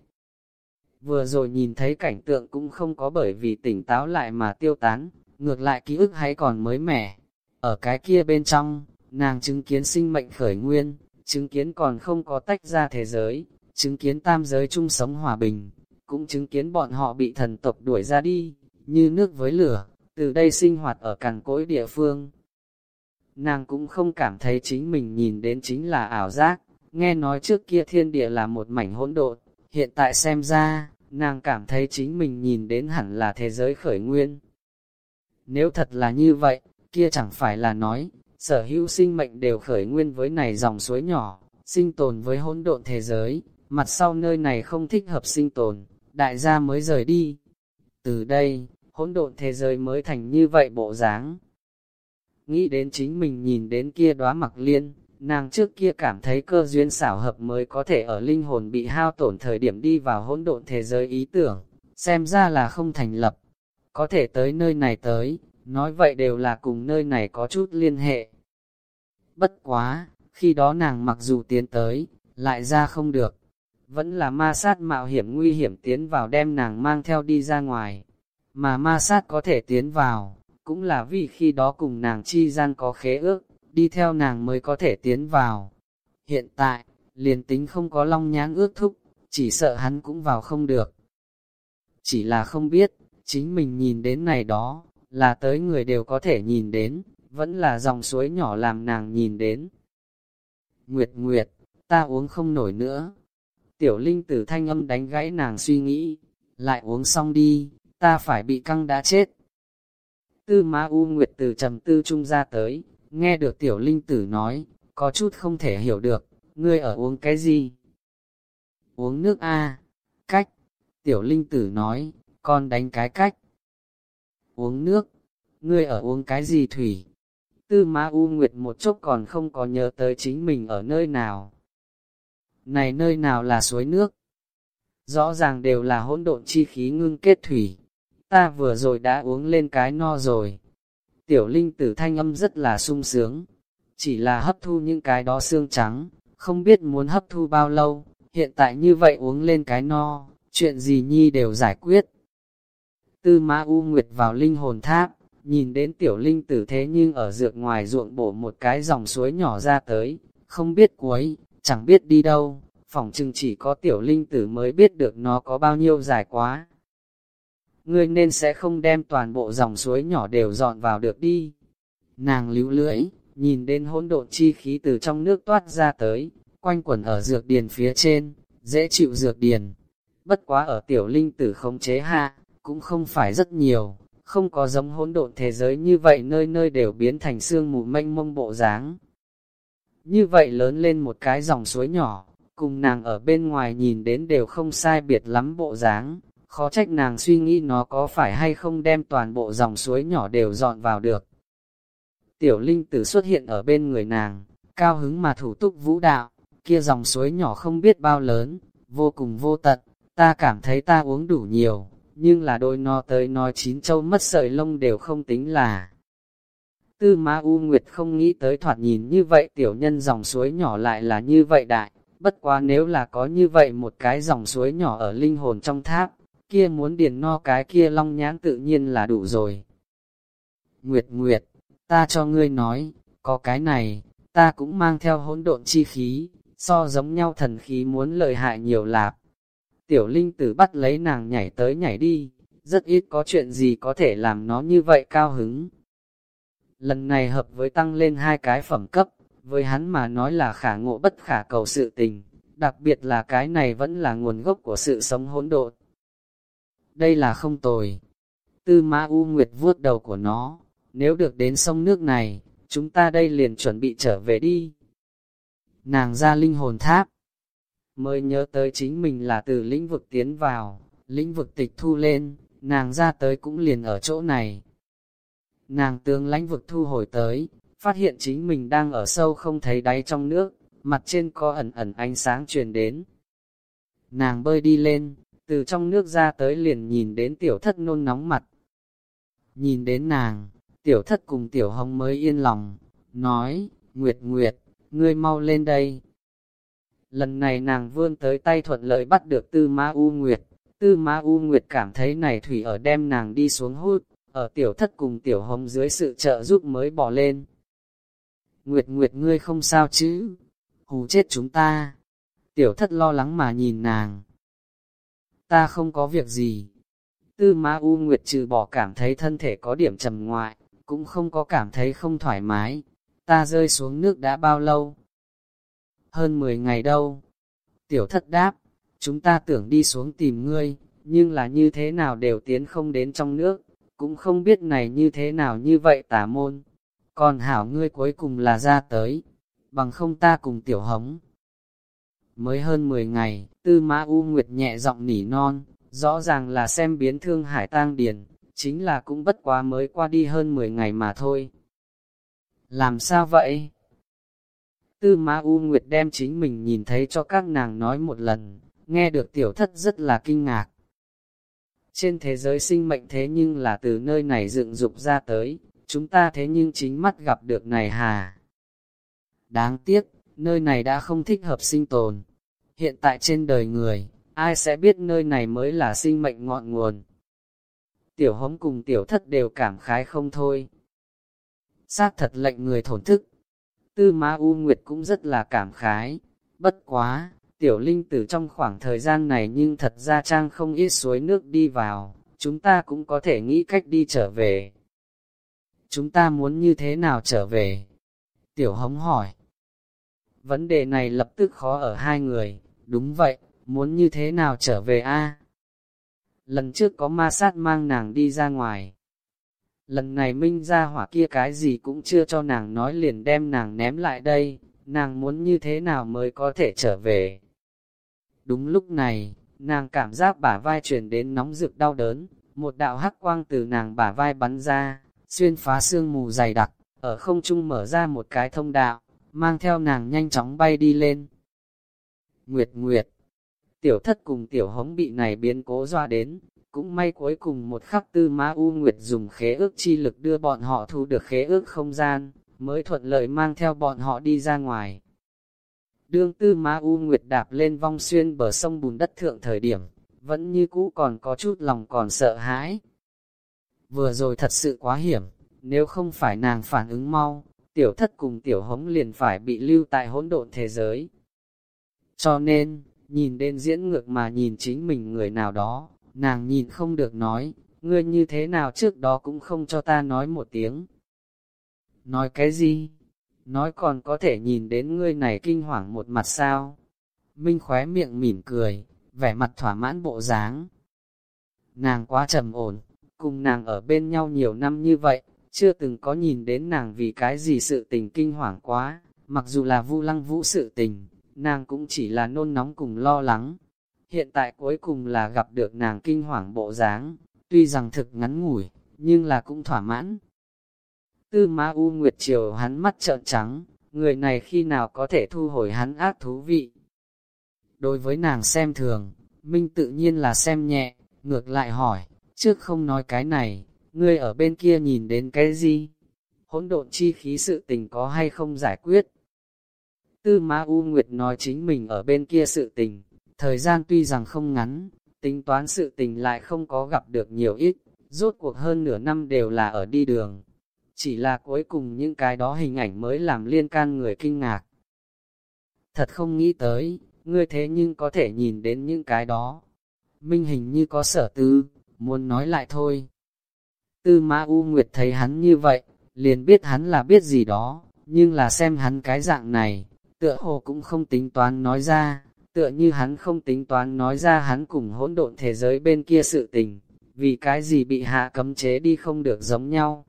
Vừa rồi nhìn thấy cảnh tượng cũng không có bởi vì tỉnh táo lại mà tiêu tán, ngược lại ký ức hay còn mới mẻ. Ở cái kia bên trong, nàng chứng kiến sinh mệnh khởi nguyên, chứng kiến còn không có tách ra thế giới, chứng kiến tam giới chung sống hòa bình, cũng chứng kiến bọn họ bị thần tộc đuổi ra đi, như nước với lửa, từ đây sinh hoạt ở cằn cỗi địa phương. Nàng cũng không cảm thấy chính mình nhìn đến chính là ảo giác, nghe nói trước kia thiên địa là một mảnh hỗn độn, hiện tại xem ra, nàng cảm thấy chính mình nhìn đến hẳn là thế giới khởi nguyên. Nếu thật là như vậy, kia chẳng phải là nói, sở hữu sinh mệnh đều khởi nguyên với này dòng suối nhỏ, sinh tồn với hỗn độn thế giới, mặt sau nơi này không thích hợp sinh tồn, đại gia mới rời đi. Từ đây, hỗn độn thế giới mới thành như vậy bộ dáng. Nghĩ đến chính mình nhìn đến kia đóa mặc liên, nàng trước kia cảm thấy cơ duyên xảo hợp mới có thể ở linh hồn bị hao tổn thời điểm đi vào hỗn độn thế giới ý tưởng, xem ra là không thành lập. Có thể tới nơi này tới, nói vậy đều là cùng nơi này có chút liên hệ. Bất quá, khi đó nàng mặc dù tiến tới, lại ra không được, vẫn là ma sát mạo hiểm nguy hiểm tiến vào đem nàng mang theo đi ra ngoài, mà ma sát có thể tiến vào, cũng là vì khi đó cùng nàng chi gian có khế ước, đi theo nàng mới có thể tiến vào. Hiện tại, liền tính không có long nhãn ước thúc, chỉ sợ hắn cũng vào không được. Chỉ là không biết, chính mình nhìn đến này đó, là tới người đều có thể nhìn đến, vẫn là dòng suối nhỏ làm nàng nhìn đến. Nguyệt Nguyệt, ta uống không nổi nữa. Tiểu Linh tử thanh âm đánh gãy nàng suy nghĩ, lại uống xong đi, ta phải bị căng đã chết. Tư Ma U Nguyệt từ trầm tư trung ra tới, nghe được Tiểu Linh tử nói, có chút không thể hiểu được, ngươi ở uống cái gì? Uống nước A, cách. Tiểu Linh tử nói, con đánh cái cách. Uống nước, ngươi ở uống cái gì thủy? Tư Ma U Nguyệt một chốc còn không có nhớ tới chính mình ở nơi nào. Này nơi nào là suối nước? Rõ ràng đều là hỗn độn chi khí ngưng kết thủy. Ta vừa rồi đã uống lên cái no rồi. Tiểu linh tử thanh âm rất là sung sướng. Chỉ là hấp thu những cái đó xương trắng, không biết muốn hấp thu bao lâu. Hiện tại như vậy uống lên cái no, chuyện gì nhi đều giải quyết. Tư Ma U Nguyệt vào linh hồn tháp, nhìn đến tiểu linh tử thế nhưng ở dược ngoài ruộng bổ một cái dòng suối nhỏ ra tới, không biết cuối, chẳng biết đi đâu, phỏng chừng chỉ có tiểu linh tử mới biết được nó có bao nhiêu dài quá. Ngươi nên sẽ không đem toàn bộ dòng suối nhỏ đều dọn vào được đi. Nàng lưu lưỡi, nhìn đến hỗn độn chi khí từ trong nước toát ra tới, quanh quẩn ở dược điền phía trên, dễ chịu dược điền. Bất quá ở tiểu linh tử không chế hạ, cũng không phải rất nhiều, không có giống hỗn độn thế giới như vậy nơi nơi đều biến thành xương mù mênh mông bộ dáng. Như vậy lớn lên một cái dòng suối nhỏ, cùng nàng ở bên ngoài nhìn đến đều không sai biệt lắm bộ dáng, khó trách nàng suy nghĩ nó có phải hay không đem toàn bộ dòng suối nhỏ đều dọn vào được. Tiểu linh tử xuất hiện ở bên người nàng, cao hứng mà thủ túc vũ đạo, kia dòng suối nhỏ không biết bao lớn, vô cùng vô tận, ta cảm thấy ta uống đủ nhiều, nhưng là đôi no tới nói chín châu mất sợi lông đều không tính là. Tư Ma U Nguyệt không nghĩ tới thoạt nhìn như vậy tiểu nhân dòng suối nhỏ lại là như vậy đại, bất quá nếu là có như vậy một cái dòng suối nhỏ ở linh hồn trong tháp, kia muốn điền no cái kia long nhãn tự nhiên là đủ rồi. Nguyệt Nguyệt, ta cho ngươi nói, có cái này, ta cũng mang theo hỗn độn chi khí, so giống nhau thần khí muốn lợi hại nhiều lạp. Tiểu linh tử bắt lấy nàng nhảy tới nhảy đi, rất ít có chuyện gì có thể làm nó như vậy cao hứng. Lần này hợp với tăng lên hai cái phẩm cấp, với hắn mà nói là khả ngộ bất khả cầu sự tình, đặc biệt là cái này vẫn là nguồn gốc của sự sống hỗn độn. Đây là không tồi. Tư Ma U Nguyệt vuốt đầu của nó, nếu được đến sông nước này, chúng ta đây liền chuẩn bị trở về đi. Nàng ra linh hồn tháp, mới nhớ tới chính mình là từ lĩnh vực tiến vào, lĩnh vực tịch thu lên, nàng ra tới cũng liền ở chỗ này. Nàng tướng lãnh vực thu hồi tới, phát hiện chính mình đang ở sâu không thấy đáy trong nước, mặt trên có ẩn ẩn ánh sáng truyền đến. Nàng bơi đi lên, từ trong nước ra tới liền nhìn đến tiểu thất nôn nóng mặt. Nhìn đến nàng, tiểu thất cùng tiểu hồng mới yên lòng, nói, Nguyệt Nguyệt, ngươi mau lên đây. Lần này nàng vươn tới tay thuận lợi bắt được tư ma U Nguyệt, tư ma U Nguyệt cảm thấy này thủy ở đem nàng đi xuống hút, ở tiểu thất cùng tiểu hồng dưới sự trợ giúp mới bỏ lên. Nguyệt Nguyệt ngươi không sao chứ, hù chết chúng ta. Tiểu thất lo lắng mà nhìn nàng. Ta không có việc gì. Tư Ma U Nguyệt trừ bỏ cảm thấy thân thể có điểm trầm ngoại, cũng không có cảm thấy không thoải mái. Ta rơi xuống nước đã bao lâu? Hơn 10 ngày đâu? Tiểu thất đáp, chúng ta tưởng đi xuống tìm ngươi, nhưng là như thế nào đều tiến không đến trong nước, cũng không biết này như thế nào như vậy tả môn. Còn hảo ngươi cuối cùng là ra tới, bằng không ta cùng tiểu hống. Mới hơn 10 ngày, tư mã U Nguyệt nhẹ giọng nỉ non, rõ ràng là xem biến thương hải tang điền, chính là cũng bất quá mới qua đi hơn 10 ngày mà thôi. Làm sao vậy? Tư Ma U Nguyệt đem chính mình nhìn thấy cho các nàng nói một lần, nghe được tiểu thất rất là kinh ngạc. Trên thế giới sinh mệnh thế nhưng là từ nơi này dựng dục ra tới, chúng ta thế nhưng chính mắt gặp được này hà. Đáng tiếc, nơi này đã không thích hợp sinh tồn. Hiện tại trên đời người, ai sẽ biết nơi này mới là sinh mệnh ngọn nguồn. Tiểu hống cùng tiểu thất đều cảm khái không thôi. Xác thật lệnh người thổn thức. Tư Ma U Nguyệt cũng rất là cảm khái. Bất quá, tiểu linh tử trong khoảng thời gian này nhưng thật ra trang không ít suối nước đi vào, chúng ta cũng có thể nghĩ cách đi trở về. Chúng ta muốn như thế nào trở về? Tiểu hống hỏi. Vấn đề này lập tức khó ở hai người, đúng vậy, muốn như thế nào trở về a? Lần trước có ma sát mang nàng đi ra ngoài. Lần này minh ra hỏa kia cái gì cũng chưa cho nàng nói liền đem nàng ném lại đây, nàng muốn như thế nào mới có thể trở về. Đúng lúc này, nàng cảm giác bả vai chuyển đến nóng rực đau đớn, một đạo hắc quang từ nàng bả vai bắn ra, xuyên phá sương mù dày đặc, ở không trung mở ra một cái thông đạo, mang theo nàng nhanh chóng bay đi lên. Nguyệt Nguyệt Tiểu thất cùng tiểu hống bị này biến cố doa đến, cũng may cuối cùng một khắc tư ma U Nguyệt dùng khế ước chi lực đưa bọn họ thu được khế ước không gian, mới thuận lợi mang theo bọn họ đi ra ngoài. Đương tư ma U Nguyệt đạp lên vong xuyên bờ sông bùn đất thượng thời điểm, vẫn như cũ còn có chút lòng còn sợ hãi. Vừa rồi thật sự quá hiểm, nếu không phải nàng phản ứng mau, tiểu thất cùng tiểu hống liền phải bị lưu tại hỗn độn thế giới. Cho nên, nhìn đến diễn ngược mà nhìn chính mình người nào đó, nàng nhìn không được nói, ngươi như thế nào trước đó cũng không cho ta nói một tiếng. Nói cái gì? Nói còn có thể nhìn đến ngươi này kinh hoàng một mặt sao? Minh khóe miệng mỉm cười, vẻ mặt thỏa mãn bộ dáng. Nàng quá trầm ổn, cùng nàng ở bên nhau nhiều năm như vậy, chưa từng có nhìn đến nàng vì cái gì sự tình kinh hoàng quá, mặc dù là vu lăng vũ sự tình, nàng cũng chỉ là nôn nóng cùng lo lắng. Hiện tại cuối cùng là gặp được nàng kinh hoàng bộ dáng, tuy rằng thực ngắn ngủi, nhưng là cũng thỏa mãn. Tư Ma U Nguyệt Triều hắn mắt trợn trắng, người này khi nào có thể thu hồi hắn ác thú vị. Đối với nàng xem thường, Minh tự nhiên là xem nhẹ, ngược lại hỏi, trước không nói cái này, ngươi ở bên kia nhìn đến cái gì? Hỗn độn chi khí sự tình có hay không giải quyết? Tư Ma U Nguyệt nói chính mình ở bên kia sự tình, thời gian tuy rằng không ngắn, tính toán sự tình lại không có gặp được nhiều ít, rốt cuộc hơn nửa năm đều là ở đi đường. Chỉ là cuối cùng những cái đó hình ảnh mới làm liên can người kinh ngạc. Thật không nghĩ tới, ngươi thế nhưng có thể nhìn đến những cái đó. Minh hình như có sở tư, muốn nói lại thôi. Tư Ma U Nguyệt thấy hắn như vậy, liền biết hắn là biết gì đó, nhưng là xem hắn cái dạng này, tựa hồ cũng không tính toán nói ra, tựa như hắn không tính toán nói ra hắn cùng hỗn độn thế giới bên kia sự tình, vì cái gì bị hạ cấm chế đi không được giống nhau.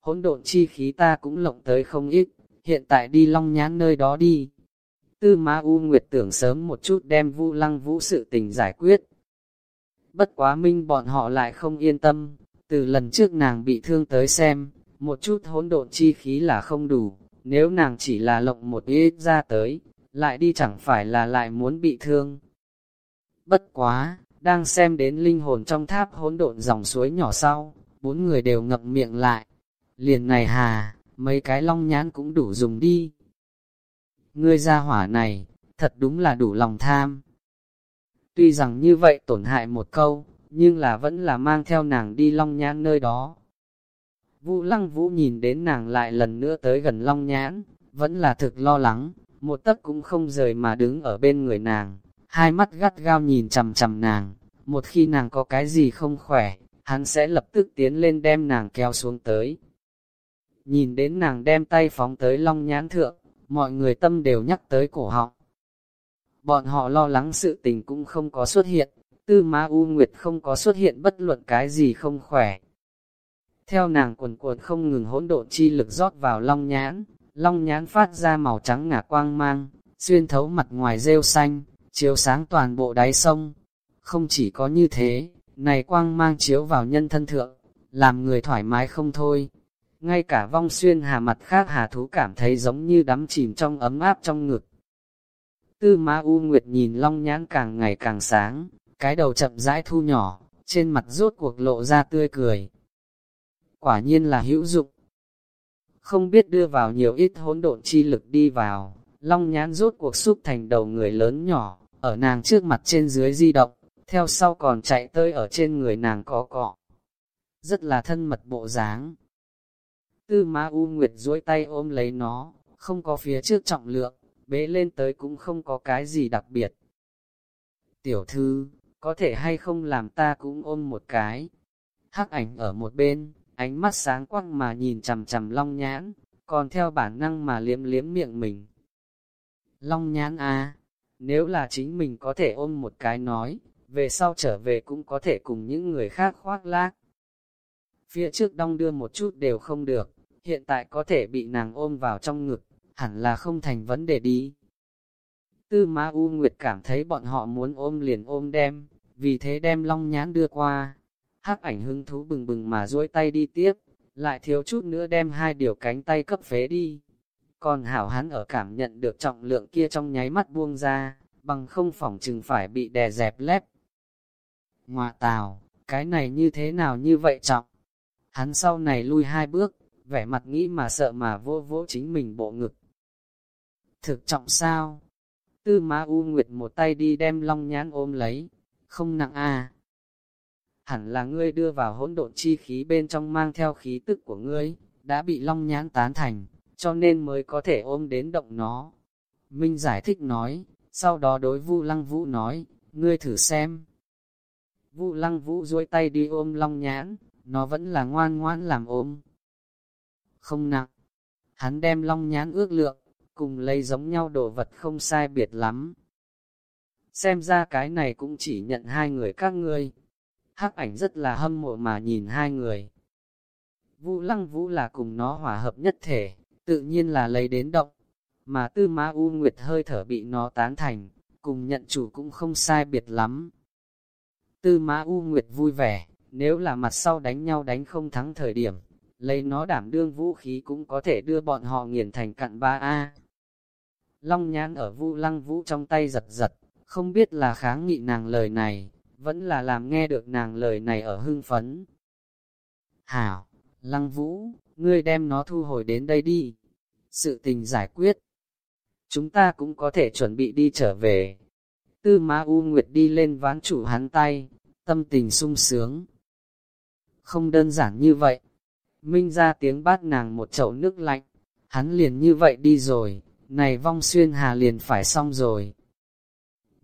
Hỗn độn chi khí ta cũng lộng tới không ít, hiện tại đi long nhãn nơi đó đi. Tư Ma U Nguyệt tưởng sớm một chút đem vu lăng vũ sự tình giải quyết. Bất quá minh bọn họ lại không yên tâm, từ lần trước nàng bị thương tới xem, một chút hỗn độn chi khí là không đủ, nếu nàng chỉ là lộng một ít ra tới, lại đi chẳng phải là lại muốn bị thương. Bất quá, đang xem đến linh hồn trong tháp hỗn độn dòng suối nhỏ sau, bốn người đều ngậm miệng lại. Liền này hà, mấy cái long nhãn cũng đủ dùng đi. Ngươi ra hỏa này, thật đúng là đủ lòng tham. Tuy rằng như vậy tổn hại một câu, nhưng là vẫn là mang theo nàng đi long nhãn nơi đó. Vũ lăng vũ nhìn đến nàng lại lần nữa tới gần long nhãn, vẫn là thực lo lắng, một tấc cũng không rời mà đứng ở bên người nàng, hai mắt gắt gao nhìn chằm chằm nàng, một khi nàng có cái gì không khỏe, hắn sẽ lập tức tiến lên đem nàng kéo xuống tới. Nhìn đến nàng đem tay phóng tới long nhãn thượng, mọi người tâm đều nhắc tới cổ họng. Bọn họ lo lắng sự tình cũng không có xuất hiện, tư ma u nguyệt không có xuất hiện bất luận cái gì không khỏe. Theo nàng quần cuộn không ngừng hỗn độn chi lực rót vào long nhãn, long nhãn phát ra màu trắng ngả quang mang, xuyên thấu mặt ngoài rêu xanh, chiếu sáng toàn bộ đáy sông. Không chỉ có như thế, này quang mang chiếu vào nhân thân thượng, làm người thoải mái không thôi. Ngay cả vong xuyên hà mặt khác hà thú cảm thấy giống như đắm chìm trong ấm áp trong ngực. Tư Ma U Nguyệt nhìn long nhãn càng ngày càng sáng, cái đầu chậm rãi thu nhỏ, trên mặt rốt cuộc lộ ra tươi cười. Quả nhiên là hữu dụng. Không biết đưa vào nhiều ít hỗn độn chi lực đi vào, long nhãn rốt cuộc xúc thành đầu người lớn nhỏ, ở nàng trước mặt trên dưới di động, theo sau còn chạy tới ở trên người nàng có cọ. Rất là thân mật bộ dáng. Tư Ma U Nguyệt duỗi tay ôm lấy nó, không có phía trước trọng lượng, bế lên tới cũng không có cái gì đặc biệt. Tiểu thư, có thể hay không làm ta cũng ôm một cái. Hắc ảnh ở một bên, ánh mắt sáng quăng mà nhìn chằm chằm long nhãn, còn theo bản năng mà liếm liếm miệng mình. Long nhãn à, nếu là chính mình có thể ôm một cái nói, về sau trở về cũng có thể cùng những người khác khoác lác. Phía trước đong đưa một chút đều không được, hiện tại có thể bị nàng ôm vào trong ngực, hẳn là không thành vấn đề đi. Tư Ma U Nguyệt cảm thấy bọn họ muốn ôm liền ôm đem, vì thế đem long nhãn đưa qua. Hắc ảnh hưng thú bừng bừng mà duỗi tay đi tiếp, lại thiếu chút nữa đem hai điều cánh tay cấp phế đi. Còn hảo hắn ở cảm nhận được trọng lượng kia trong nháy mắt buông ra, bằng không phỏng chừng phải bị đè dẹp lép. Ngoạ tào, cái này như thế nào như vậy trọng? Hắn sau này lui hai bước, vẻ mặt nghĩ mà sợ mà vô vỗ chính mình bộ ngực. Thực trọng sao? Tư Ma U Nguyệt một tay đi đem long nhãn ôm lấy, không nặng à. Hẳn là ngươi đưa vào hỗn độn chi khí bên trong mang theo khí tức của ngươi, đã bị long nhãn tán thành, cho nên mới có thể ôm đến động nó. Minh giải thích nói, sau đó đối Vu Lăng Vũ nói, ngươi thử xem. Vu Lăng Vũ duỗi tay đi ôm long nhãn, nó vẫn là ngoan ngoãn làm ôm. Không nặng, hắn đem long nhãn ước lượng, cùng lấy giống nhau đồ vật không sai biệt lắm. Xem ra cái này cũng chỉ nhận hai người các ngươi. Hắc ảnh rất là hâm mộ mà nhìn hai người. Vũ lăng vũ là cùng nó hòa hợp nhất thể, tự nhiên là lấy đến động. Mà tư ma u nguyệt hơi thở bị nó tán thành, cùng nhận chủ cũng không sai biệt lắm. Tư ma u nguyệt vui vẻ, nếu là mặt sau đánh nhau đánh không thắng thời điểm, lấy nó đảm đương vũ khí cũng có thể đưa bọn họ nghiền thành cặn ba a Long nhãn ở vu lăng vũ trong tay giật giật, không biết là kháng nghị nàng lời này, vẫn là làm nghe được nàng lời này ở hưng phấn. Hảo, lăng vũ, ngươi đem nó thu hồi đến đây đi. Sự tình giải quyết. Chúng ta cũng có thể chuẩn bị đi trở về. Tư Ma U Nguyệt đi lên ván chủ hắn tay, tâm tình sung sướng. Không đơn giản như vậy. Minh ra tiếng bát nàng một chậu nước lạnh, hắn liền như vậy đi rồi này vong xuyên hà liền phải xong rồi.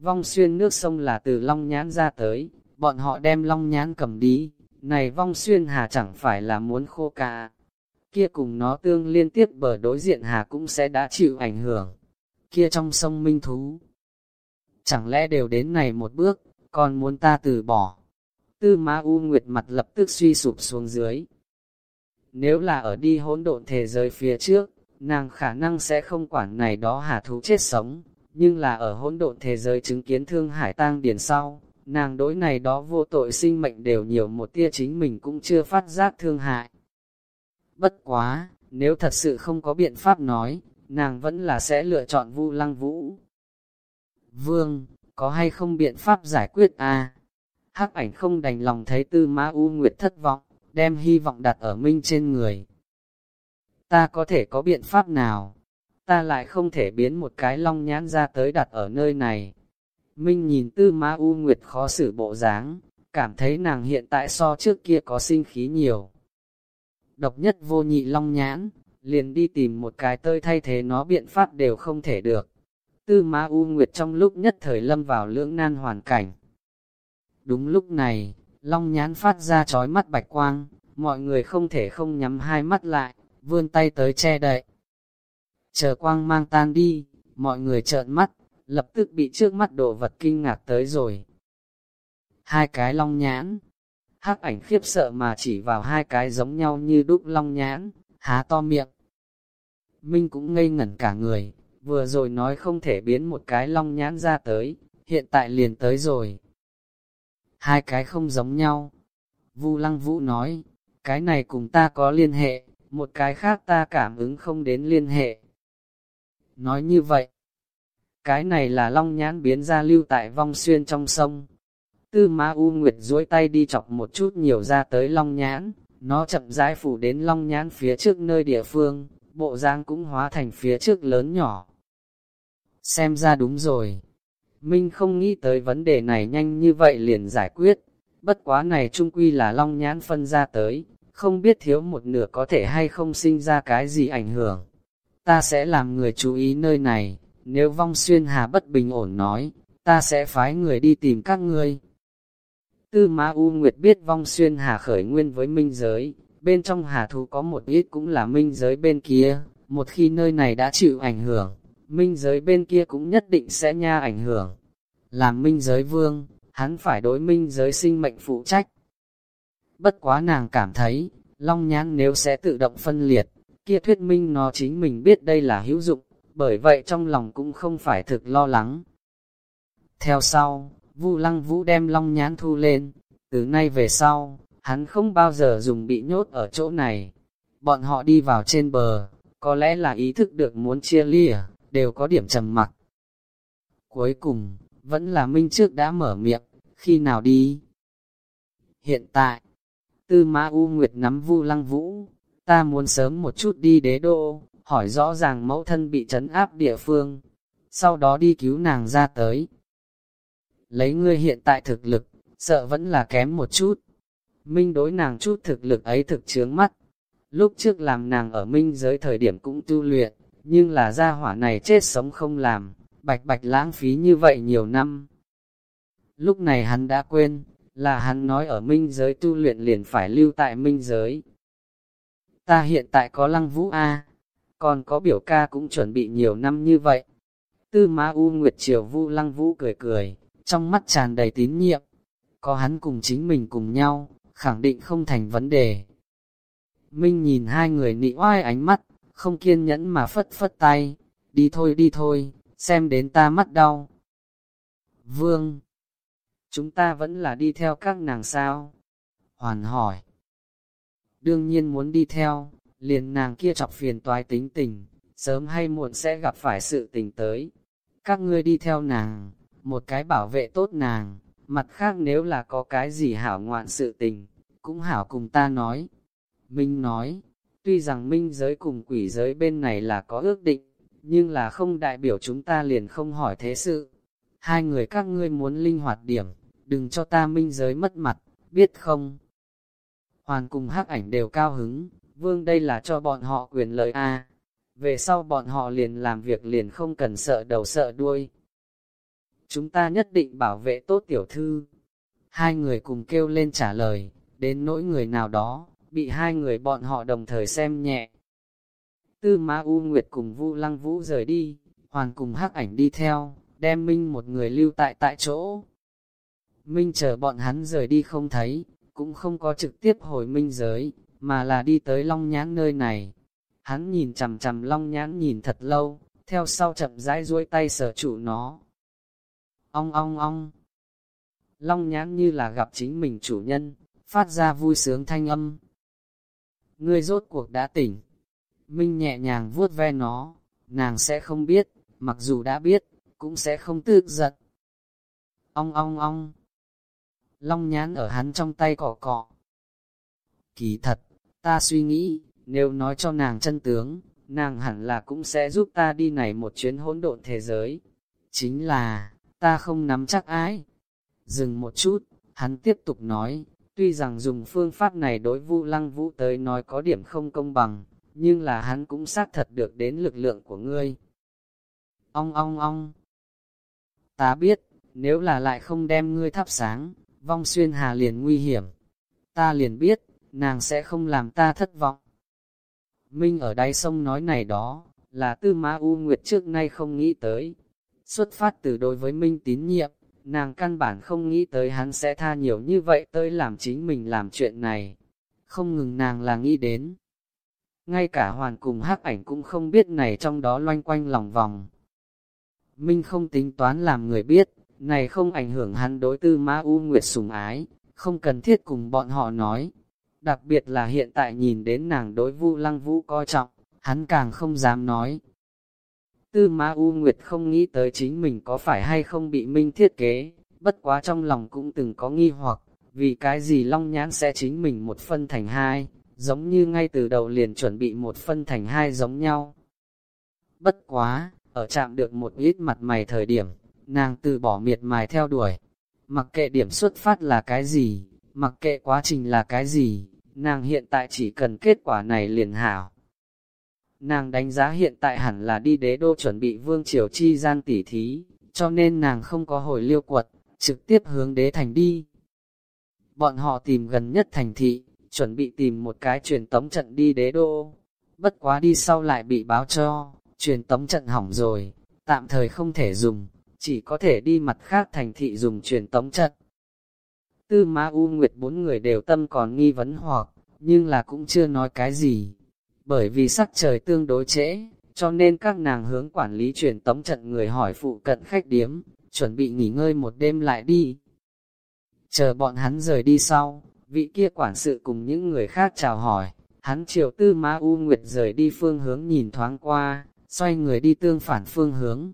Vong xuyên nước sông là từ Long Nhãn ra tới, bọn họ đem Long Nhãn cầm đi, này vong xuyên hà chẳng phải là muốn khô cả. Kia cùng nó tương liên tiếp bờ đối diện hà cũng sẽ đã chịu ảnh hưởng. Kia trong sông Minh Thú, chẳng lẽ đều đến này một bước, còn muốn ta từ bỏ. Tư Ma U Nguyệt mặt lập tức suy sụp xuống dưới. Nếu là ở đi hỗn độn thế giới phía trước, nàng khả năng sẽ không quản này đó hà thú chết sống, nhưng là ở hỗn độn thế giới chứng kiến thương hải tang điển sau, nàng đối này đó vô tội sinh mệnh đều nhiều một tia chính mình cũng chưa phát giác thương hại. Bất quá, nếu thật sự không có biện pháp nói, nàng vẫn là sẽ lựa chọn vu lăng vũ. Vương, có hay không biện pháp giải quyết à? Hắc ảnh không đành lòng thấy tư ma u nguyệt thất vọng, đem hy vọng đặt ở minh trên người, ta có thể có biện pháp nào? Ta lại không thể biến một cái long nhãn ra tới đặt ở nơi này. Minh nhìn tư ma u nguyệt khó xử bộ dáng, cảm thấy nàng hiện tại so trước kia có sinh khí nhiều. Độc nhất vô nhị long nhãn, liền đi tìm một cái tơi thay thế nó biện pháp đều không thể được. Tư ma u nguyệt trong lúc nhất thời lâm vào lưỡng nan hoàn cảnh. Đúng lúc này, long nhãn phát ra chói mắt bạch quang, mọi người không thể không nhắm hai mắt lại vươn tay tới che đậy. Chờ quang mang tan đi, mọi người trợn mắt, lập tức bị trước mắt đồ vật kinh ngạc tới rồi. Hai cái long nhãn, hắc ảnh khiếp sợ mà chỉ vào hai cái giống nhau như đúc long nhãn, há to miệng. Minh cũng ngây ngẩn cả người, vừa rồi nói không thể biến một cái long nhãn ra tới, hiện tại liền tới rồi. Hai cái không giống nhau. Vu Lăng Vũ nói, cái này cùng ta có liên hệ, một cái khác ta cảm ứng không đến liên hệ. Nói như vậy, cái này là long nhãn biến ra lưu tại vong xuyên trong sông. Tư Ma U Nguyệt duỗi tay đi chọc một chút nhiều ra tới long nhãn, nó chậm rãi phủ đến long nhãn phía trước nơi địa phương, bộ dáng cũng hóa thành phía trước lớn nhỏ. Xem ra đúng rồi. Minh không nghĩ tới vấn đề này nhanh như vậy liền giải quyết, bất quá này trung quy là long nhãn phân ra tới, không biết thiếu một nửa có thể hay không sinh ra cái gì ảnh hưởng. Ta sẽ làm người chú ý nơi này, nếu vong xuyên hà bất bình ổn nói, ta sẽ phái người đi tìm các ngươi. Tư Ma U Nguyệt biết vong xuyên hà khởi nguyên với minh giới, bên trong hà thú có một ít cũng là minh giới bên kia, một khi nơi này đã chịu ảnh hưởng, minh giới bên kia cũng nhất định sẽ nha ảnh hưởng. Làm minh giới vương, hắn phải đối minh giới sinh mệnh phụ trách, Bất quá nàng cảm thấy, long nhãn nếu sẽ tự động phân liệt, kia thuyết minh nó chính mình biết đây là hữu dụng, bởi vậy trong lòng cũng không phải thực lo lắng. Theo sau, Vu Lăng Vũ đem long nhãn thu lên, từ nay về sau, hắn không bao giờ dùng bị nhốt ở chỗ này. Bọn họ đi vào trên bờ, có lẽ là ý thức được muốn chia lìa, đều có điểm trầm mặc. Cuối cùng, vẫn là Minh trước đã mở miệng, khi nào đi? Hiện tại, Tư Ma U Nguyệt nắm Vu Lăng Vũ, ta muốn sớm một chút đi đế đô, hỏi rõ ràng mẫu thân bị trấn áp địa phương, sau đó đi cứu nàng ra tới. lấy ngươi hiện tại thực lực, sợ vẫn là kém một chút. Minh đối nàng chút thực lực ấy thực chướng mắt. Lúc trước làm nàng ở minh giới thời điểm cũng tu luyện, nhưng là gia hỏa này chết sống không làm, bạch bạch lãng phí như vậy nhiều năm. Lúc này hắn đã quên, là hắn nói ở minh giới tu luyện liền phải lưu tại minh giới. Ta hiện tại có lăng vũ A, còn có biểu ca cũng chuẩn bị nhiều năm như vậy. Tư Ma U Nguyệt Triều Vu Lăng Vũ cười cười, trong mắt tràn đầy tín nhiệm. Có hắn cùng chính mình cùng nhau, khẳng định không thành vấn đề. Minh nhìn hai người nị oai ánh mắt, không kiên nhẫn mà phất phất tay. Đi thôi đi thôi, xem đến ta mắt đau. Vương, chúng ta vẫn là đi theo các nàng sao? Hoàn hỏi. Đương nhiên muốn đi theo, liền nàng kia chọc phiền toái tính tình, sớm hay muộn sẽ gặp phải sự tình tới. Các ngươi đi theo nàng, một cái bảo vệ tốt nàng, mặt khác nếu là có cái gì hảo ngoạn sự tình, cũng hảo cùng ta nói. Minh nói, tuy rằng minh giới cùng quỷ giới bên này là có ước định, nhưng là không đại biểu chúng ta liền không hỏi thế sự. Hai người các ngươi muốn linh hoạt điểm, đừng cho ta minh giới mất mặt, biết không? Hoàn cùng hắc ảnh đều cao hứng, vương đây là cho bọn họ quyền lợi a Về sau bọn họ liền làm việc liền không cần sợ đầu sợ đuôi. Chúng ta nhất định bảo vệ tốt tiểu thư. Hai người cùng kêu lên trả lời, đến nỗi người nào đó, bị hai người bọn họ đồng thời xem nhẹ. Tư Ma U Nguyệt cùng Vu Lăng Vũ rời đi, Hoàn cùng hắc ảnh đi theo, đem Minh một người lưu tại tại chỗ. Minh chờ bọn hắn rời đi không thấy, cũng không có trực tiếp hồi Minh giới, mà là đi tới Long Nhãn nơi này. Hắn nhìn chằm chằm Long Nhãn nhìn thật lâu, theo sau chậm rãi duỗi tay sở trụ nó. Ong ong ong. Long Nhãn như là gặp chính mình chủ nhân, phát ra vui sướng thanh âm. Ngươi rốt cuộc đã tỉnh. Minh nhẹ nhàng vuốt ve nó, nàng sẽ không biết, mặc dù đã biết, cũng sẽ không tức giận. Ong ong ong. Long nhãn ở hắn trong tay cọ cọ. Kỳ thật, ta suy nghĩ, nếu nói cho nàng chân tướng, nàng hẳn là cũng sẽ giúp ta đi này một chuyến hỗn độn thế giới. Chính là, ta không nắm chắc ái. Dừng một chút, hắn tiếp tục nói, tuy rằng dùng phương pháp này đối vu lăng vũ tới nói có điểm không công bằng, nhưng là hắn cũng xác thật được đến lực lượng của ngươi. Ong ong ong. Ta biết, nếu là lại không đem ngươi thắp sáng, vong xuyên hà liền nguy hiểm. Ta liền biết, nàng sẽ không làm ta thất vọng. Minh ở đáy sông nói này đó, là tư ma U Nguyệt trước nay không nghĩ tới. Xuất phát từ đối với Minh tín nhiệm, nàng căn bản không nghĩ tới hắn sẽ tha nhiều như vậy tới làm chính mình làm chuyện này. Không ngừng nàng là nghĩ đến. Ngay cả hoàn cùng hắc ảnh cũng không biết này trong đó loanh quanh lòng vòng. Minh không tính toán làm người biết, này không ảnh hưởng hắn đối tư ma U Nguyệt sùng ái, không cần thiết cùng bọn họ nói. Đặc biệt là hiện tại nhìn đến nàng đối vu lăng vũ coi trọng, hắn càng không dám nói. Tư Ma U Nguyệt không nghĩ tới chính mình có phải hay không bị Minh thiết kế, bất quá trong lòng cũng từng có nghi hoặc, vì cái gì Long Nhãn sẽ chính mình một phân thành hai, giống như ngay từ đầu liền chuẩn bị một phân thành hai giống nhau. Bất quá, ở chạm được một ít mặt mày thời điểm, nàng từ bỏ miệt mài theo đuổi. Mặc kệ điểm xuất phát là cái gì, mặc kệ quá trình là cái gì, nàng hiện tại chỉ cần kết quả này liền hảo. Nàng đánh giá hiện tại hẳn là đi đế đô chuẩn bị vương triều chi gian tỉ thí, cho nên nàng không có hồi liêu quật, trực tiếp hướng đế thành đi. Bọn họ tìm gần nhất thành thị, chuẩn bị tìm một cái truyền tống trận đi đế đô. Bất quá đi sau lại bị báo cho, truyền tống trận hỏng rồi, tạm thời không thể dùng, chỉ có thể đi mặt khác thành thị dùng truyền tống trận. Tư Ma U Nguyệt bốn người đều tâm còn nghi vấn hoặc, nhưng là cũng chưa nói cái gì. Bởi vì sắc trời tương đối trễ, cho nên các nàng hướng quản lý truyền tống trận người hỏi phụ cận khách điếm, chuẩn bị nghỉ ngơi một đêm lại đi. Chờ bọn hắn rời đi sau, vị kia quản sự cùng những người khác chào hỏi, hắn chiều tư Ma U Nguyệt rời đi phương hướng nhìn thoáng qua, xoay người đi tương phản phương hướng.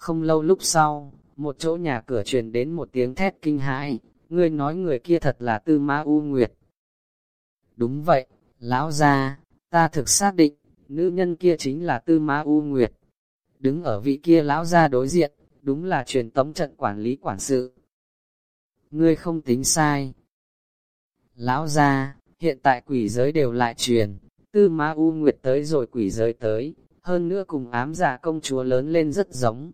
Không lâu lúc sau, một chỗ nhà cửa truyền đến một tiếng thét kinh hãi, ngươi nói người kia thật là tư ma u nguyệt. Đúng vậy, lão gia, ta thực xác định, nữ nhân kia chính là tư ma u nguyệt. Đứng ở vị kia lão gia đối diện, đúng là truyền tống trận quản lý quản sự. Ngươi không tính sai. Lão gia, hiện tại quỷ giới đều lại truyền, tư ma u nguyệt tới rồi quỷ giới tới, hơn nữa cùng ám giả công chúa lớn lên rất giống.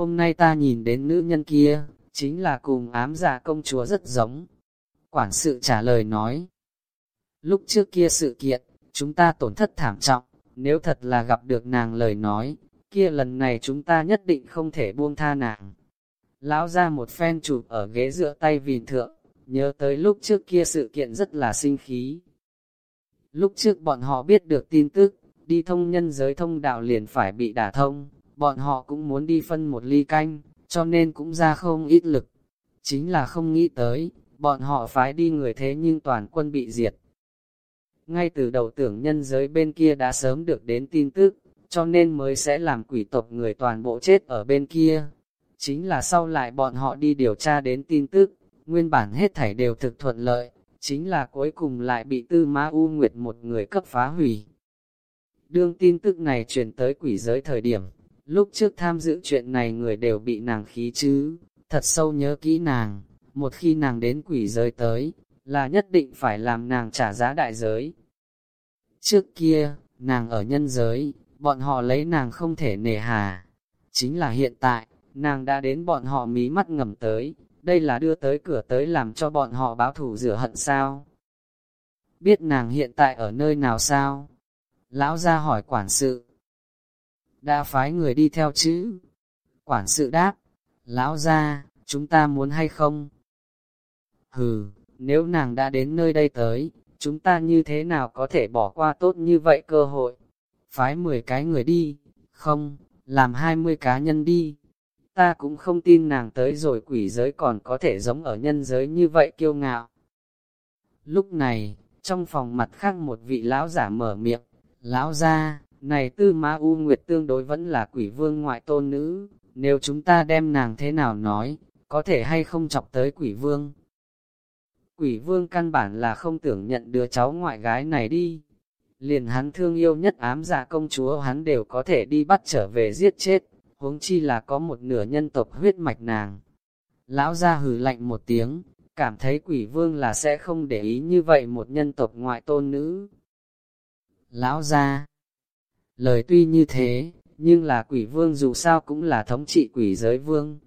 Hôm nay ta nhìn đến nữ nhân kia, chính là cùng ám giả công chúa rất giống. Quản sự trả lời nói, lúc trước kia sự kiện, chúng ta tổn thất thảm trọng, nếu thật là gặp được nàng lời nói, kia lần này chúng ta nhất định không thể buông tha nàng. Lão ra một phen chụp ở ghế dựa tay vìn thượng, nhớ tới lúc trước kia sự kiện rất là sinh khí. Lúc trước bọn họ biết được tin tức, đi thông nhân giới thông đạo liền phải bị đả thông, bọn họ cũng muốn đi phân một ly canh, cho nên cũng ra không ít lực. Chính là không nghĩ tới, bọn họ phái đi người thế nhưng toàn quân bị diệt. Ngay từ đầu tưởng nhân giới bên kia đã sớm được đến tin tức, cho nên mới sẽ làm quỷ tộc người toàn bộ chết ở bên kia. Chính là sau lại bọn họ đi điều tra đến tin tức, nguyên bản hết thảy đều thực thuận lợi, chính là cuối cùng lại bị tư ma u nguyệt một người cấp phá hủy. Đương tin tức này truyền tới quỷ giới thời điểm, lúc trước tham dự chuyện này người đều bị nàng khí chứ, thật sâu nhớ kỹ nàng, một khi nàng đến quỷ giới tới, là nhất định phải làm nàng trả giá đại giới. Trước kia, nàng ở nhân giới, bọn họ lấy nàng không thể nề hà. Chính là hiện tại, nàng đã đến bọn họ mí mắt ngầm tới, đây là đưa tới cửa tới làm cho bọn họ báo thủ rửa hận sao. Biết nàng hiện tại ở nơi nào sao? Lão ra hỏi quản sự. Đã phái người đi theo chữ. Quản sự đáp, lão ra, chúng ta muốn hay không? Hừ, nếu nàng đã đến nơi đây tới, chúng ta như thế nào có thể bỏ qua tốt như vậy cơ hội? Phái 10 cái người đi, không, làm 20 cá nhân đi. Ta cũng không tin nàng tới rồi quỷ giới còn có thể giống ở nhân giới như vậy kiêu ngạo. Lúc này, trong phòng mặt khác một vị lão giả mở miệng, lão ra, này tư ma u nguyệt tương đối vẫn là quỷ vương ngoại tôn nữ, nếu chúng ta đem nàng thế nào nói, có thể hay không chọc tới quỷ vương. Quỷ vương căn bản là không tưởng nhận đứa cháu ngoại gái này đi. Liền hắn thương yêu nhất ám dạ công chúa hắn đều có thể đi bắt trở về giết chết, huống chi là có một nửa nhân tộc huyết mạch nàng. Lão ra hừ lạnh một tiếng, cảm thấy quỷ vương là sẽ không để ý như vậy một nhân tộc ngoại tôn nữ. Lão ra, lời tuy như thế, nhưng là quỷ vương dù sao cũng là thống trị quỷ giới vương.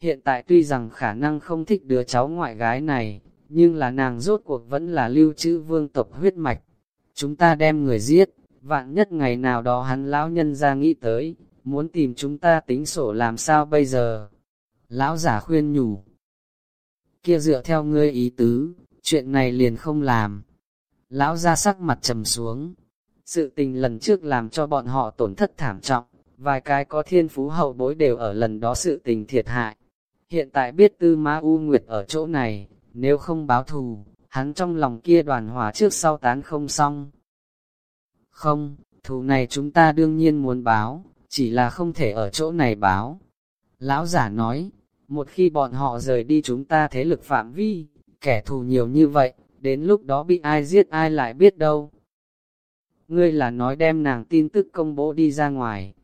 Hiện tại tuy rằng khả năng không thích đứa cháu ngoại gái này, nhưng là nàng rốt cuộc vẫn là lưu trữ vương tộc huyết mạch. Chúng ta đem người giết, vạn nhất ngày nào đó hắn lão nhân ra nghĩ tới, muốn tìm chúng ta tính sổ làm sao bây giờ. Lão giả khuyên nhủ, kia dựa theo ngươi ý tứ, chuyện này liền không làm. Lão ra sắc mặt trầm xuống, sự tình lần trước làm cho bọn họ tổn thất thảm trọng, vài cái có thiên phú hậu bối đều ở lần đó sự tình thiệt hại. Hiện tại biết tư ma u nguyệt ở chỗ này, nếu không báo thù, hắn trong lòng kia đoàn hỏa trước sau tán không xong. Không, thù này chúng ta đương nhiên muốn báo, chỉ là không thể ở chỗ này báo. Lão giả nói, một khi bọn họ rời đi chúng ta thế lực phạm vi, kẻ thù nhiều như vậy, đến lúc đó bị ai giết ai lại biết đâu. Ngươi là nói đem nàng tin tức công bố đi ra ngoài.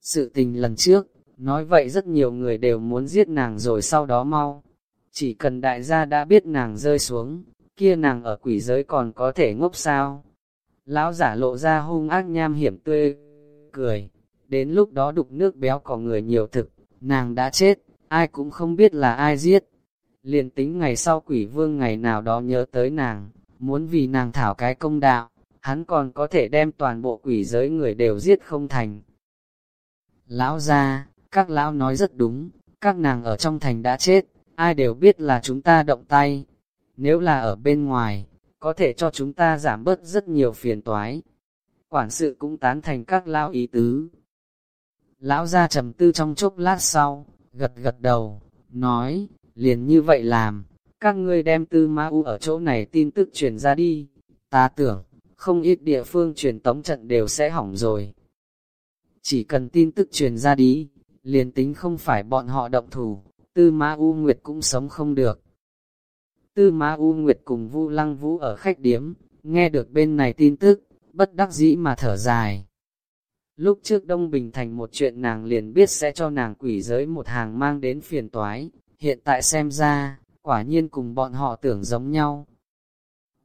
Sự tình lần trước, nói vậy rất nhiều người đều muốn giết nàng rồi sau đó mau. Chỉ cần đại gia đã biết nàng rơi xuống, kia nàng ở quỷ giới còn có thể ngốc sao. Lão giả lộ ra hung ác nham hiểm tươi, cười. Đến lúc đó đục nước béo có người nhiều thực, nàng đã chết, ai cũng không biết là ai giết. Liền tính ngày sau quỷ vương ngày nào đó nhớ tới nàng, muốn vì nàng thảo cái công đạo, hắn còn có thể đem toàn bộ quỷ giới người đều giết không thành. Lão ra, các lão nói rất đúng, các nàng ở trong thành đã chết, ai đều biết là chúng ta động tay. Nếu là ở bên ngoài, có thể cho chúng ta giảm bớt rất nhiều phiền toái. Quản sự cũng tán thành các lão ý tứ. Lão ra trầm tư trong chốc lát sau, gật gật đầu, nói, liền như vậy làm, các ngươi đem tư ma u ở chỗ này tin tức truyền ra đi. Ta tưởng, không ít địa phương truyền tống trận đều sẽ hỏng rồi. Chỉ cần tin tức truyền ra đi, liền tính không phải bọn họ động thủ, Tư Ma U Nguyệt cũng sống không được. Tư Ma U Nguyệt cùng Vu Lăng Vũ ở khách điếm, nghe được bên này tin tức, bất đắc dĩ mà thở dài. Lúc trước Đông Bình thành một chuyện nàng liền biết sẽ cho nàng quỷ giới một hàng mang đến phiền toái, hiện tại xem ra, quả nhiên cùng bọn họ tưởng giống nhau.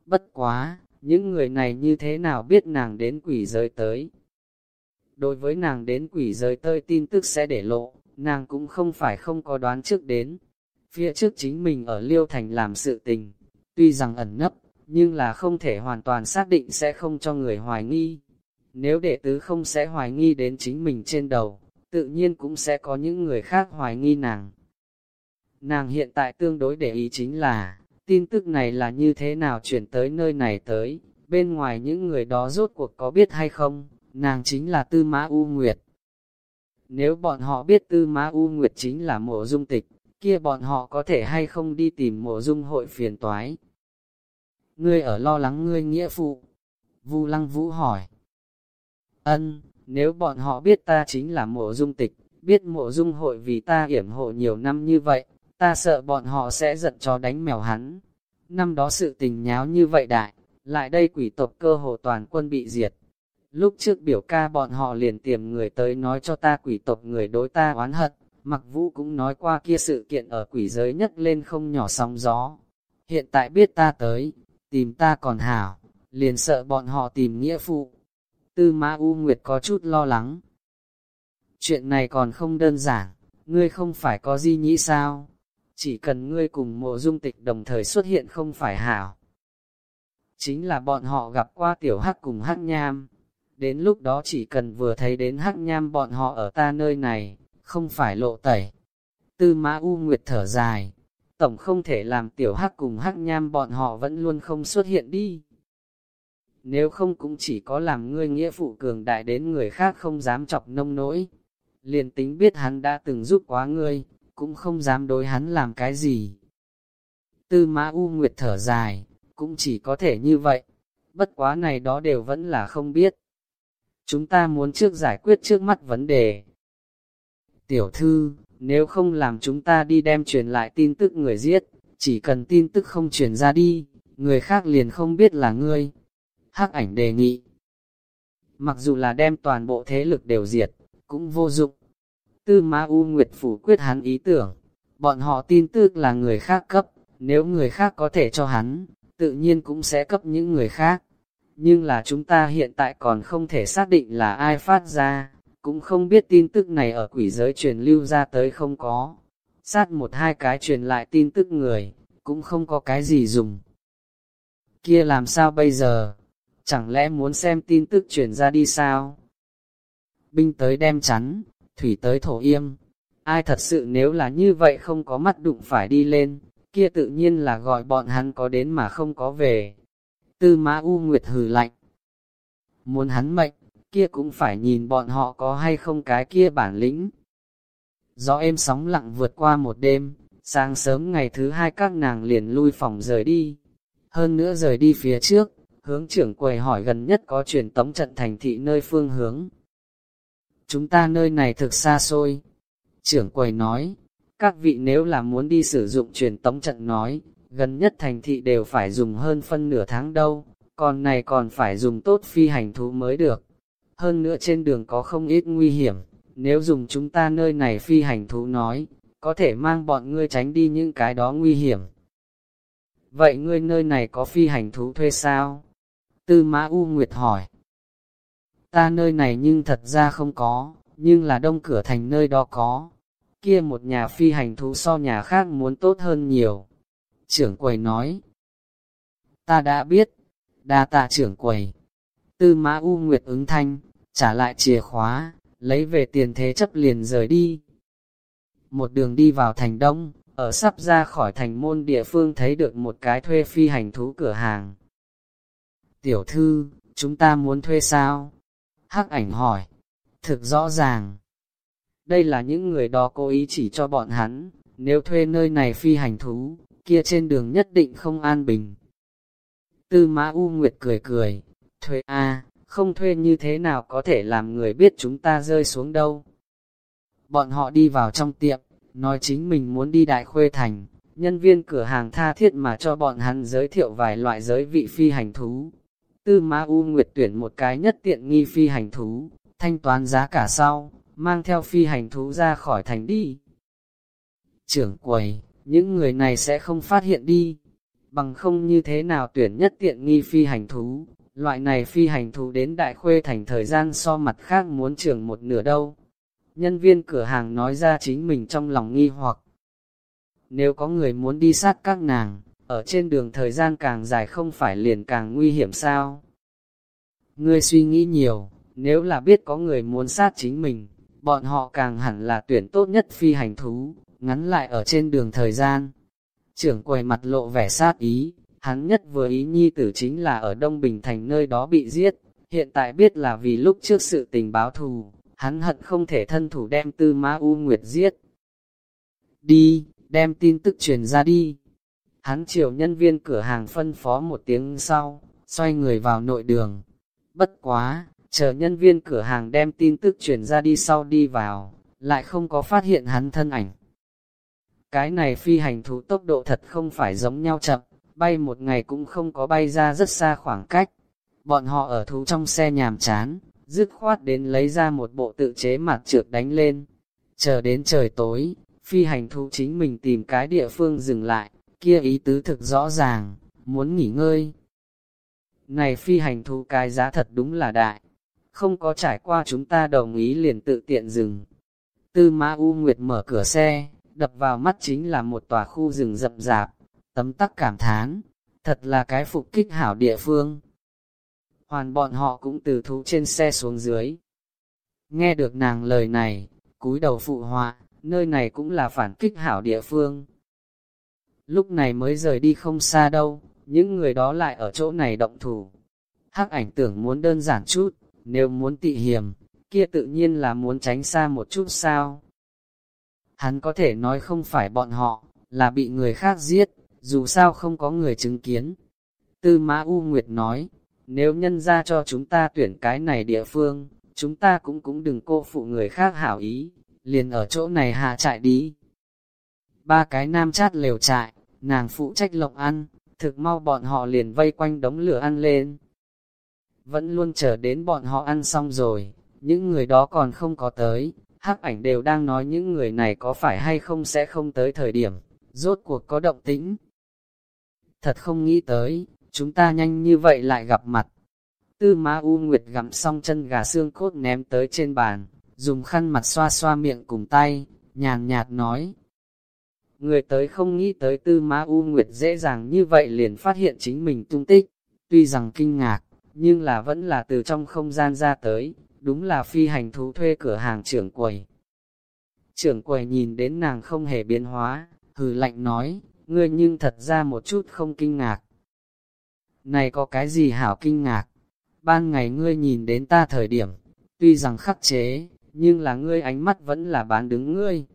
Bất quá, những người này như thế nào biết nàng đến quỷ giới tới. Đối với nàng đến quỷ giới tới tin tức sẽ để lộ, nàng cũng không phải không có đoán trước đến. Phía trước chính mình ở Liêu Thành làm sự tình, tuy rằng ẩn nấp, nhưng là không thể hoàn toàn xác định sẽ không cho người hoài nghi. Nếu đệ tứ không sẽ hoài nghi đến chính mình trên đầu, tự nhiên cũng sẽ có những người khác hoài nghi nàng. Nàng hiện tại tương đối để ý chính là, tin tức này là như thế nào chuyển tới nơi này tới, bên ngoài những người đó rốt cuộc có biết hay không, nàng chính là Tư Mã U Nguyệt. Nếu bọn họ biết Tư Mã U Nguyệt chính là mộ dung tịch, kia bọn họ có thể hay không đi tìm mộ dung hội phiền toái. Ngươi ở lo lắng ngươi nghĩa phụ. Vu Lăng Vũ hỏi. Ân, nếu bọn họ biết ta chính là mộ dung tịch, biết mộ dung hội vì ta hiểm hộ nhiều năm như vậy, ta sợ bọn họ sẽ giận cho đánh mèo hắn. Năm đó sự tình nháo như vậy đại, lại đây quỷ tộc cơ hồ toàn quân bị diệt. Lúc trước biểu ca bọn họ liền tìm người tới nói cho ta quỷ tộc người đối ta oán hận, mặc vũ cũng nói qua kia sự kiện ở quỷ giới nhất lên không nhỏ sóng gió. Hiện tại biết ta tới, tìm ta còn hảo, liền sợ bọn họ tìm nghĩa phụ. Tư Ma U Nguyệt có chút lo lắng. Chuyện này còn không đơn giản, ngươi không phải có di nhĩ sao? Chỉ cần ngươi cùng mộ dung tịch đồng thời xuất hiện không phải hảo. Chính là bọn họ gặp qua tiểu hắc cùng hắc nham. Đến lúc đó chỉ cần vừa thấy đến hắc nham bọn họ ở ta nơi này, không phải lộ tẩy. Tư Mã U Nguyệt thở dài, tổng không thể làm tiểu hắc cùng hắc nham bọn họ vẫn luôn không xuất hiện đi. Nếu không cũng chỉ có làm ngươi nghĩa phụ cường đại đến người khác không dám chọc nông nỗi. Liền tính biết hắn đã từng giúp quá ngươi, cũng không dám đối hắn làm cái gì. Tư mã U Nguyệt thở dài, cũng chỉ có thể như vậy. Bất quá này đó đều vẫn là không biết. Chúng ta muốn trước giải quyết trước mắt vấn đề. Tiểu thư, nếu không làm chúng ta đi đem truyền lại tin tức người giết, chỉ cần tin tức không truyền ra đi, người khác liền không biết là ngươi. Hắc ảnh đề nghị. Mặc dù là đem toàn bộ thế lực đều diệt, cũng vô dụng. Tư Ma U Nguyệt phủ quyết hắn ý tưởng, bọn họ tin tức là người khác cấp, nếu người khác có thể cho hắn, tự nhiên cũng sẽ cấp những người khác. Nhưng là chúng ta hiện tại còn không thể xác định là ai phát ra, cũng không biết tin tức này ở quỷ giới truyền lưu ra tới không có. Sát một hai cái truyền lại tin tức người, cũng không có cái gì dùng. Kia làm sao bây giờ? Chẳng lẽ muốn xem tin tức truyền ra đi sao? Binh tới đem chắn, thủy tới thổ yêm. Ai thật sự nếu là như vậy không có mắt đụng phải đi lên, kia tự nhiên là gọi bọn hắn có đến mà không có về. Tư mã U Nguyệt hừ lạnh. Muốn hắn mệnh, kia cũng phải nhìn bọn họ có hay không cái kia bản lĩnh. Gió êm sóng lặng vượt qua một đêm, sáng sớm ngày thứ hai các nàng liền lui phòng rời đi. Hơn nữa rời đi phía trước, hướng trưởng quầy hỏi gần nhất có truyền tống trận thành thị nơi phương hướng. Chúng ta nơi này thực xa xôi. Trưởng quầy nói, các vị nếu là muốn đi sử dụng truyền tống trận nói, gần nhất thành thị đều phải dùng hơn phân nửa tháng đâu, còn này còn phải dùng tốt phi hành thú mới được. Hơn nữa trên đường có không ít nguy hiểm, nếu dùng chúng ta nơi này phi hành thú nói, có thể mang bọn ngươi tránh đi những cái đó nguy hiểm. Vậy ngươi nơi này có phi hành thú thuê sao? Tư Mã U Nguyệt hỏi. Ta nơi này nhưng thật ra không có, nhưng là đông cửa thành nơi đó có. Kia một nhà phi hành thú so nhà khác muốn tốt hơn nhiều. Trưởng quầy nói. Ta đã biết, đa tạ trưởng quầy. Tư mã U Nguyệt ứng thanh, trả lại chìa khóa, lấy về tiền thế chấp liền rời đi. Một đường đi vào thành đông, ở sắp ra khỏi thành môn địa phương thấy được một cái thuê phi hành thú cửa hàng. Tiểu thư, chúng ta muốn thuê sao? Hắc ảnh hỏi. Thực rõ ràng. Đây là những người đó cố ý chỉ cho bọn hắn, nếu thuê nơi này phi hành thú, kia trên đường nhất định không an bình. Tư Mã U Nguyệt cười cười, thuê a không thuê như thế nào có thể làm người biết chúng ta rơi xuống đâu. Bọn họ đi vào trong tiệm, nói chính mình muốn đi Đại Khuê Thành, nhân viên cửa hàng tha thiết mà cho bọn hắn giới thiệu vài loại giới vị phi hành thú. Tư Ma U Nguyệt tuyển một cái nhất tiện nghi phi hành thú, thanh toán giá cả sau, mang theo phi hành thú ra khỏi thành đi. Trưởng quầy, những người này sẽ không phát hiện đi, bằng không như thế nào tuyển nhất tiện nghi phi hành thú, loại này phi hành thú đến đại khuê thành thời gian so mặt khác muốn trưởng một nửa đâu. Nhân viên cửa hàng nói ra chính mình trong lòng nghi hoặc. Nếu có người muốn đi sát các nàng, ở trên đường thời gian càng dài không phải liền càng nguy hiểm sao? Ngươi suy nghĩ nhiều, nếu là biết có người muốn sát chính mình, bọn họ càng hẳn là tuyển tốt nhất phi hành thú, ngắn lại ở trên đường thời gian. Trưởng quầy mặt lộ vẻ sát ý, hắn nhất vừa ý nhi tử chính là ở Đông Bình Thành nơi đó bị giết, hiện tại biết là vì lúc trước sự tình báo thù, hắn hận không thể thân thủ đem tư ma U Nguyệt giết. Đi, đem tin tức truyền ra đi. Hắn chiều nhân viên cửa hàng phân phó một tiếng sau, xoay người vào nội đường. Bất quá, chờ nhân viên cửa hàng đem tin tức truyền ra đi sau đi vào, lại không có phát hiện hắn thân ảnh. Cái này phi hành thú tốc độ thật không phải giống nhau chậm, bay một ngày cũng không có bay ra rất xa khoảng cách. Bọn họ ở thú trong xe nhàm chán, dứt khoát đến lấy ra một bộ tự chế mặt trượt đánh lên. Chờ đến trời tối, phi hành thú chính mình tìm cái địa phương dừng lại, kia ý tứ thực rõ ràng, muốn nghỉ ngơi. Này phi hành thú cái giá thật đúng là đại, không có trải qua chúng ta đồng ý liền tự tiện dừng. Tư Mã U Nguyệt mở cửa xe, đập vào mắt chính là một tòa khu rừng rậm rạp, tấm tắc cảm thán, thật là cái phục kích hảo địa phương. Hoàn bọn họ cũng từ thú trên xe xuống dưới. Nghe được nàng lời này, cúi đầu phụ họa, nơi này cũng là phản kích hảo địa phương. Lúc này mới rời đi không xa đâu, những người đó lại ở chỗ này động thủ. Hắc ảnh tưởng muốn đơn giản chút, nếu muốn tị hiểm, kia tự nhiên là muốn tránh xa một chút sao. Hắn có thể nói không phải bọn họ, là bị người khác giết, dù sao không có người chứng kiến. Tư Mã U Nguyệt nói, nếu nhân ra cho chúng ta tuyển cái này địa phương, chúng ta cũng cũng đừng cô phụ người khác hảo ý, liền ở chỗ này hạ trại đi. Ba cái nam chát lều trại, nàng phụ trách lộng ăn, thực mau bọn họ liền vây quanh đống lửa ăn lên. Vẫn luôn chờ đến bọn họ ăn xong rồi, những người đó còn không có tới, hắc ảnh đều đang nói những người này có phải hay không sẽ không tới thời điểm, rốt cuộc có động tĩnh. Thật không nghĩ tới, chúng ta nhanh như vậy lại gặp mặt. Tư Ma U Nguyệt gặm xong chân gà xương cốt ném tới trên bàn, dùng khăn mặt xoa xoa miệng cùng tay, nhàn nhạt nói. Người tới không nghĩ tới Tư Ma U Nguyệt dễ dàng như vậy liền phát hiện chính mình tung tích, tuy rằng kinh ngạc, nhưng là vẫn là từ trong không gian ra tới, đúng là phi hành thú thuê cửa hàng trưởng quầy. Trưởng quầy nhìn đến nàng không hề biến hóa, hừ lạnh nói, ngươi nhưng thật ra một chút không kinh ngạc. Này có cái gì hảo kinh ngạc? Ban ngày ngươi nhìn đến ta thời điểm, tuy rằng khắc chế, nhưng là ngươi ánh mắt vẫn là bán đứng ngươi.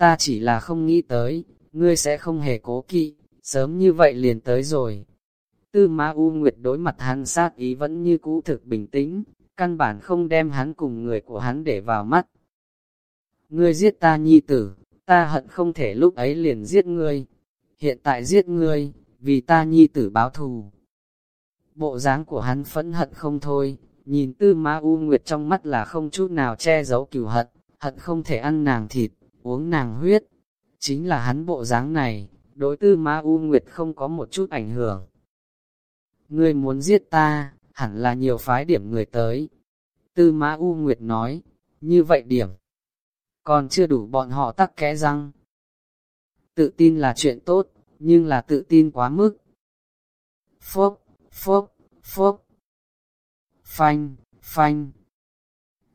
Ta chỉ là không nghĩ tới, ngươi sẽ không hề cố kỵ, sớm như vậy liền tới rồi. Tư Ma U Nguyệt đối mặt hắn sát ý vẫn như cũ thực bình tĩnh, căn bản không đem hắn cùng người của hắn để vào mắt. Ngươi giết ta nhi tử, ta hận không thể lúc ấy liền giết ngươi. Hiện tại giết ngươi, vì ta nhi tử báo thù. Bộ dáng của hắn phẫn hận không thôi, nhìn tư ma u nguyệt trong mắt là không chút nào che giấu cửu hận, hận không thể ăn nàng thịt, uống nàng huyết. Chính là hắn bộ dáng này, đối tư ma u nguyệt không có một chút ảnh hưởng. Ngươi muốn giết ta, hẳn là nhiều phái điểm người tới. Tư Ma U Nguyệt nói, như vậy điểm, còn chưa đủ bọn họ tắc kẽ răng. Tự tin là chuyện tốt, nhưng là tự tin quá mức. Phốc, phốc, phốc. Phanh, phanh.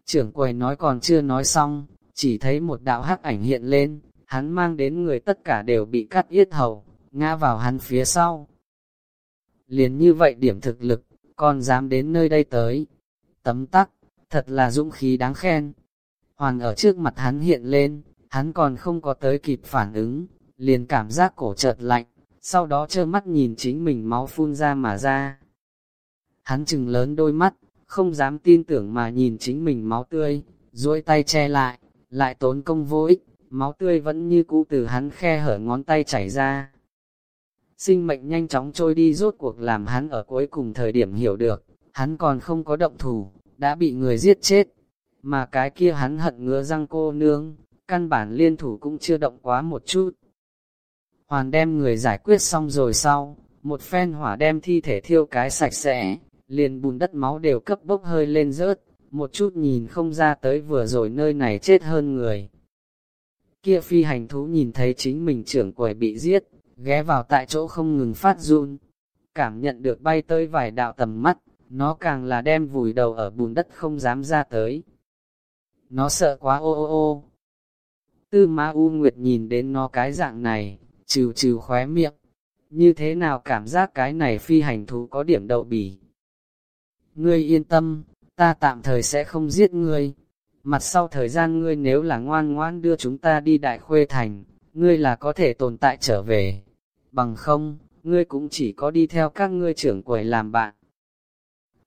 Trưởng quầy nói còn chưa nói xong, chỉ thấy một đạo hắc ảnh hiện lên, hắn mang đến người tất cả đều bị cắt yết hầu, ngã vào hắn phía sau. Liền như vậy điểm thực lực, còn dám đến nơi đây tới. Tấm tắc, thật là dũng khí đáng khen. Hoàn ở trước mặt hắn hiện lên, hắn còn không có tới kịp phản ứng, liền cảm giác cổ chợt lạnh, sau đó trơ mắt nhìn chính mình máu phun ra mà ra. Hắn chừng lớn đôi mắt, không dám tin tưởng mà nhìn chính mình máu tươi, duỗi tay che lại, lại tốn công vô ích, máu tươi vẫn như cũ từ hắn khe hở ngón tay chảy ra. Sinh mệnh nhanh chóng trôi đi rốt cuộc làm hắn ở cuối cùng thời điểm hiểu được, hắn còn không có động thủ, đã bị người giết chết. mà cái kia hắn hận ngứa răng cô nương, căn bản liên thủ cũng chưa động quá một chút. Hoàn đem người giải quyết xong rồi sau, một phen hỏa đem thi thể thiêu cái sạch sẽ, liền bùn đất máu đều cấp bốc hơi lên rớt, một chút nhìn không ra tới vừa rồi nơi này chết hơn người. Kia phi hành thú nhìn thấy chính mình trưởng quầy bị giết, ghé vào tại chỗ không ngừng phát run, cảm nhận được bay tới vài đạo tầm mắt, nó càng là đem vùi đầu ở bùn đất không dám ra tới. Nó sợ quá ô ô ô. Tư Ma U Nguyệt nhìn đến nó cái dạng này, trừ trừ khóe miệng. Như thế nào cảm giác cái này phi hành thú có điểm đậu bỉ. Ngươi yên tâm, ta tạm thời sẽ không giết ngươi. Mặt sau thời gian ngươi nếu là ngoan ngoan đưa chúng ta đi đại khuê thành, ngươi là có thể tồn tại trở về. Bằng không, ngươi cũng chỉ có đi theo các ngươi trưởng quầy làm bạn.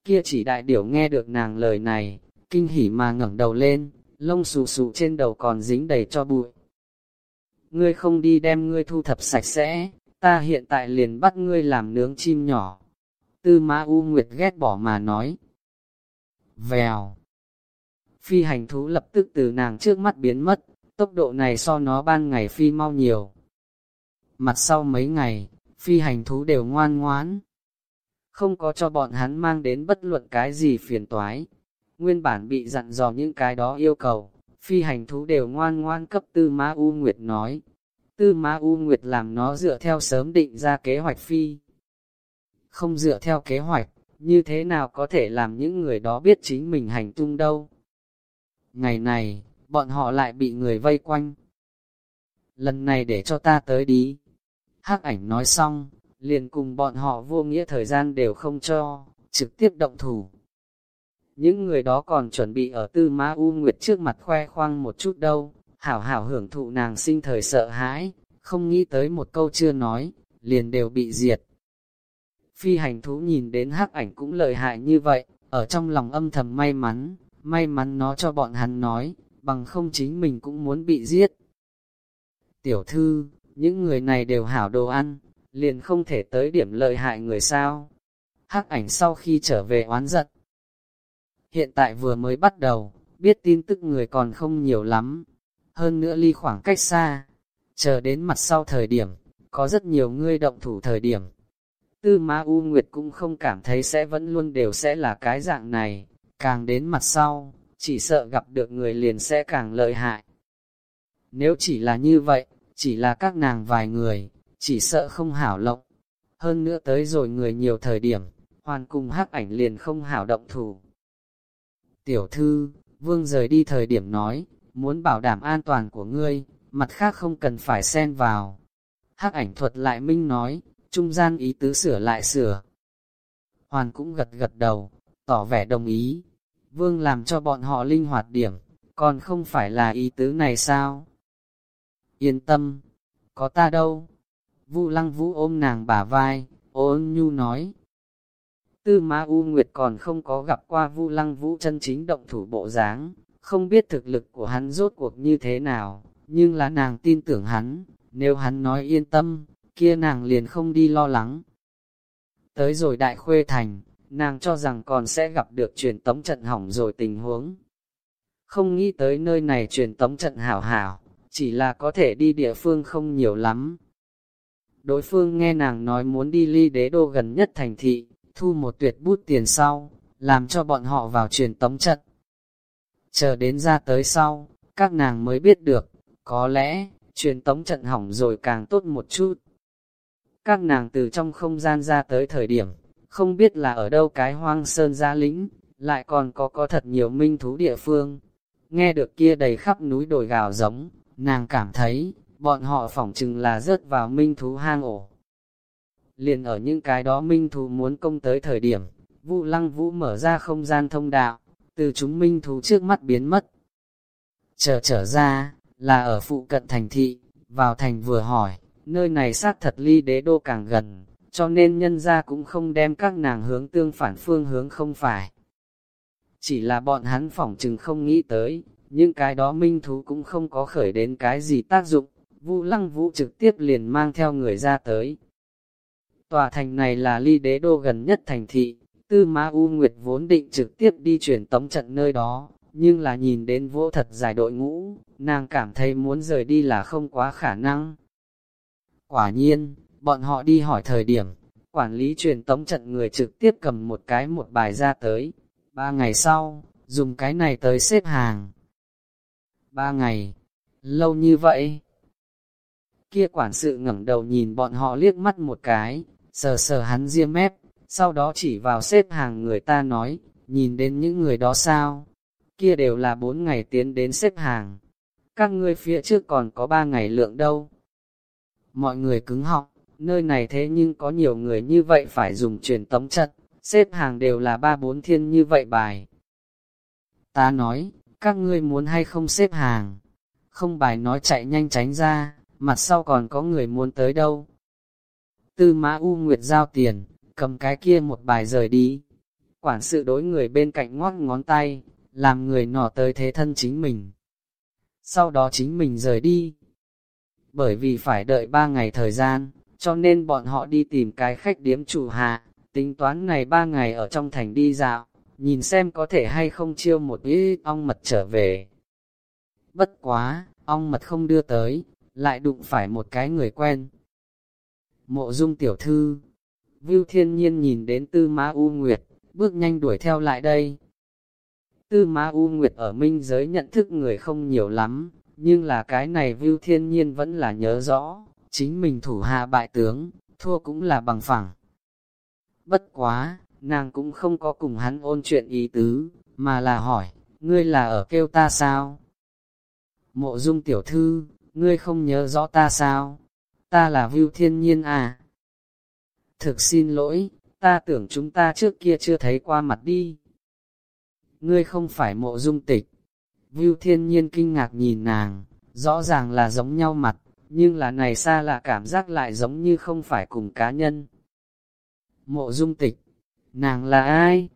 Kia chỉ đại điểu nghe được nàng lời này, kinh hỉ mà ngẩng đầu lên, lông xù xù trên đầu còn dính đầy cho bụi. Ngươi không đi đem ngươi thu thập sạch sẽ, ta hiện tại liền bắt ngươi làm nướng chim nhỏ. Tư Ma U Nguyệt ghét bỏ mà nói. Vèo. Phi hành thú lập tức từ nàng trước mắt biến mất, tốc độ này so nó ban ngày phi mau nhiều. Mặt sau mấy ngày, phi hành thú đều ngoan ngoãn. Không có cho bọn hắn mang đến bất luận cái gì phiền toái. Nguyên bản bị dặn dò những cái đó yêu cầu, phi hành thú đều ngoan ngoan cấp Tư Ma U Nguyệt nói. Tư Ma U Nguyệt làm nó dựa theo sớm định ra kế hoạch phi. Không dựa theo kế hoạch, như thế nào có thể làm những người đó biết chính mình hành tung đâu. Ngày này, bọn họ lại bị người vây quanh. Lần này để cho ta tới đi. hắc ảnh nói xong, liền cùng bọn họ vô nghĩa thời gian đều không cho, trực tiếp động thủ. Những người đó còn chuẩn bị ở tư ma U Nguyệt trước mặt khoe khoang một chút đâu, hảo hảo hưởng thụ nàng sinh thời sợ hãi, không nghĩ tới một câu chưa nói, liền đều bị diệt. Phi hành thú nhìn đến hắc ảnh cũng lợi hại như vậy, ở trong lòng âm thầm may mắn, may mắn nó cho bọn hắn nói, bằng không chính mình cũng muốn bị giết. Tiểu thư, những người này đều hảo đồ ăn, liền không thể tới điểm lợi hại người sao. Hắc ảnh sau khi trở về oán giận. Hiện tại vừa mới bắt đầu, biết tin tức người còn không nhiều lắm. Hơn nữa ly khoảng cách xa, chờ đến mặt sau thời điểm, có rất nhiều người động thủ thời điểm. Tư Ma U Nguyệt cũng không cảm thấy sẽ vẫn luôn đều sẽ là cái dạng này, càng đến mặt sau, chỉ sợ gặp được người liền sẽ càng lợi hại. Nếu chỉ là như vậy, chỉ là các nàng vài người, chỉ sợ không hảo lộng. Hơn nữa tới rồi người nhiều thời điểm, hoàn cùng hắc ảnh liền không hảo động thủ. Tiểu thư, vương rời đi thời điểm nói, muốn bảo đảm an toàn của ngươi, mặt khác không cần phải xen vào. hắc ảnh thuật lại minh nói, trung gian ý tứ sửa lại sửa. Hoàn cũng gật gật đầu, tỏ vẻ đồng ý. Vương làm cho bọn họ linh hoạt điểm, còn không phải là ý tứ này sao? Yên tâm, có ta đâu, Vu lăng vũ ôm nàng bả vai, ôn nhu nói. Tư Ma U Nguyệt còn không có gặp qua Vu lăng vũ chân chính động thủ bộ dáng, không biết thực lực của hắn rốt cuộc như thế nào, nhưng là nàng tin tưởng hắn, nếu hắn nói yên tâm, kia nàng liền không đi lo lắng. Tới rồi đại khuê thành, nàng cho rằng còn sẽ gặp được truyền tống trận hỏng rồi tình huống. Không nghĩ tới nơi này truyền tống trận hảo hảo, chỉ là có thể đi địa phương không nhiều lắm, Đối phương nghe nàng nói muốn đi ly đế đô gần nhất thành thị, thu một tuyệt bút tiền sau, làm cho bọn họ vào truyền tống trận. Chờ đến ra tới sau, các nàng mới biết được, có lẽ, truyền tống trận hỏng rồi càng tốt một chút. Các nàng từ trong không gian ra tới thời điểm, không biết là ở đâu cái hoang sơn gia lĩnh, lại còn có có thật nhiều minh thú địa phương. Nghe được kia đầy khắp núi đồi gào giống, nàng cảm thấy, bọn họ phỏng chừng là rớt vào minh thú hang ổ. Liền ở những cái đó minh thú muốn công tới thời điểm, Vu lăng vũ mở ra không gian thông đạo, từ chúng minh thú trước mắt biến mất. Trở trở ra, là ở phụ cận thành thị, vào thành vừa hỏi, nơi này xác thật ly đế đô càng gần, cho nên nhân ra cũng không đem các nàng hướng tương phản phương hướng không phải. Chỉ là bọn hắn phỏng chừng không nghĩ tới, những cái đó minh thú cũng không có khởi đến cái gì tác dụng, Vu Lăng Vũ trực tiếp liền mang theo người ra tới. Tòa thành này là ly đế đô gần nhất thành thị, Tư Ma U Nguyệt vốn định trực tiếp đi chuyển tống trận nơi đó, nhưng là nhìn đến vô thật dài đội ngũ, nàng cảm thấy muốn rời đi là không quá khả năng. Quả nhiên, bọn họ đi hỏi thời điểm, quản lý truyền tống trận người trực tiếp cầm một cái một bài ra tới. Ba ngày sau, dùng cái này tới xếp hàng. Ba ngày, lâu như vậy. Kia quản sự ngẩng đầu nhìn bọn họ liếc mắt một cái, sờ sờ hắn riêng mép, sau đó chỉ vào xếp hàng người ta nói, nhìn đến những người đó sao? Kia đều là bốn ngày tiến đến xếp hàng. Các ngươi phía trước còn có ba ngày lượng đâu. Mọi người cứng họng, nơi này thế nhưng có nhiều người như vậy phải dùng truyền tống trận, xếp hàng đều là ba bốn thiên như vậy bài. Ta nói, các ngươi muốn hay không xếp hàng, không bài nói chạy nhanh tránh ra, mặt sau còn có người muốn tới đâu. Tư mã U Nguyệt giao tiền, cầm cái kia một bài rời đi. Quản sự đối người bên cạnh ngoắc ngón tay, làm người nọ tới thế thân chính mình. Sau đó chính mình rời đi. Bởi vì phải đợi ba ngày thời gian, cho nên bọn họ đi tìm cái khách điếm chủ hạ, tính toán ngày ba ngày ở trong thành đi dạo, nhìn xem có thể hay không chiêu một ít ong mật trở về. Bất quá, ong mật không đưa tới, lại đụng phải một cái người quen. Mộ dung tiểu thư, Vưu thiên nhiên nhìn đến tư Ma U Nguyệt, bước nhanh đuổi theo lại đây. Tư Ma U Nguyệt ở minh giới nhận thức người không nhiều lắm, nhưng là cái này Vưu thiên nhiên vẫn là nhớ rõ, chính mình thủ hạ bại tướng, thua cũng là bằng phẳng. Bất quá, nàng cũng không có cùng hắn ôn chuyện ý tứ, mà là hỏi, ngươi là ở kêu ta sao? Mộ dung tiểu thư, ngươi không nhớ rõ ta sao? Ta là Vưu Thiên Nhiên à? Thực xin lỗi, ta tưởng chúng ta trước kia chưa thấy qua mặt đi. Ngươi không phải mộ dung tịch. Vưu Thiên Nhiên kinh ngạc nhìn nàng, rõ ràng là giống nhau mặt, nhưng là này xa là cảm giác lại giống như không phải cùng cá nhân. Mộ dung tịch, nàng là ai?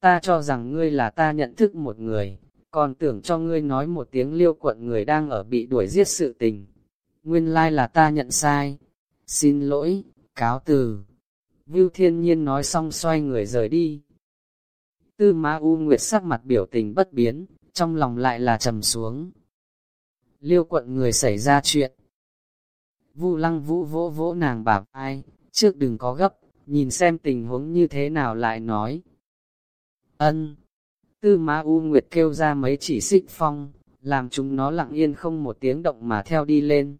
Ta cho rằng ngươi là ta nhận thức một người, còn tưởng cho ngươi nói một tiếng liêu quận người đang ở bị đuổi giết sự tình. Nguyên lai là ta nhận sai. Xin lỗi, cáo từ. Vưu thiên nhiên nói xong xoay người rời đi. Tư Ma U Nguyệt sắc mặt biểu tình bất biến, trong lòng lại là trầm xuống. Liêu quận người xảy ra chuyện. Vu lăng vũ vỗ vỗ nàng bảo ai, trước đừng có gấp, nhìn xem tình huống như thế nào lại nói. Ân. Tư Ma U Nguyệt kêu ra mấy chỉ xích phong, làm chúng nó lặng yên không một tiếng động mà theo đi lên.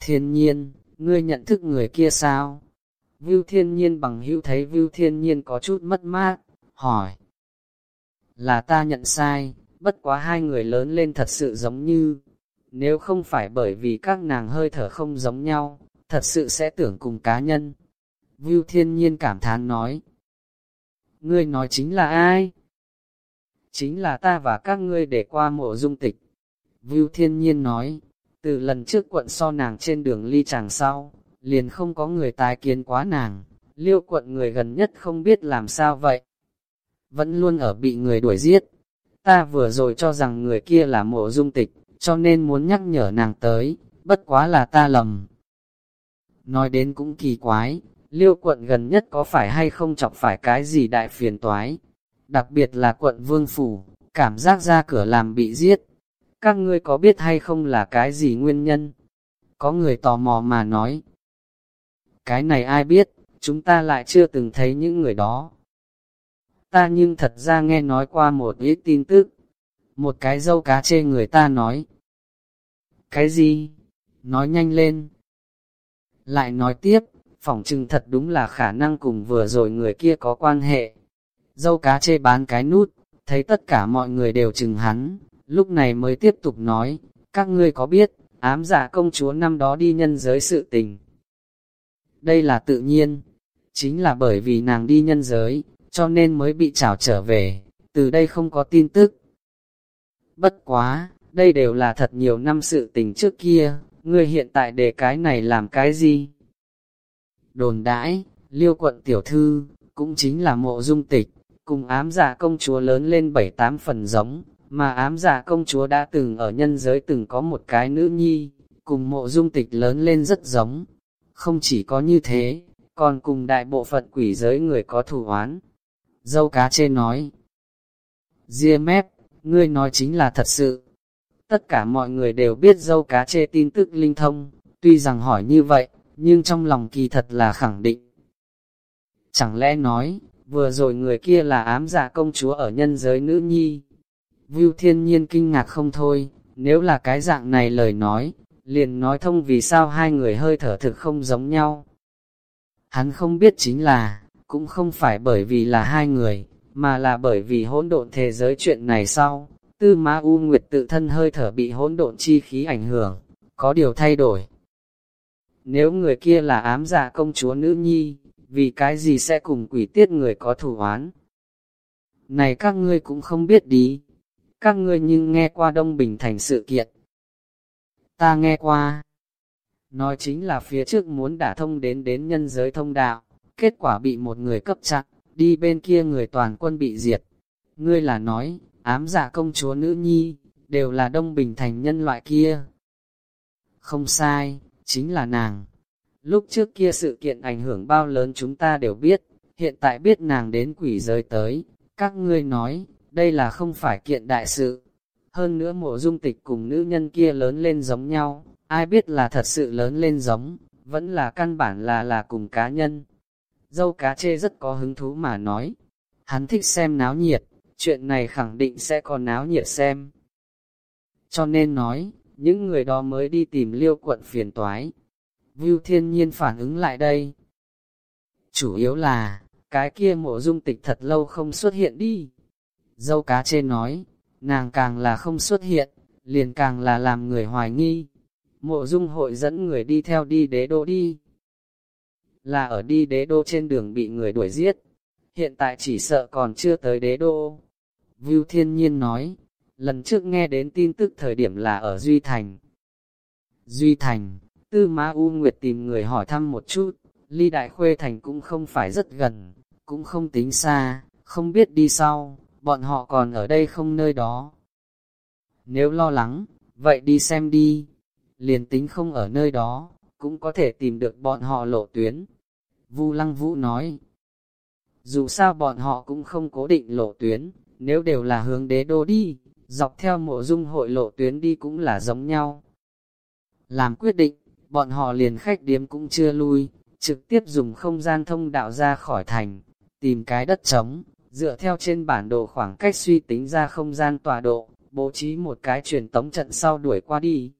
Thiên nhiên, ngươi nhận thức người kia sao? Vưu thiên nhiên bằng hữu thấy Vưu thiên nhiên có chút mất mát, hỏi. Là ta nhận sai, bất quá hai người lớn lên thật sự giống như, nếu không phải bởi vì các nàng hơi thở không giống nhau, thật sự sẽ tưởng cùng cá nhân. Vưu thiên nhiên cảm thán nói. Ngươi nói chính là ai? Chính là ta và các ngươi để qua mộ dung tịch. Vưu thiên nhiên nói, từ lần trước quận so nàng trên đường ly chàng sau, liền không có người tái kiến quá nàng, liêu quận người gần nhất không biết làm sao vậy. Vẫn luôn ở bị người đuổi giết, ta vừa rồi cho rằng người kia là mộ dung tịch, cho nên muốn nhắc nhở nàng tới, bất quá là ta lầm. Nói đến cũng kỳ quái, liêu quận gần nhất có phải hay không chọc phải cái gì đại phiền toái, đặc biệt là quận vương phủ, cảm giác ra cửa làm bị giết, các ngươi có biết hay không là cái gì nguyên nhân? Có người tò mò mà nói. Cái này ai biết, chúng ta lại chưa từng thấy những người đó. Ta nhưng thật ra nghe nói qua một ít tin tức. Một cái dâu cá chê người ta nói. Cái gì? Nói nhanh lên. Lại nói tiếp, phỏng chừng thật đúng là khả năng cùng vừa rồi người kia có quan hệ. Dâu cá chê bán cái nút, thấy tất cả mọi người đều chừng hắn, lúc này mới tiếp tục nói, các ngươi có biết, ám giả công chúa năm đó đi nhân giới sự tình. Đây là tự nhiên, chính là bởi vì nàng đi nhân giới, cho nên mới bị trảo trở về, từ đây không có tin tức. Bất quá, đây đều là thật nhiều năm sự tình trước kia, ngươi hiện tại để cái này làm cái gì? Đồn đãi, liêu quận tiểu thư, cũng chính là mộ dung tịch, cùng ám giả công chúa lớn lên bảy tám phần giống, mà ám giả công chúa đã từng ở nhân giới từng có một cái nữ nhi, cùng mộ dung tịch lớn lên rất giống. Không chỉ có như thế, còn cùng đại bộ phận quỷ giới người có thủ oán. Dâu cá chê nói, Ria mép, ngươi nói chính là thật sự. Tất cả mọi người đều biết dâu cá chê tin tức linh thông, tuy rằng hỏi như vậy, nhưng trong lòng kỳ thật là khẳng định. Chẳng lẽ nói, vừa rồi người kia là ám giả công chúa ở nhân giới nữ nhi. Vưu thiên nhiên kinh ngạc không thôi, nếu là cái dạng này lời nói, liền nói thông vì sao hai người hơi thở thực không giống nhau. Hắn không biết chính là, cũng không phải bởi vì là hai người, mà là bởi vì hỗn độn thế giới chuyện này sau, tư ma u nguyệt tự thân hơi thở bị hỗn độn chi khí ảnh hưởng, có điều thay đổi. Nếu người kia là ám giả công chúa nữ nhi, vì cái gì sẽ cùng quỷ tiết người có thủ oán? Này các ngươi cũng không biết đi, các ngươi nhưng nghe qua Đông Bình thành sự kiện. Ta nghe qua, nói chính là phía trước muốn đả thông đến đến nhân giới thông đạo, kết quả bị một người cấp chặn, đi bên kia người toàn quân bị diệt. Ngươi là nói, ám giả công chúa nữ nhi, đều là Đông Bình thành nhân loại kia. Không sai, chính là nàng. Lúc trước kia sự kiện ảnh hưởng bao lớn chúng ta đều biết, hiện tại biết nàng đến quỷ giới tới, các ngươi nói, đây là không phải kiện đại sự. Hơn nữa mộ dung tịch cùng nữ nhân kia lớn lên giống nhau, ai biết là thật sự lớn lên giống, vẫn là căn bản là là cùng cá nhân. Dâu cá chê rất có hứng thú mà nói, hắn thích xem náo nhiệt, chuyện này khẳng định sẽ còn náo nhiệt xem. Cho nên nói, những người đó mới đi tìm liêu quận phiền toái. Vưu thiên nhiên phản ứng lại đây. Chủ yếu là, cái kia mộ dung tịch thật lâu không xuất hiện đi. Dâu cá chê nói, nàng càng là không xuất hiện, liền càng là làm người hoài nghi. Mộ dung hội dẫn người đi theo đi đế đô đi. Là ở đi đế đô trên đường bị người đuổi giết. Hiện tại chỉ sợ còn chưa tới đế đô. Vưu Thiên Nhiên nói, lần trước nghe đến tin tức thời điểm là ở Duy Thành. Duy Thành, Tư Ma U Nguyệt tìm người hỏi thăm một chút, ly Đại Khuê Thành cũng không phải rất gần, cũng không tính xa, không biết đi sau, bọn họ còn ở đây không nơi đó. Nếu lo lắng, vậy đi xem đi, liền tính không ở nơi đó, cũng có thể tìm được bọn họ lộ tuyến. Vu Lăng Vũ nói, dù sao bọn họ cũng không cố định lộ tuyến, nếu đều là hướng đế đô đi, dọc theo mộ dung hội lộ tuyến đi cũng là giống nhau. Làm quyết định, bọn họ liền khách điếm cũng chưa lui, trực tiếp dùng không gian thông đạo ra khỏi thành, tìm cái đất trống, dựa theo trên bản đồ khoảng cách suy tính ra không gian tọa độ, bố trí một cái truyền tống trận sau đuổi qua đi.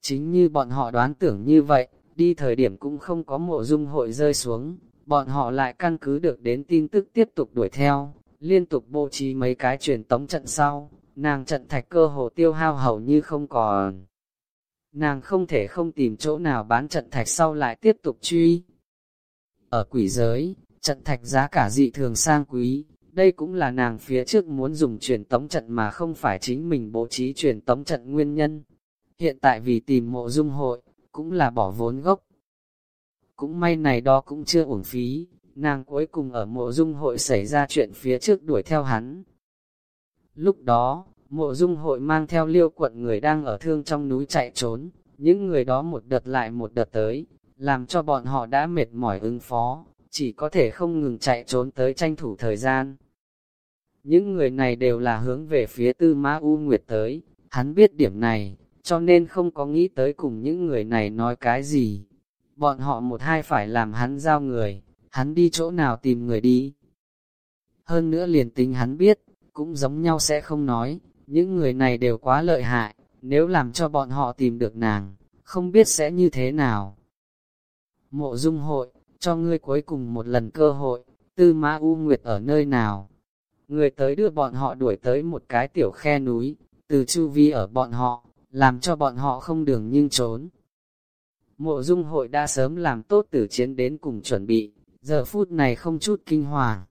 Chính như bọn họ đoán tưởng như vậy, đi thời điểm cũng không có mộ dung hội rơi xuống, bọn họ lại căn cứ được đến tin tức tiếp tục đuổi theo, liên tục bố trí mấy cái truyền tống trận sau, nàng trận thạch cơ hồ tiêu hao hầu như không còn. Nàng không thể không tìm chỗ nào bán trận thạch sau lại tiếp tục truy. Ở quỷ giới, trận thạch giá cả dị thường sang quý, đây cũng là nàng phía trước muốn dùng truyền tống trận mà không phải chính mình bố trí truyền tống trận nguyên nhân. Hiện tại vì tìm mộ dung hội, cũng là bỏ vốn gốc. Cũng may này đó cũng chưa uổng phí, nàng cuối cùng ở mộ dung hội xảy ra chuyện phía trước đuổi theo hắn. Lúc đó, mộ dung hội mang theo liêu quận người đang ở thương trong núi chạy trốn, những người đó một đợt lại một đợt tới, làm cho bọn họ đã mệt mỏi ứng phó, chỉ có thể không ngừng chạy trốn tới tranh thủ thời gian. Những người này đều là hướng về phía tư ma U Nguyệt tới, hắn biết điểm này, cho nên không có nghĩ tới cùng những người này nói cái gì. Bọn họ một hai phải làm hắn giao người, hắn đi chỗ nào tìm người đi. Hơn nữa liền tính hắn biết, cũng giống nhau sẽ không nói, những người này đều quá lợi hại, nếu làm cho bọn họ tìm được nàng, không biết sẽ như thế nào. Mộ dung hội, cho ngươi cuối cùng một lần cơ hội, tư ma u nguyệt ở nơi nào. Người tới đưa bọn họ đuổi tới một cái tiểu khe núi, từ chu vi ở bọn họ, làm cho bọn họ không đường nhưng trốn. Mộ dung hội đã sớm làm tốt tử chiến đến cùng chuẩn bị, giờ phút này không chút kinh hoàng.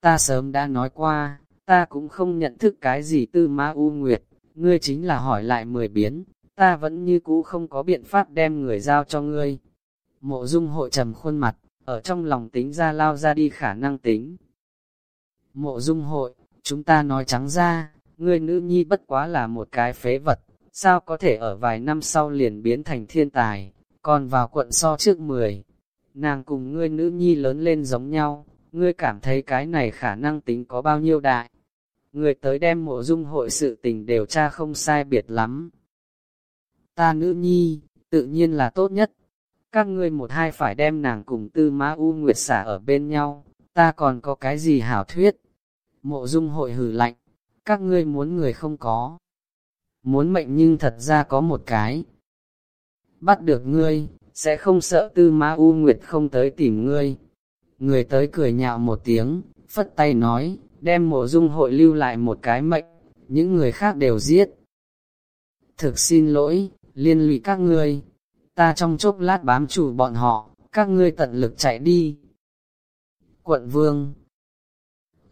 Ta sớm đã nói qua, ta cũng không nhận thức cái gì tư ma u nguyệt, ngươi chính là hỏi lại mười biến, ta vẫn như cũ không có biện pháp đem người giao cho ngươi. Mộ dung hội trầm khuôn mặt, ở trong lòng tính ra lao ra đi khả năng tính. Mộ dung hội, chúng ta nói trắng ra, ngươi nữ nhi bất quá là một cái phế vật, sao có thể ở vài năm sau liền biến thành thiên tài, còn vào quận so trước mười. Nàng cùng ngươi nữ nhi lớn lên giống nhau, ngươi cảm thấy cái này khả năng tính có bao nhiêu đại, ngươi tới đem mộ dung hội sự tình đều tra không sai biệt lắm. Ta nữ nhi, tự nhiên là tốt nhất. Các ngươi một hai phải đem nàng cùng tư mã u nguyệt xả ở bên nhau, ta còn có cái gì hảo thuyết. Mộ dung hội hử lạnh, các ngươi muốn người không có. Muốn mệnh nhưng thật ra có một cái. Bắt được ngươi, sẽ không sợ tư mã u nguyệt không tới tìm ngươi. Người tới cười nhạo một tiếng, phất tay nói, đem mộ dung hội lưu lại một cái mệnh, những người khác đều giết. Thực xin lỗi, liên lụy các ngươi, ta trong chốc lát bám chủ bọn họ, các ngươi tận lực chạy đi. Quận vương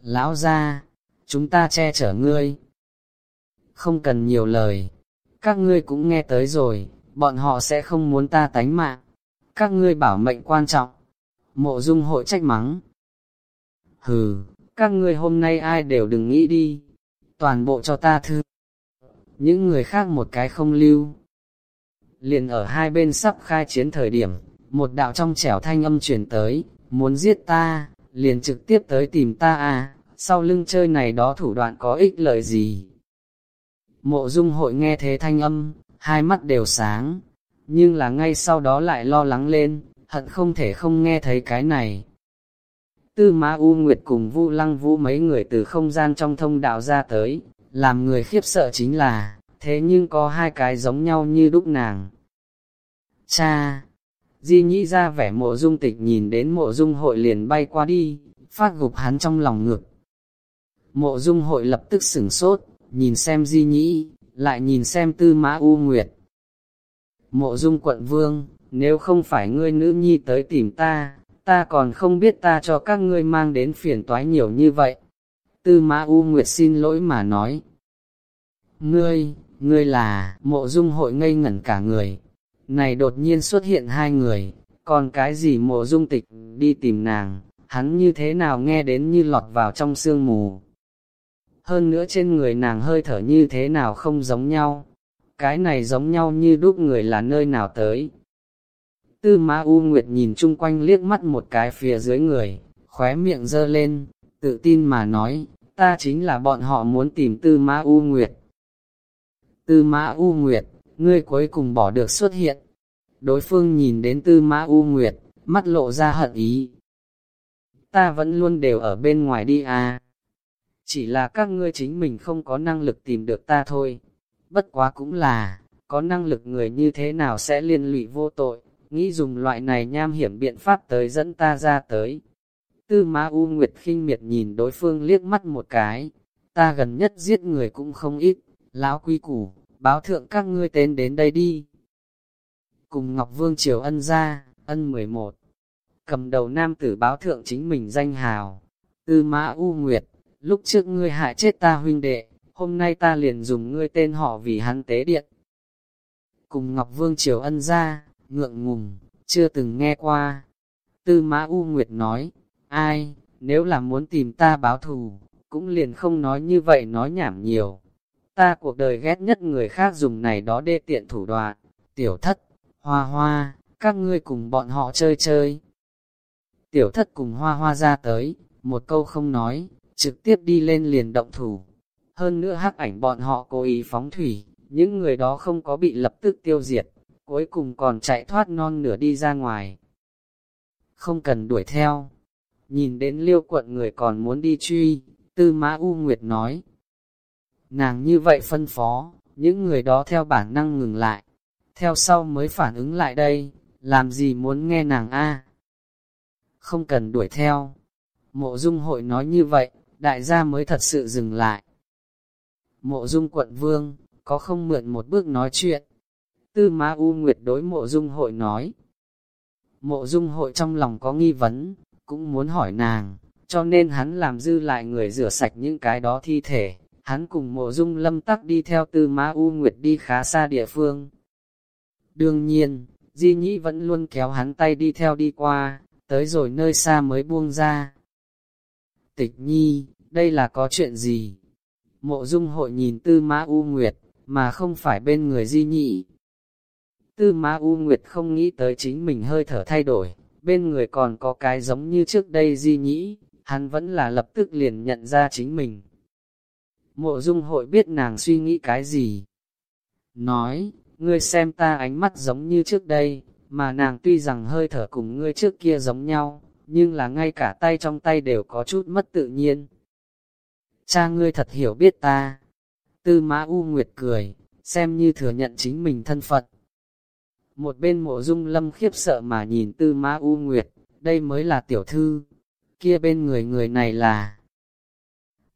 Lão gia, chúng ta che chở ngươi. Không cần nhiều lời, các ngươi cũng nghe tới rồi, bọn họ sẽ không muốn ta tánh mạng. Các ngươi bảo mệnh quan trọng. Mộ dung hội trách mắng. Hừ, các ngươi hôm nay ai đều đừng nghĩ đi. Toàn bộ cho ta thư. Những người khác một cái không lưu. Liền ở hai bên sắp khai chiến thời điểm, một đạo trong trẻo thanh âm chuyển tới, muốn giết ta, liền trực tiếp tới tìm ta à, sau lưng chơi này đó thủ đoạn có ích lợi gì. Mộ dung hội nghe thế thanh âm, hai mắt đều sáng, nhưng là ngay sau đó lại lo lắng lên, hận không thể không nghe thấy cái này. Tư Ma U Nguyệt cùng Vu Lăng Vũ mấy người từ không gian trong thông đạo ra tới, làm người khiếp sợ chính là, thế nhưng có hai cái giống nhau như đúc nàng. Cha! Di nhĩ ra vẻ mộ dung tịch nhìn đến mộ dung hội liền bay qua đi, phát gục hắn trong lòng ngực. Mộ dung hội lập tức sửng sốt, nhìn xem di nhĩ, lại nhìn xem tư mã u nguyệt. Mộ dung quận vương, nếu không phải ngươi nữ nhi tới tìm ta, ta còn không biết ta cho các ngươi mang đến phiền toái nhiều như vậy. Tư mã u nguyệt xin lỗi mà nói. Ngươi, ngươi là, mộ dung hội ngây ngẩn cả người. Này đột nhiên xuất hiện hai người, còn cái gì mộ dung tịch đi tìm nàng, hắn như thế nào nghe đến như lọt vào trong sương mù hơn nữa trên người nàng hơi thở như thế nào không giống nhau. Cái này giống nhau như đúc người là nơi nào tới. Tư Ma U Nguyệt nhìn chung quanh liếc mắt một cái phía dưới người, khóe miệng dơ lên, tự tin mà nói, ta chính là bọn họ muốn tìm Tư Ma U Nguyệt. Tư Ma U Nguyệt, ngươi cuối cùng bỏ được xuất hiện. Đối phương nhìn đến Tư Ma U Nguyệt, mắt lộ ra hận ý. Ta vẫn luôn đều ở bên ngoài đi à chỉ là các ngươi chính mình không có năng lực tìm được ta thôi. Bất quá cũng là, có năng lực người như thế nào sẽ liên lụy vô tội, nghĩ dùng loại này nham hiểm biện pháp tới dẫn ta ra tới. Tư Ma U Nguyệt khinh miệt nhìn đối phương liếc mắt một cái, ta gần nhất giết người cũng không ít, lão quy củ, báo thượng các ngươi tên đến đây đi. Cùng Ngọc Vương Triều ân ra, ân 11, cầm đầu nam tử báo thượng chính mình danh hào, Tư Ma U Nguyệt, lúc trước ngươi hại chết ta huynh đệ, hôm nay ta liền dùng ngươi tên họ vì hắn tế điện. Cùng Ngọc Vương Triều ân ra, ngượng ngùng, chưa từng nghe qua. Tư Mã U Nguyệt nói, ai, nếu là muốn tìm ta báo thù, cũng liền không nói như vậy nói nhảm nhiều. Ta cuộc đời ghét nhất người khác dùng này đó đê tiện thủ đoạn, tiểu thất, hoa hoa, các ngươi cùng bọn họ chơi chơi. Tiểu thất cùng hoa hoa ra tới, một câu không nói, trực tiếp đi lên liền động thủ. Hơn nữa hắc ảnh bọn họ cố ý phóng thủy, những người đó không có bị lập tức tiêu diệt, cuối cùng còn chạy thoát non nửa đi ra ngoài. Không cần đuổi theo. Nhìn đến liêu quận người còn muốn đi truy, tư mã U Nguyệt nói. Nàng như vậy phân phó, những người đó theo bản năng ngừng lại. Theo sau mới phản ứng lại đây, làm gì muốn nghe nàng a Không cần đuổi theo. Mộ dung hội nói như vậy, đại gia mới thật sự dừng lại. Mộ dung quận vương, có không mượn một bước nói chuyện. Tư Ma U Nguyệt đối mộ dung hội nói. Mộ dung hội trong lòng có nghi vấn, cũng muốn hỏi nàng, cho nên hắn làm dư lại người rửa sạch những cái đó thi thể. Hắn cùng mộ dung lâm tắc đi theo tư Ma U Nguyệt đi khá xa địa phương. Đương nhiên, Di Nhĩ vẫn luôn kéo hắn tay đi theo đi qua, tới rồi nơi xa mới buông ra, Tịch nhi, đây là có chuyện gì? Mộ dung hội nhìn tư mã U Nguyệt, mà không phải bên người di nhị. Tư mã U Nguyệt không nghĩ tới chính mình hơi thở thay đổi, bên người còn có cái giống như trước đây di nhĩ, hắn vẫn là lập tức liền nhận ra chính mình. Mộ dung hội biết nàng suy nghĩ cái gì. Nói, ngươi xem ta ánh mắt giống như trước đây, mà nàng tuy rằng hơi thở cùng ngươi trước kia giống nhau, nhưng là ngay cả tay trong tay đều có chút mất tự nhiên. Cha ngươi thật hiểu biết ta. Tư mã U Nguyệt cười, xem như thừa nhận chính mình thân phận. Một bên mộ dung lâm khiếp sợ mà nhìn tư mã U Nguyệt, đây mới là tiểu thư. Kia bên người người này là...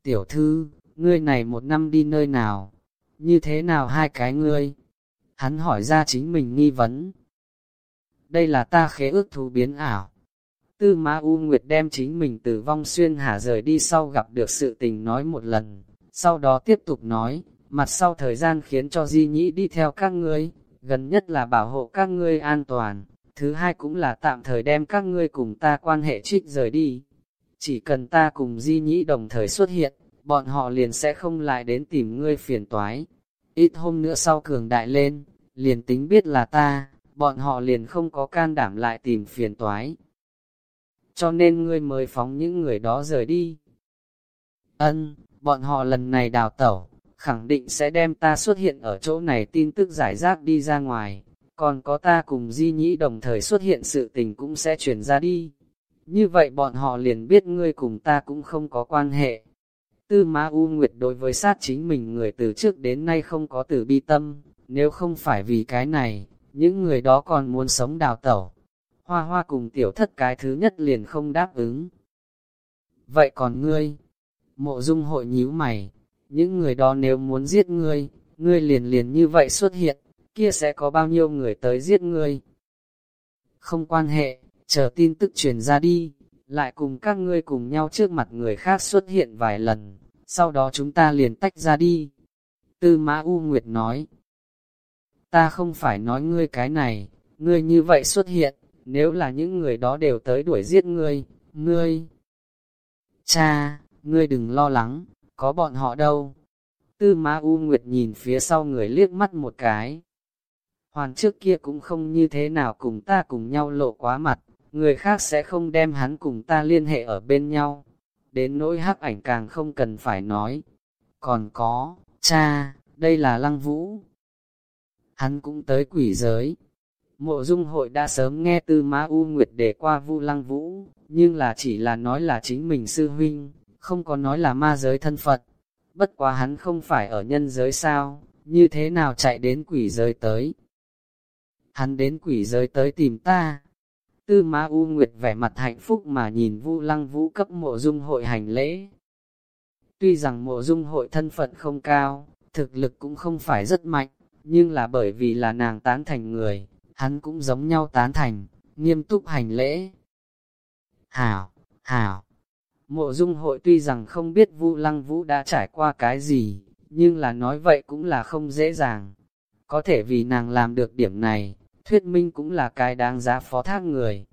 Tiểu thư, ngươi này một năm đi nơi nào? Như thế nào hai cái ngươi? Hắn hỏi ra chính mình nghi vấn. Đây là ta khế ước thú biến ảo. Tư Ma U Nguyệt đem chính mình từ vong xuyên hà rời đi sau gặp được sự tình nói một lần, sau đó tiếp tục nói, mặt sau thời gian khiến cho Di Nhĩ đi theo các ngươi, gần nhất là bảo hộ các ngươi an toàn, thứ hai cũng là tạm thời đem các ngươi cùng ta quan hệ trích rời đi. Chỉ cần ta cùng Di Nhĩ đồng thời xuất hiện, bọn họ liền sẽ không lại đến tìm ngươi phiền toái. Ít hôm nữa sau cường đại lên, liền tính biết là ta, bọn họ liền không có can đảm lại tìm phiền toái. Cho nên ngươi mới phóng những người đó rời đi. Ân, bọn họ lần này đào tẩu, khẳng định sẽ đem ta xuất hiện ở chỗ này tin tức giải rác đi ra ngoài, còn có ta cùng Di Nhĩ đồng thời xuất hiện sự tình cũng sẽ truyền ra đi. Như vậy bọn họ liền biết ngươi cùng ta cũng không có quan hệ. Tư Ma U Nguyệt đối với sát chính mình người từ trước đến nay không có từ bi tâm, nếu không phải vì cái này, những người đó còn muốn sống đào tẩu. Hoa hoa cùng tiểu thất cái thứ nhất liền không đáp ứng. Vậy còn ngươi? Mộ dung hội nhíu mày, những người đó nếu muốn giết ngươi, ngươi liền liền như vậy xuất hiện, kia sẽ có bao nhiêu người tới giết ngươi? Không quan hệ, chờ tin tức truyền ra đi, lại cùng các ngươi cùng nhau trước mặt người khác xuất hiện vài lần, sau đó chúng ta liền tách ra đi. Tư Mã U Nguyệt nói, ta không phải nói ngươi cái này, ngươi như vậy xuất hiện, nếu là những người đó đều tới đuổi giết ngươi, ngươi... Cha, ngươi đừng lo lắng, có bọn họ đâu. Tư Ma U Nguyệt nhìn phía sau người liếc mắt một cái. Hoàn trước kia cũng không như thế nào cùng ta cùng nhau lộ quá mặt, người khác sẽ không đem hắn cùng ta liên hệ ở bên nhau. Đến nỗi hắc ảnh càng không cần phải nói. Còn có, cha, đây là lăng vũ. Hắn cũng tới quỷ giới. Mộ dung hội đã sớm nghe tư Ma U Nguyệt đề qua vu lăng vũ, nhưng là chỉ là nói là chính mình sư huynh, không có nói là ma giới thân Phật. Bất quá hắn không phải ở nhân giới sao, như thế nào chạy đến quỷ giới tới. Hắn đến quỷ giới tới tìm ta. Tư Ma U Nguyệt vẻ mặt hạnh phúc mà nhìn Vu Lăng Vũ cấp mộ dung hội hành lễ. Tuy rằng mộ dung hội thân phận không cao, thực lực cũng không phải rất mạnh, nhưng là bởi vì là nàng tán thành người, hắn cũng giống nhau tán thành, nghiêm túc hành lễ. Hảo, hảo, Mộ dung hội tuy rằng không biết Vu Lăng Vũ đã trải qua cái gì, nhưng là nói vậy cũng là không dễ dàng. Có thể vì nàng làm được điểm này, thuyết minh cũng là cái đáng giá phó thác người.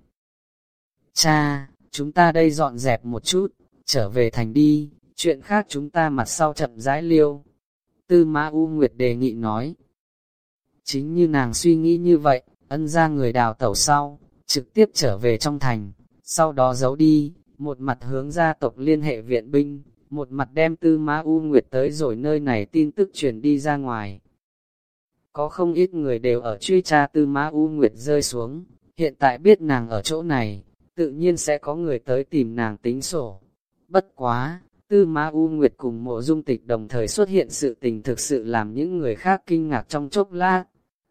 Cha, chúng ta đây dọn dẹp một chút, trở về thành đi, chuyện khác chúng ta mặt sau chậm rãi liêu. Tư ma U Nguyệt đề nghị nói. Chính như nàng suy nghĩ như vậy, ân ra người đào tẩu sau, trực tiếp trở về trong thành, sau đó giấu đi, một mặt hướng gia tộc liên hệ viện binh, một mặt đem tư Ma U Nguyệt tới rồi nơi này tin tức truyền đi ra ngoài. Có không ít người đều ở truy tra tư Ma U Nguyệt rơi xuống, hiện tại biết nàng ở chỗ này, tự nhiên sẽ có người tới tìm nàng tính sổ. Bất quá, tư Ma U Nguyệt cùng mộ dung tịch đồng thời xuất hiện sự tình thực sự làm những người khác kinh ngạc trong chốc lát,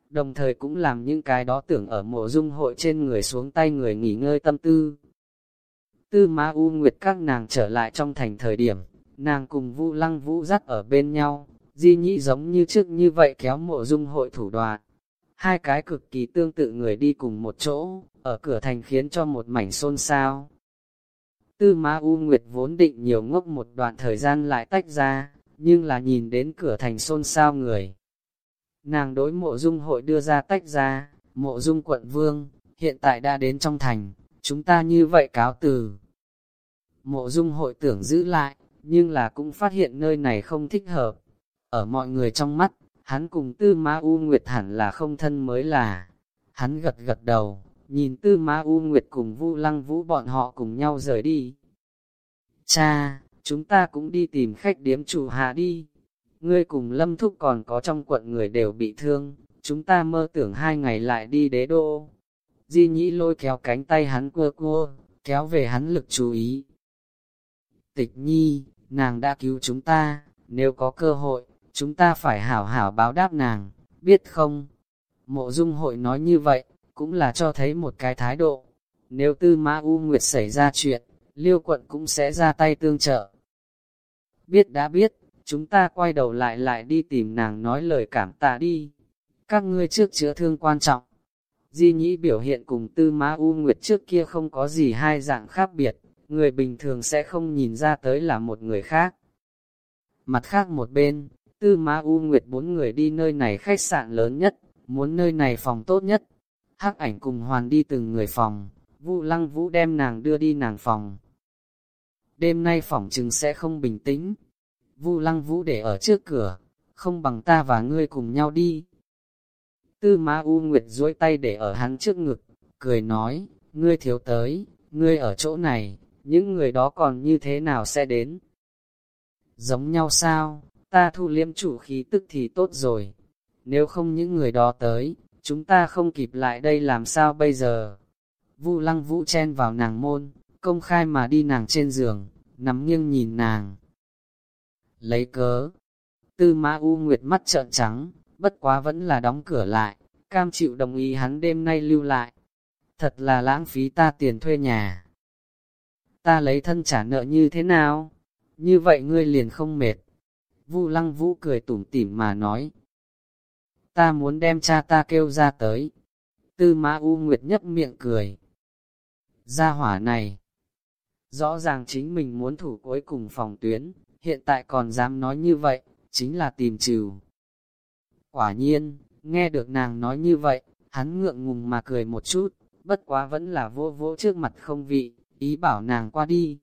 đồng thời cũng làm những cái đó tưởng ở mộ dung hội trên người xuống tay người nghỉ ngơi tâm tư. Tư Ma U Nguyệt các nàng trở lại trong thành thời điểm, nàng cùng Vu Lăng Vũ dắt ở bên nhau, di nhĩ giống như trước như vậy kéo mộ dung hội thủ đoạn. Hai cái cực kỳ tương tự người đi cùng một chỗ, ở cửa thành khiến cho một mảnh xôn xao. Tư Ma U Nguyệt vốn định nhiều ngốc một đoạn thời gian lại tách ra, nhưng là nhìn đến cửa thành xôn xao người. Nàng đối mộ dung hội đưa ra tách ra, mộ dung quận vương, hiện tại đã đến trong thành, chúng ta như vậy cáo từ. Mộ dung hội tưởng giữ lại, nhưng là cũng phát hiện nơi này không thích hợp. Ở mọi người trong mắt, hắn cùng tư ma U Nguyệt hẳn là không thân mới là. Hắn gật gật đầu, nhìn tư ma U Nguyệt cùng Vu Lăng Vũ bọn họ cùng nhau rời đi. Cha, chúng ta cũng đi tìm khách điếm chủ hạ đi ngươi cùng lâm thúc còn có trong quận người đều bị thương, chúng ta mơ tưởng hai ngày lại đi đế đô. Di nhĩ lôi kéo cánh tay hắn cua cua, kéo về hắn lực chú ý. Tịch nhi, nàng đã cứu chúng ta, nếu có cơ hội, chúng ta phải hảo hảo báo đáp nàng, biết không? Mộ dung hội nói như vậy, cũng là cho thấy một cái thái độ. Nếu tư mã U Nguyệt xảy ra chuyện, liêu quận cũng sẽ ra tay tương trợ. Biết đã biết, chúng ta quay đầu lại lại đi tìm nàng nói lời cảm tạ đi. Các ngươi trước chữa thương quan trọng. Di nhĩ biểu hiện cùng tư má U Nguyệt trước kia không có gì hai dạng khác biệt, người bình thường sẽ không nhìn ra tới là một người khác. Mặt khác một bên, tư má U Nguyệt bốn người đi nơi này khách sạn lớn nhất, muốn nơi này phòng tốt nhất. Hắc ảnh cùng hoàn đi từng người phòng, Vu Lăng Vũ đem nàng đưa đi nàng phòng. Đêm nay phòng chừng sẽ không bình tĩnh. Vu Lăng Vũ để ở trước cửa, không bằng ta và ngươi cùng nhau đi. Tư Ma U Nguyệt duỗi tay để ở hắn trước ngực, cười nói, ngươi thiếu tới, ngươi ở chỗ này, những người đó còn như thế nào sẽ đến? Giống nhau sao, ta thu liếm chủ khí tức thì tốt rồi. Nếu không những người đó tới, chúng ta không kịp lại đây làm sao bây giờ? Vu lăng vũ chen vào nàng môn, công khai mà đi nàng trên giường, nắm nghiêng nhìn nàng. Lấy cớ, tư Ma u nguyệt mắt trợn trắng, bất quá vẫn là đóng cửa lại, cam chịu đồng ý hắn đêm nay lưu lại. Thật là lãng phí ta tiền thuê nhà. Ta lấy thân trả nợ như thế nào? Như vậy ngươi liền không mệt. Vu lăng vũ cười tủm tỉm mà nói. Ta muốn đem cha ta kêu ra tới. Tư Ma U Nguyệt nhấp miệng cười. Gia hỏa này. Rõ ràng chính mình muốn thủ cuối cùng phòng tuyến, hiện tại còn dám nói như vậy, chính là tìm trừ. Quả nhiên, nghe được nàng nói như vậy, hắn ngượng ngùng mà cười một chút, bất quá vẫn là vô vô trước mặt không vị, ý bảo nàng qua đi.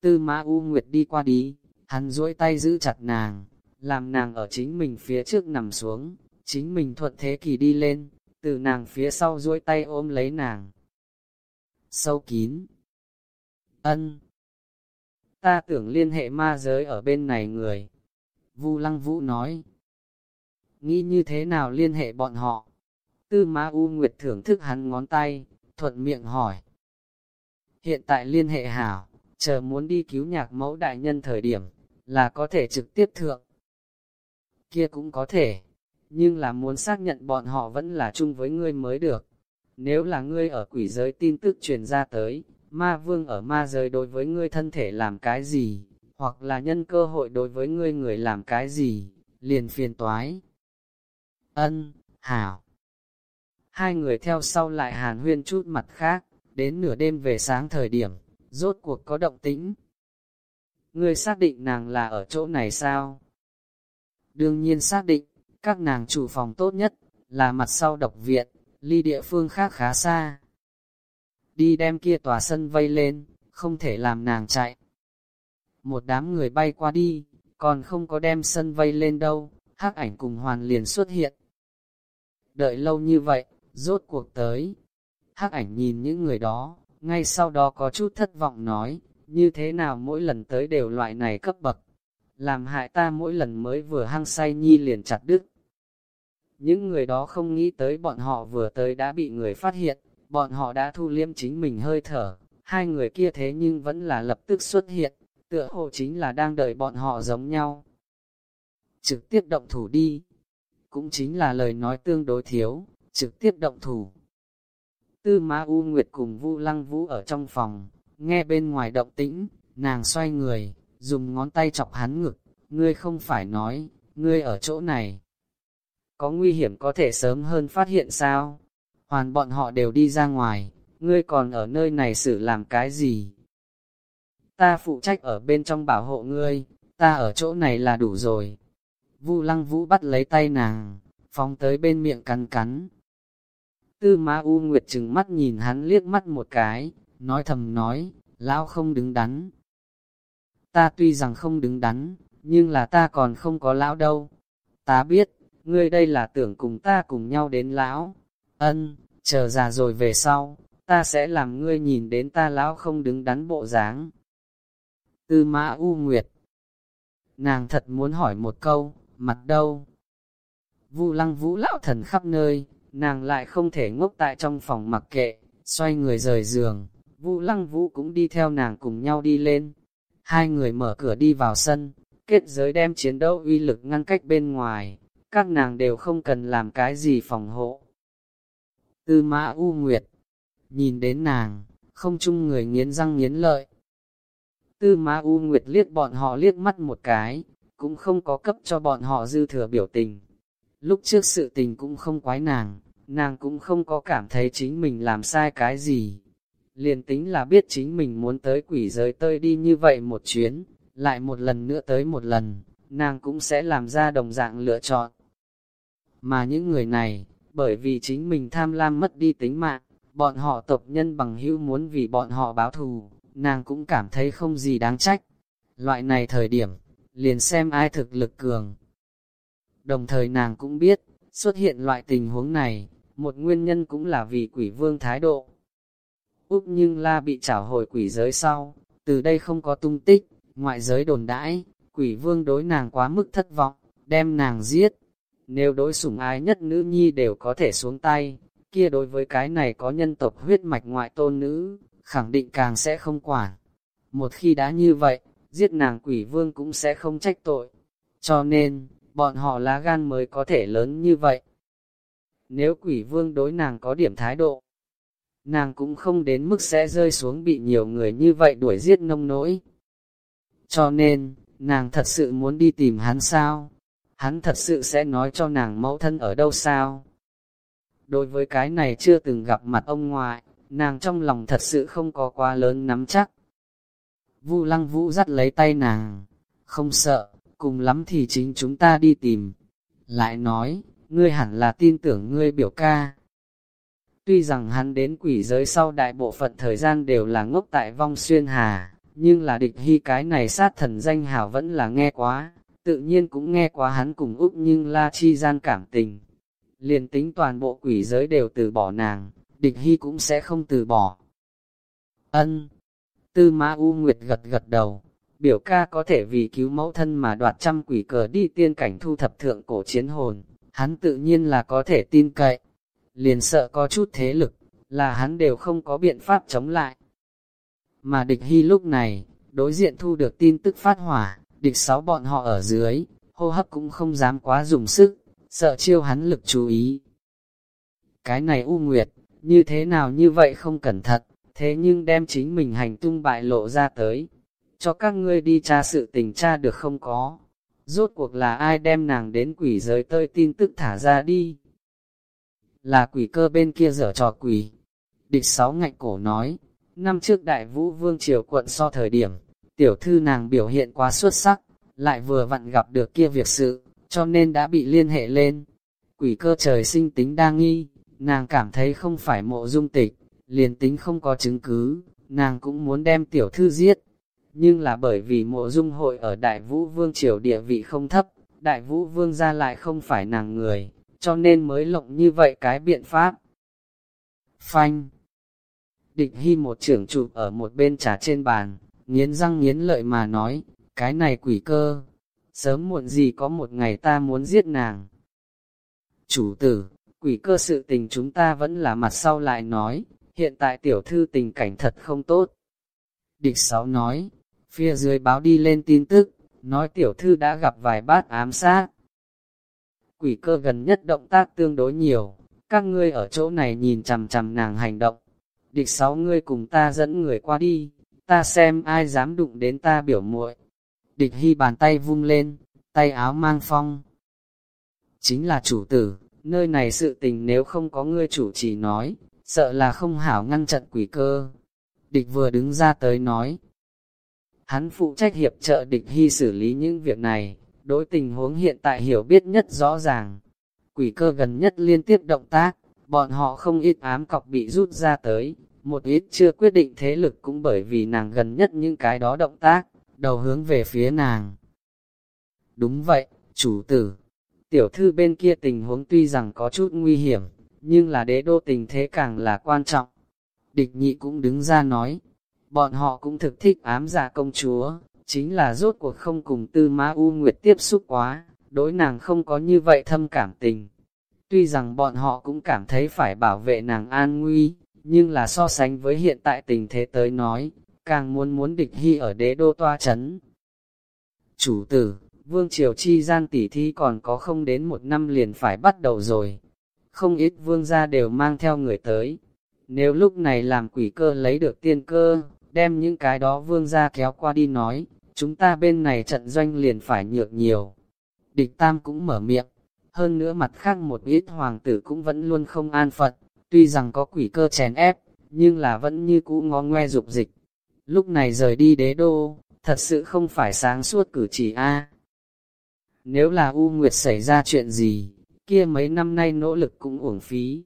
Tư mã U Nguyệt đi qua đi, hắn duỗi tay giữ chặt nàng, làm nàng ở chính mình phía trước nằm xuống, chính mình thuận thế kỳ đi lên, từ nàng phía sau duỗi tay ôm lấy nàng. Sâu kín. Ân. Ta tưởng liên hệ ma giới ở bên này người. Vu Lăng Vũ nói. Nghĩ như thế nào liên hệ bọn họ? Tư Ma U Nguyệt thưởng thức hắn ngón tay, thuận miệng hỏi. Hiện tại liên hệ hảo, chờ muốn đi cứu nhạc mẫu đại nhân thời điểm, là có thể trực tiếp thượng. Kia cũng có thể, nhưng là muốn xác nhận bọn họ vẫn là chung với ngươi mới được. Nếu là ngươi ở quỷ giới tin tức truyền ra tới, ma vương ở ma giới đối với ngươi thân thể làm cái gì, hoặc là nhân cơ hội đối với ngươi người làm cái gì, liền phiền toái. Ân, hảo. Hai người theo sau lại hàn huyên chút mặt khác, đến nửa đêm về sáng thời điểm, rốt cuộc có động tĩnh. Ngươi xác định nàng là ở chỗ này sao? Đương nhiên xác định, các nàng chủ phòng tốt nhất, là mặt sau độc viện, ly địa phương khác khá xa. Đi đem kia tòa sân vây lên, không thể làm nàng chạy. Một đám người bay qua đi, còn không có đem sân vây lên đâu, hắc ảnh cùng hoàn liền xuất hiện. Đợi lâu như vậy, rốt cuộc tới. hắc ảnh nhìn những người đó, ngay sau đó có chút thất vọng nói, như thế nào mỗi lần tới đều loại này cấp bậc, làm hại ta mỗi lần mới vừa hăng say nhi liền chặt đứt. Những người đó không nghĩ tới bọn họ vừa tới đã bị người phát hiện, bọn họ đã thu liêm chính mình hơi thở, hai người kia thế nhưng vẫn là lập tức xuất hiện, tựa hồ chính là đang đợi bọn họ giống nhau. Trực tiếp động thủ đi, cũng chính là lời nói tương đối thiếu, trực tiếp động thủ. Tư Ma U Nguyệt cùng Vu Lăng Vũ ở trong phòng, nghe bên ngoài động tĩnh, nàng xoay người, dùng ngón tay chọc hắn ngực, ngươi không phải nói, ngươi ở chỗ này. Có nguy hiểm có thể sớm hơn phát hiện sao? Hoàn bọn họ đều đi ra ngoài, ngươi còn ở nơi này xử làm cái gì? Ta phụ trách ở bên trong bảo hộ ngươi, ta ở chỗ này là đủ rồi. Vu lăng vũ bắt lấy tay nàng, phóng tới bên miệng cắn cắn. Tư Ma U Nguyệt chừng mắt nhìn hắn liếc mắt một cái, nói thầm nói, lão không đứng đắn. Ta tuy rằng không đứng đắn, nhưng là ta còn không có lão đâu. Ta biết, ngươi đây là tưởng cùng ta cùng nhau đến lão. Ân, chờ già rồi về sau, ta sẽ làm ngươi nhìn đến ta lão không đứng đắn bộ dáng. Tư Mã U Nguyệt nàng thật muốn hỏi một câu, mặt đâu? Vu lăng vũ lão thần khắp nơi, nàng lại không thể ngốc tại trong phòng mặc kệ, xoay người rời giường, Vu lăng vũ cũng đi theo nàng cùng nhau đi lên. Hai người mở cửa đi vào sân, kết giới đem chiến đấu uy lực ngăn cách bên ngoài, các nàng đều không cần làm cái gì phòng hộ. Tư mã U Nguyệt, nhìn đến nàng, không chung người nghiến răng nghiến lợi. Tư mã U Nguyệt liếc bọn họ liếc mắt một cái, cũng không có cấp cho bọn họ dư thừa biểu tình. Lúc trước sự tình cũng không quái nàng, nàng cũng không có cảm thấy chính mình làm sai cái gì. Liền tính là biết chính mình muốn tới quỷ giới tơi đi như vậy một chuyến, lại một lần nữa tới một lần, nàng cũng sẽ làm ra đồng dạng lựa chọn. Mà những người này, bởi vì chính mình tham lam mất đi tính mạng, bọn họ tộc nhân bằng hữu muốn vì bọn họ báo thù, nàng cũng cảm thấy không gì đáng trách. Loại này thời điểm, liền xem ai thực lực cường. Đồng thời nàng cũng biết, xuất hiện loại tình huống này, một nguyên nhân cũng là vì quỷ vương thái độ. Úc nhưng la bị trảo hồi quỷ giới sau, từ đây không có tung tích, ngoại giới đồn đãi, quỷ vương đối nàng quá mức thất vọng, đem nàng giết. Nếu đối sủng ái nhất nữ nhi đều có thể xuống tay, kia đối với cái này có nhân tộc huyết mạch ngoại tôn nữ, khẳng định càng sẽ không quản. Một khi đã như vậy, giết nàng quỷ vương cũng sẽ không trách tội. Cho nên, bọn họ lá gan mới có thể lớn như vậy. Nếu quỷ vương đối nàng có điểm thái độ, nàng cũng không đến mức sẽ rơi xuống bị nhiều người như vậy đuổi giết nông nỗi. Cho nên, nàng thật sự muốn đi tìm hắn sao? Hắn thật sự sẽ nói cho nàng mẫu thân ở đâu sao? Đối với cái này chưa từng gặp mặt ông ngoại, nàng trong lòng thật sự không có quá lớn nắm chắc. Vu lăng vũ dắt lấy tay nàng, không sợ, cùng lắm thì chính chúng ta đi tìm. Lại nói, ngươi hẳn là tin tưởng ngươi biểu ca. Tuy rằng hắn đến quỷ giới sau đại bộ phận thời gian đều là ngốc tại vong xuyên hà, nhưng là địch hy cái này sát thần danh hảo vẫn là nghe quá, tự nhiên cũng nghe quá hắn cùng Úc nhưng la chi gian cảm tình. Liền tính toàn bộ quỷ giới đều từ bỏ nàng, địch hy cũng sẽ không từ bỏ. Ân. Tư Ma U Nguyệt gật gật đầu, biểu ca có thể vì cứu mẫu thân mà đoạt trăm quỷ cờ đi tiên cảnh thu thập thượng cổ chiến hồn, hắn tự nhiên là có thể tin cậy. Liền sợ có chút thế lực, là hắn đều không có biện pháp chống lại. Mà địch hy lúc này, đối diện thu được tin tức phát hỏa, địch sáu bọn họ ở dưới, hô hấp cũng không dám quá dùng sức, sợ chiêu hắn lực chú ý. Cái này U Nguyệt, như thế nào như vậy không cẩn thận, thế nhưng đem chính mình hành tung bại lộ ra tới. Cho các ngươi đi tra sự tình tra được không có. Rốt cuộc là ai đem nàng đến quỷ giới tơi tin tức thả ra đi. Là quỷ cơ bên kia dở trò quỷ. Địch sáu ngạnh cổ nói, năm trước đại vũ vương triều quận so thời điểm, tiểu thư nàng biểu hiện quá xuất sắc, lại vừa vặn gặp được kia việc sự, cho nên đã bị liên hệ lên. Quỷ cơ trời sinh tính đa nghi, nàng cảm thấy không phải mộ dung tịch, liền tính không có chứng cứ, nàng cũng muốn đem tiểu thư giết. Nhưng là bởi vì mộ dung hội ở Đại Vũ Vương triều địa vị không thấp, Đại Vũ Vương ra lại không phải nàng người, cho nên mới lộng như vậy cái biện pháp. Phanh Địch hy một trưởng chụp ở một bên trà trên bàn, nghiến răng nghiến lợi mà nói, cái này quỷ cơ, sớm muộn gì có một ngày ta muốn giết nàng. Chủ tử, quỷ cơ sự tình chúng ta vẫn là mặt sau lại nói, hiện tại tiểu thư tình cảnh thật không tốt. Địch sáu nói, phía dưới báo đi lên tin tức, nói tiểu thư đã gặp vài bát ám sát. Quỷ cơ gần nhất động tác tương đối nhiều, các ngươi ở chỗ này nhìn chằm chằm nàng hành động. Địch sáu ngươi cùng ta dẫn người qua đi, ta xem ai dám đụng đến ta biểu muội. Địch hy bàn tay vung lên, tay áo mang phong. Chính là chủ tử, nơi này sự tình nếu không có ngươi chủ chỉ nói, sợ là không hảo ngăn chặn quỷ cơ. Địch vừa đứng ra tới nói. Hắn phụ trách hiệp trợ địch hy xử lý những việc này, đối tình huống hiện tại hiểu biết nhất rõ ràng. Quỷ cơ gần nhất liên tiếp động tác, bọn họ không ít ám cọc bị rút ra tới, một ít chưa quyết định thế lực cũng bởi vì nàng gần nhất những cái đó động tác, đầu hướng về phía nàng. Đúng vậy, chủ tử, tiểu thư bên kia tình huống tuy rằng có chút nguy hiểm, nhưng là đế đô tình thế càng là quan trọng. Địch nhị cũng đứng ra nói, bọn họ cũng thực thích ám giả công chúa, chính là rốt cuộc không cùng tư ma U Nguyệt tiếp xúc quá, đối nàng không có như vậy thâm cảm tình. Tuy rằng bọn họ cũng cảm thấy phải bảo vệ nàng an nguy, nhưng là so sánh với hiện tại tình thế tới nói, càng muốn muốn địch hy ở đế đô toa chấn. Chủ tử, vương triều chi gian tỷ thi còn có không đến một năm liền phải bắt đầu rồi. Không ít vương gia đều mang theo người tới. Nếu lúc này làm quỷ cơ lấy được tiên cơ, đem những cái đó vương gia kéo qua đi nói, chúng ta bên này trận doanh liền phải nhược nhiều. Địch tam cũng mở miệng, hơn nữa mặt khác một ít hoàng tử cũng vẫn luôn không an phận, tuy rằng có quỷ cơ chèn ép, nhưng là vẫn như cũ ngó ngoe dục dịch. Lúc này rời đi đế đô, thật sự không phải sáng suốt cử chỉ A. Nếu là U Nguyệt xảy ra chuyện gì, kia mấy năm nay nỗ lực cũng uổng phí.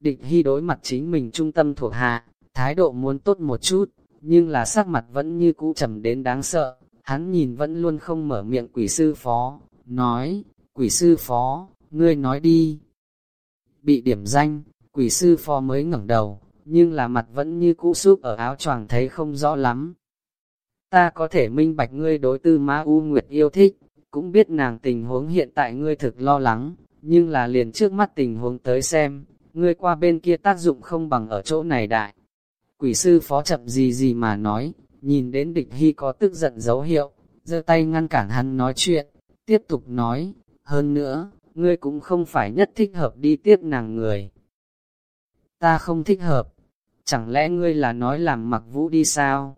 Địch hy đối mặt chính mình trung tâm thuộc hạ, thái độ muốn tốt một chút, nhưng là sắc mặt vẫn như cũ trầm đến đáng sợ. Hắn nhìn vẫn luôn không mở miệng quỷ sư phó, nói, quỷ sư phó, ngươi nói đi. Bị điểm danh, quỷ sư phó mới ngẩng đầu, nhưng là mặt vẫn như cũ súp ở áo choàng thấy không rõ lắm. Ta có thể minh bạch ngươi đối tư Ma U Nguyệt yêu thích, cũng biết nàng tình huống hiện tại ngươi thực lo lắng, nhưng là liền trước mắt tình huống tới xem, ngươi qua bên kia tác dụng không bằng ở chỗ này đại. Quỷ sư phó chậm gì gì mà nói, nhìn đến địch hy có tức giận dấu hiệu, giơ tay ngăn cản hắn nói chuyện, tiếp tục nói, hơn nữa, ngươi cũng không phải nhất thích hợp đi tiếp nàng người. Ta không thích hợp, chẳng lẽ ngươi là nói làm mặc vũ đi sao?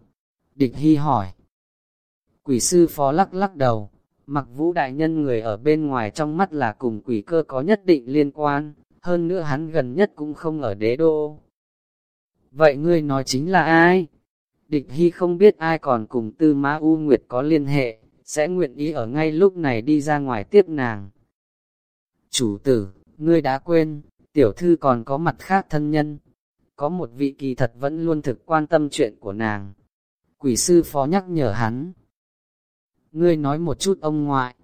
Địch hy hỏi. Quỷ sư phó lắc lắc đầu, mặc vũ đại nhân người ở bên ngoài trong mắt là cùng quỷ cơ có nhất định liên quan, hơn nữa hắn gần nhất cũng không ở đế đô. Vậy ngươi nói chính là ai? Địch Hy không biết ai còn cùng Tư Mã U Nguyệt có liên hệ, sẽ nguyện ý ở ngay lúc này đi ra ngoài tiếp nàng. Chủ tử, ngươi đã quên, tiểu thư còn có mặt khác thân nhân. Có một vị kỳ thật vẫn luôn thực quan tâm chuyện của nàng. Quỷ sư phó nhắc nhở hắn. Ngươi nói một chút ông ngoại.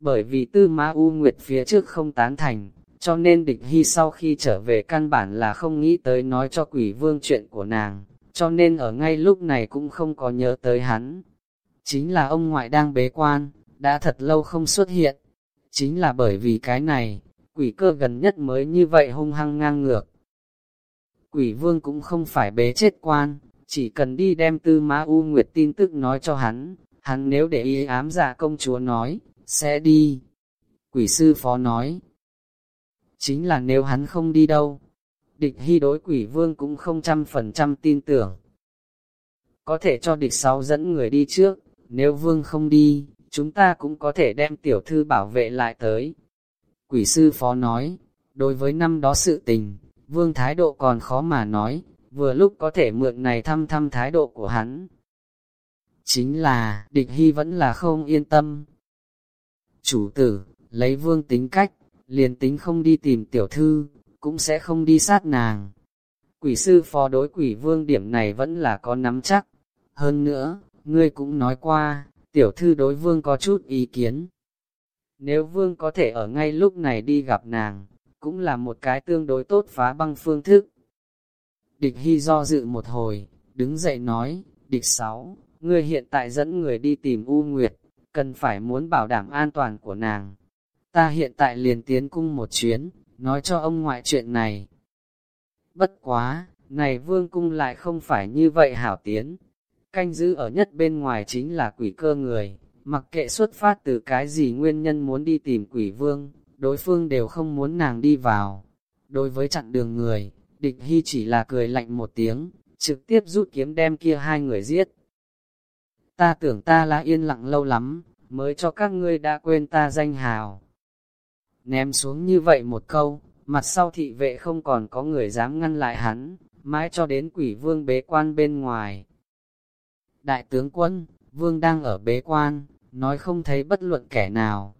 Bởi vì tư ma u nguyệt phía trước không tán thành, cho nên địch hy sau khi trở về căn bản là không nghĩ tới nói cho quỷ vương chuyện của nàng, cho nên ở ngay lúc này cũng không có nhớ tới hắn. Chính là ông ngoại đang bế quan, đã thật lâu không xuất hiện. Chính là bởi vì cái này, quỷ cơ gần nhất mới như vậy hung hăng ngang ngược. Quỷ vương cũng không phải bế chết quan, chỉ cần đi đem tư ma u nguyệt tin tức nói cho hắn, hắn nếu để ý ám giả công chúa nói, sẽ đi. Quỷ sư phó nói, chính là nếu hắn không đi đâu, địch hy đối quỷ vương cũng không trăm phần trăm tin tưởng. Có thể cho địch sáu dẫn người đi trước, nếu vương không đi, chúng ta cũng có thể đem tiểu thư bảo vệ lại tới. Quỷ sư phó nói, đối với năm đó sự tình, vương thái độ còn khó mà nói, vừa lúc có thể mượn này thăm thăm thái độ của hắn. Chính là, địch hy vẫn là không yên tâm. Chủ tử, lấy vương tính cách, liền tính không đi tìm tiểu thư, cũng sẽ không đi sát nàng. Quỷ sư phó đối quỷ vương điểm này vẫn là có nắm chắc. Hơn nữa, ngươi cũng nói qua, tiểu thư đối vương có chút ý kiến. Nếu vương có thể ở ngay lúc này đi gặp nàng, cũng là một cái tương đối tốt phá băng phương thức. Địch Hy do dự một hồi, đứng dậy nói, địch sáu, ngươi hiện tại dẫn người đi tìm U Nguyệt, cần phải muốn bảo đảm an toàn của nàng. Ta hiện tại liền tiến cung một chuyến, nói cho ông ngoại chuyện này. Bất quá, này vương cung lại không phải như vậy hảo tiến. Canh giữ ở nhất bên ngoài chính là quỷ cơ người, mặc kệ xuất phát từ cái gì nguyên nhân muốn đi tìm quỷ vương, đối phương đều không muốn nàng đi vào. Đối với chặn đường người, địch hy chỉ là cười lạnh một tiếng, trực tiếp rút kiếm đem kia hai người giết. Ta tưởng ta là yên lặng lâu lắm, mới cho các ngươi đã quên ta danh hào ném xuống như vậy một câu, mặt sau thị vệ không còn có người dám ngăn lại hắn, mãi cho đến quỷ vương bế quan bên ngoài. Đại tướng quân, vương đang ở bế quan, nói không thấy bất luận kẻ nào.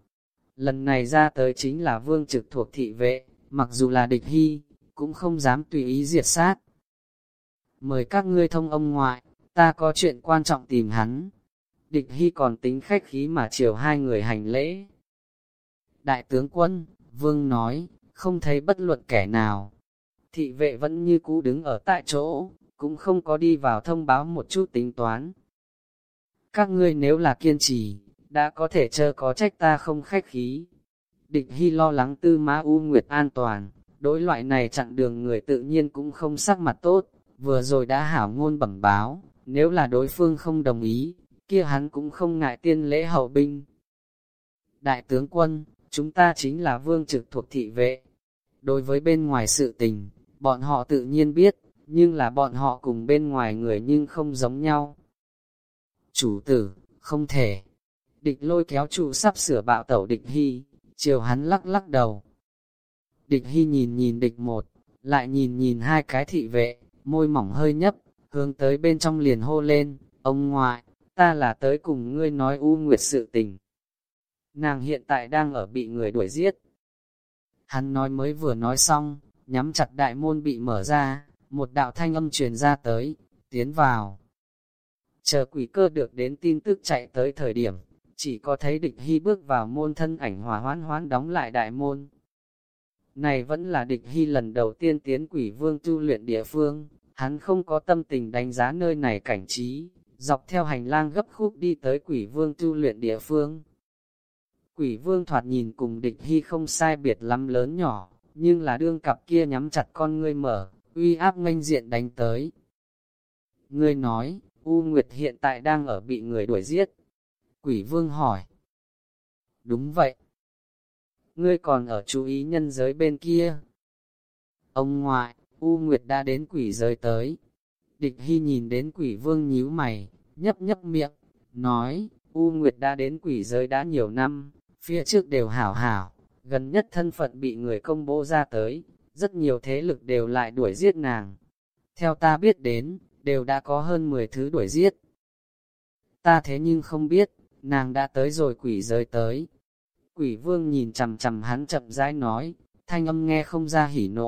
Lần này ra tới chính là vương trực thuộc thị vệ, mặc dù là địch hy, cũng không dám tùy ý diệt sát. Mời các ngươi thông ông ngoại, ta có chuyện quan trọng tìm hắn. Địch hy còn tính khách khí mà chiều hai người hành lễ. Đại tướng quân, vương nói, không thấy bất luận kẻ nào. Thị vệ vẫn như cũ đứng ở tại chỗ, cũng không có đi vào thông báo một chút tính toán. Các ngươi nếu là kiên trì, đã có thể chơ có trách ta không khách khí. Địch Hy lo lắng tư Ma U Nguyệt an toàn, đối loại này chặn đường người tự nhiên cũng không sắc mặt tốt, vừa rồi đã hảo ngôn bẩm báo, nếu là đối phương không đồng ý, kia hắn cũng không ngại tiên lễ hậu binh. Đại tướng quân, chúng ta chính là vương trực thuộc thị vệ. Đối với bên ngoài sự tình, bọn họ tự nhiên biết, nhưng là bọn họ cùng bên ngoài người nhưng không giống nhau. Chủ tử, không thể. Địch lôi kéo trụ sắp sửa bạo tẩu địch hy, chiều hắn lắc lắc đầu. Địch hy nhìn nhìn địch một, lại nhìn nhìn hai cái thị vệ, môi mỏng hơi nhấp, hướng tới bên trong liền hô lên, ông ngoại, ta là tới cùng ngươi nói u nguyệt sự tình. Nàng hiện tại đang ở bị người đuổi giết. Hắn nói mới vừa nói xong, nhắm chặt đại môn bị mở ra, một đạo thanh âm truyền ra tới, tiến vào. Chờ quỷ cơ được đến tin tức chạy tới thời điểm, chỉ có thấy địch hy bước vào môn thân ảnh hòa hoán hoán đóng lại đại môn. Này vẫn là địch hy lần đầu tiên tiến quỷ vương tu luyện địa phương, hắn không có tâm tình đánh giá nơi này cảnh trí, dọc theo hành lang gấp khúc đi tới quỷ vương tu luyện địa phương. Quỷ vương thoạt nhìn cùng địch hy không sai biệt lắm lớn nhỏ, nhưng là đương cặp kia nhắm chặt con ngươi mở, uy áp nganh diện đánh tới. Ngươi nói, U Nguyệt hiện tại đang ở bị người đuổi giết. Quỷ vương hỏi. Đúng vậy. Ngươi còn ở chú ý nhân giới bên kia. Ông ngoại, U Nguyệt đã đến quỷ giới tới. Địch Hy nhìn đến quỷ vương nhíu mày, nhấp nhấp miệng, nói, U Nguyệt đã đến quỷ giới đã nhiều năm, phía trước đều hảo hảo, gần nhất thân phận bị người công bố ra tới, rất nhiều thế lực đều lại đuổi giết nàng. Theo ta biết đến, đều đã có hơn 10 thứ đuổi giết. Ta thế nhưng không biết, nàng đã tới rồi quỷ giới tới. Quỷ vương nhìn chầm chầm hắn chậm rãi nói, thanh âm nghe không ra hỉ nộ,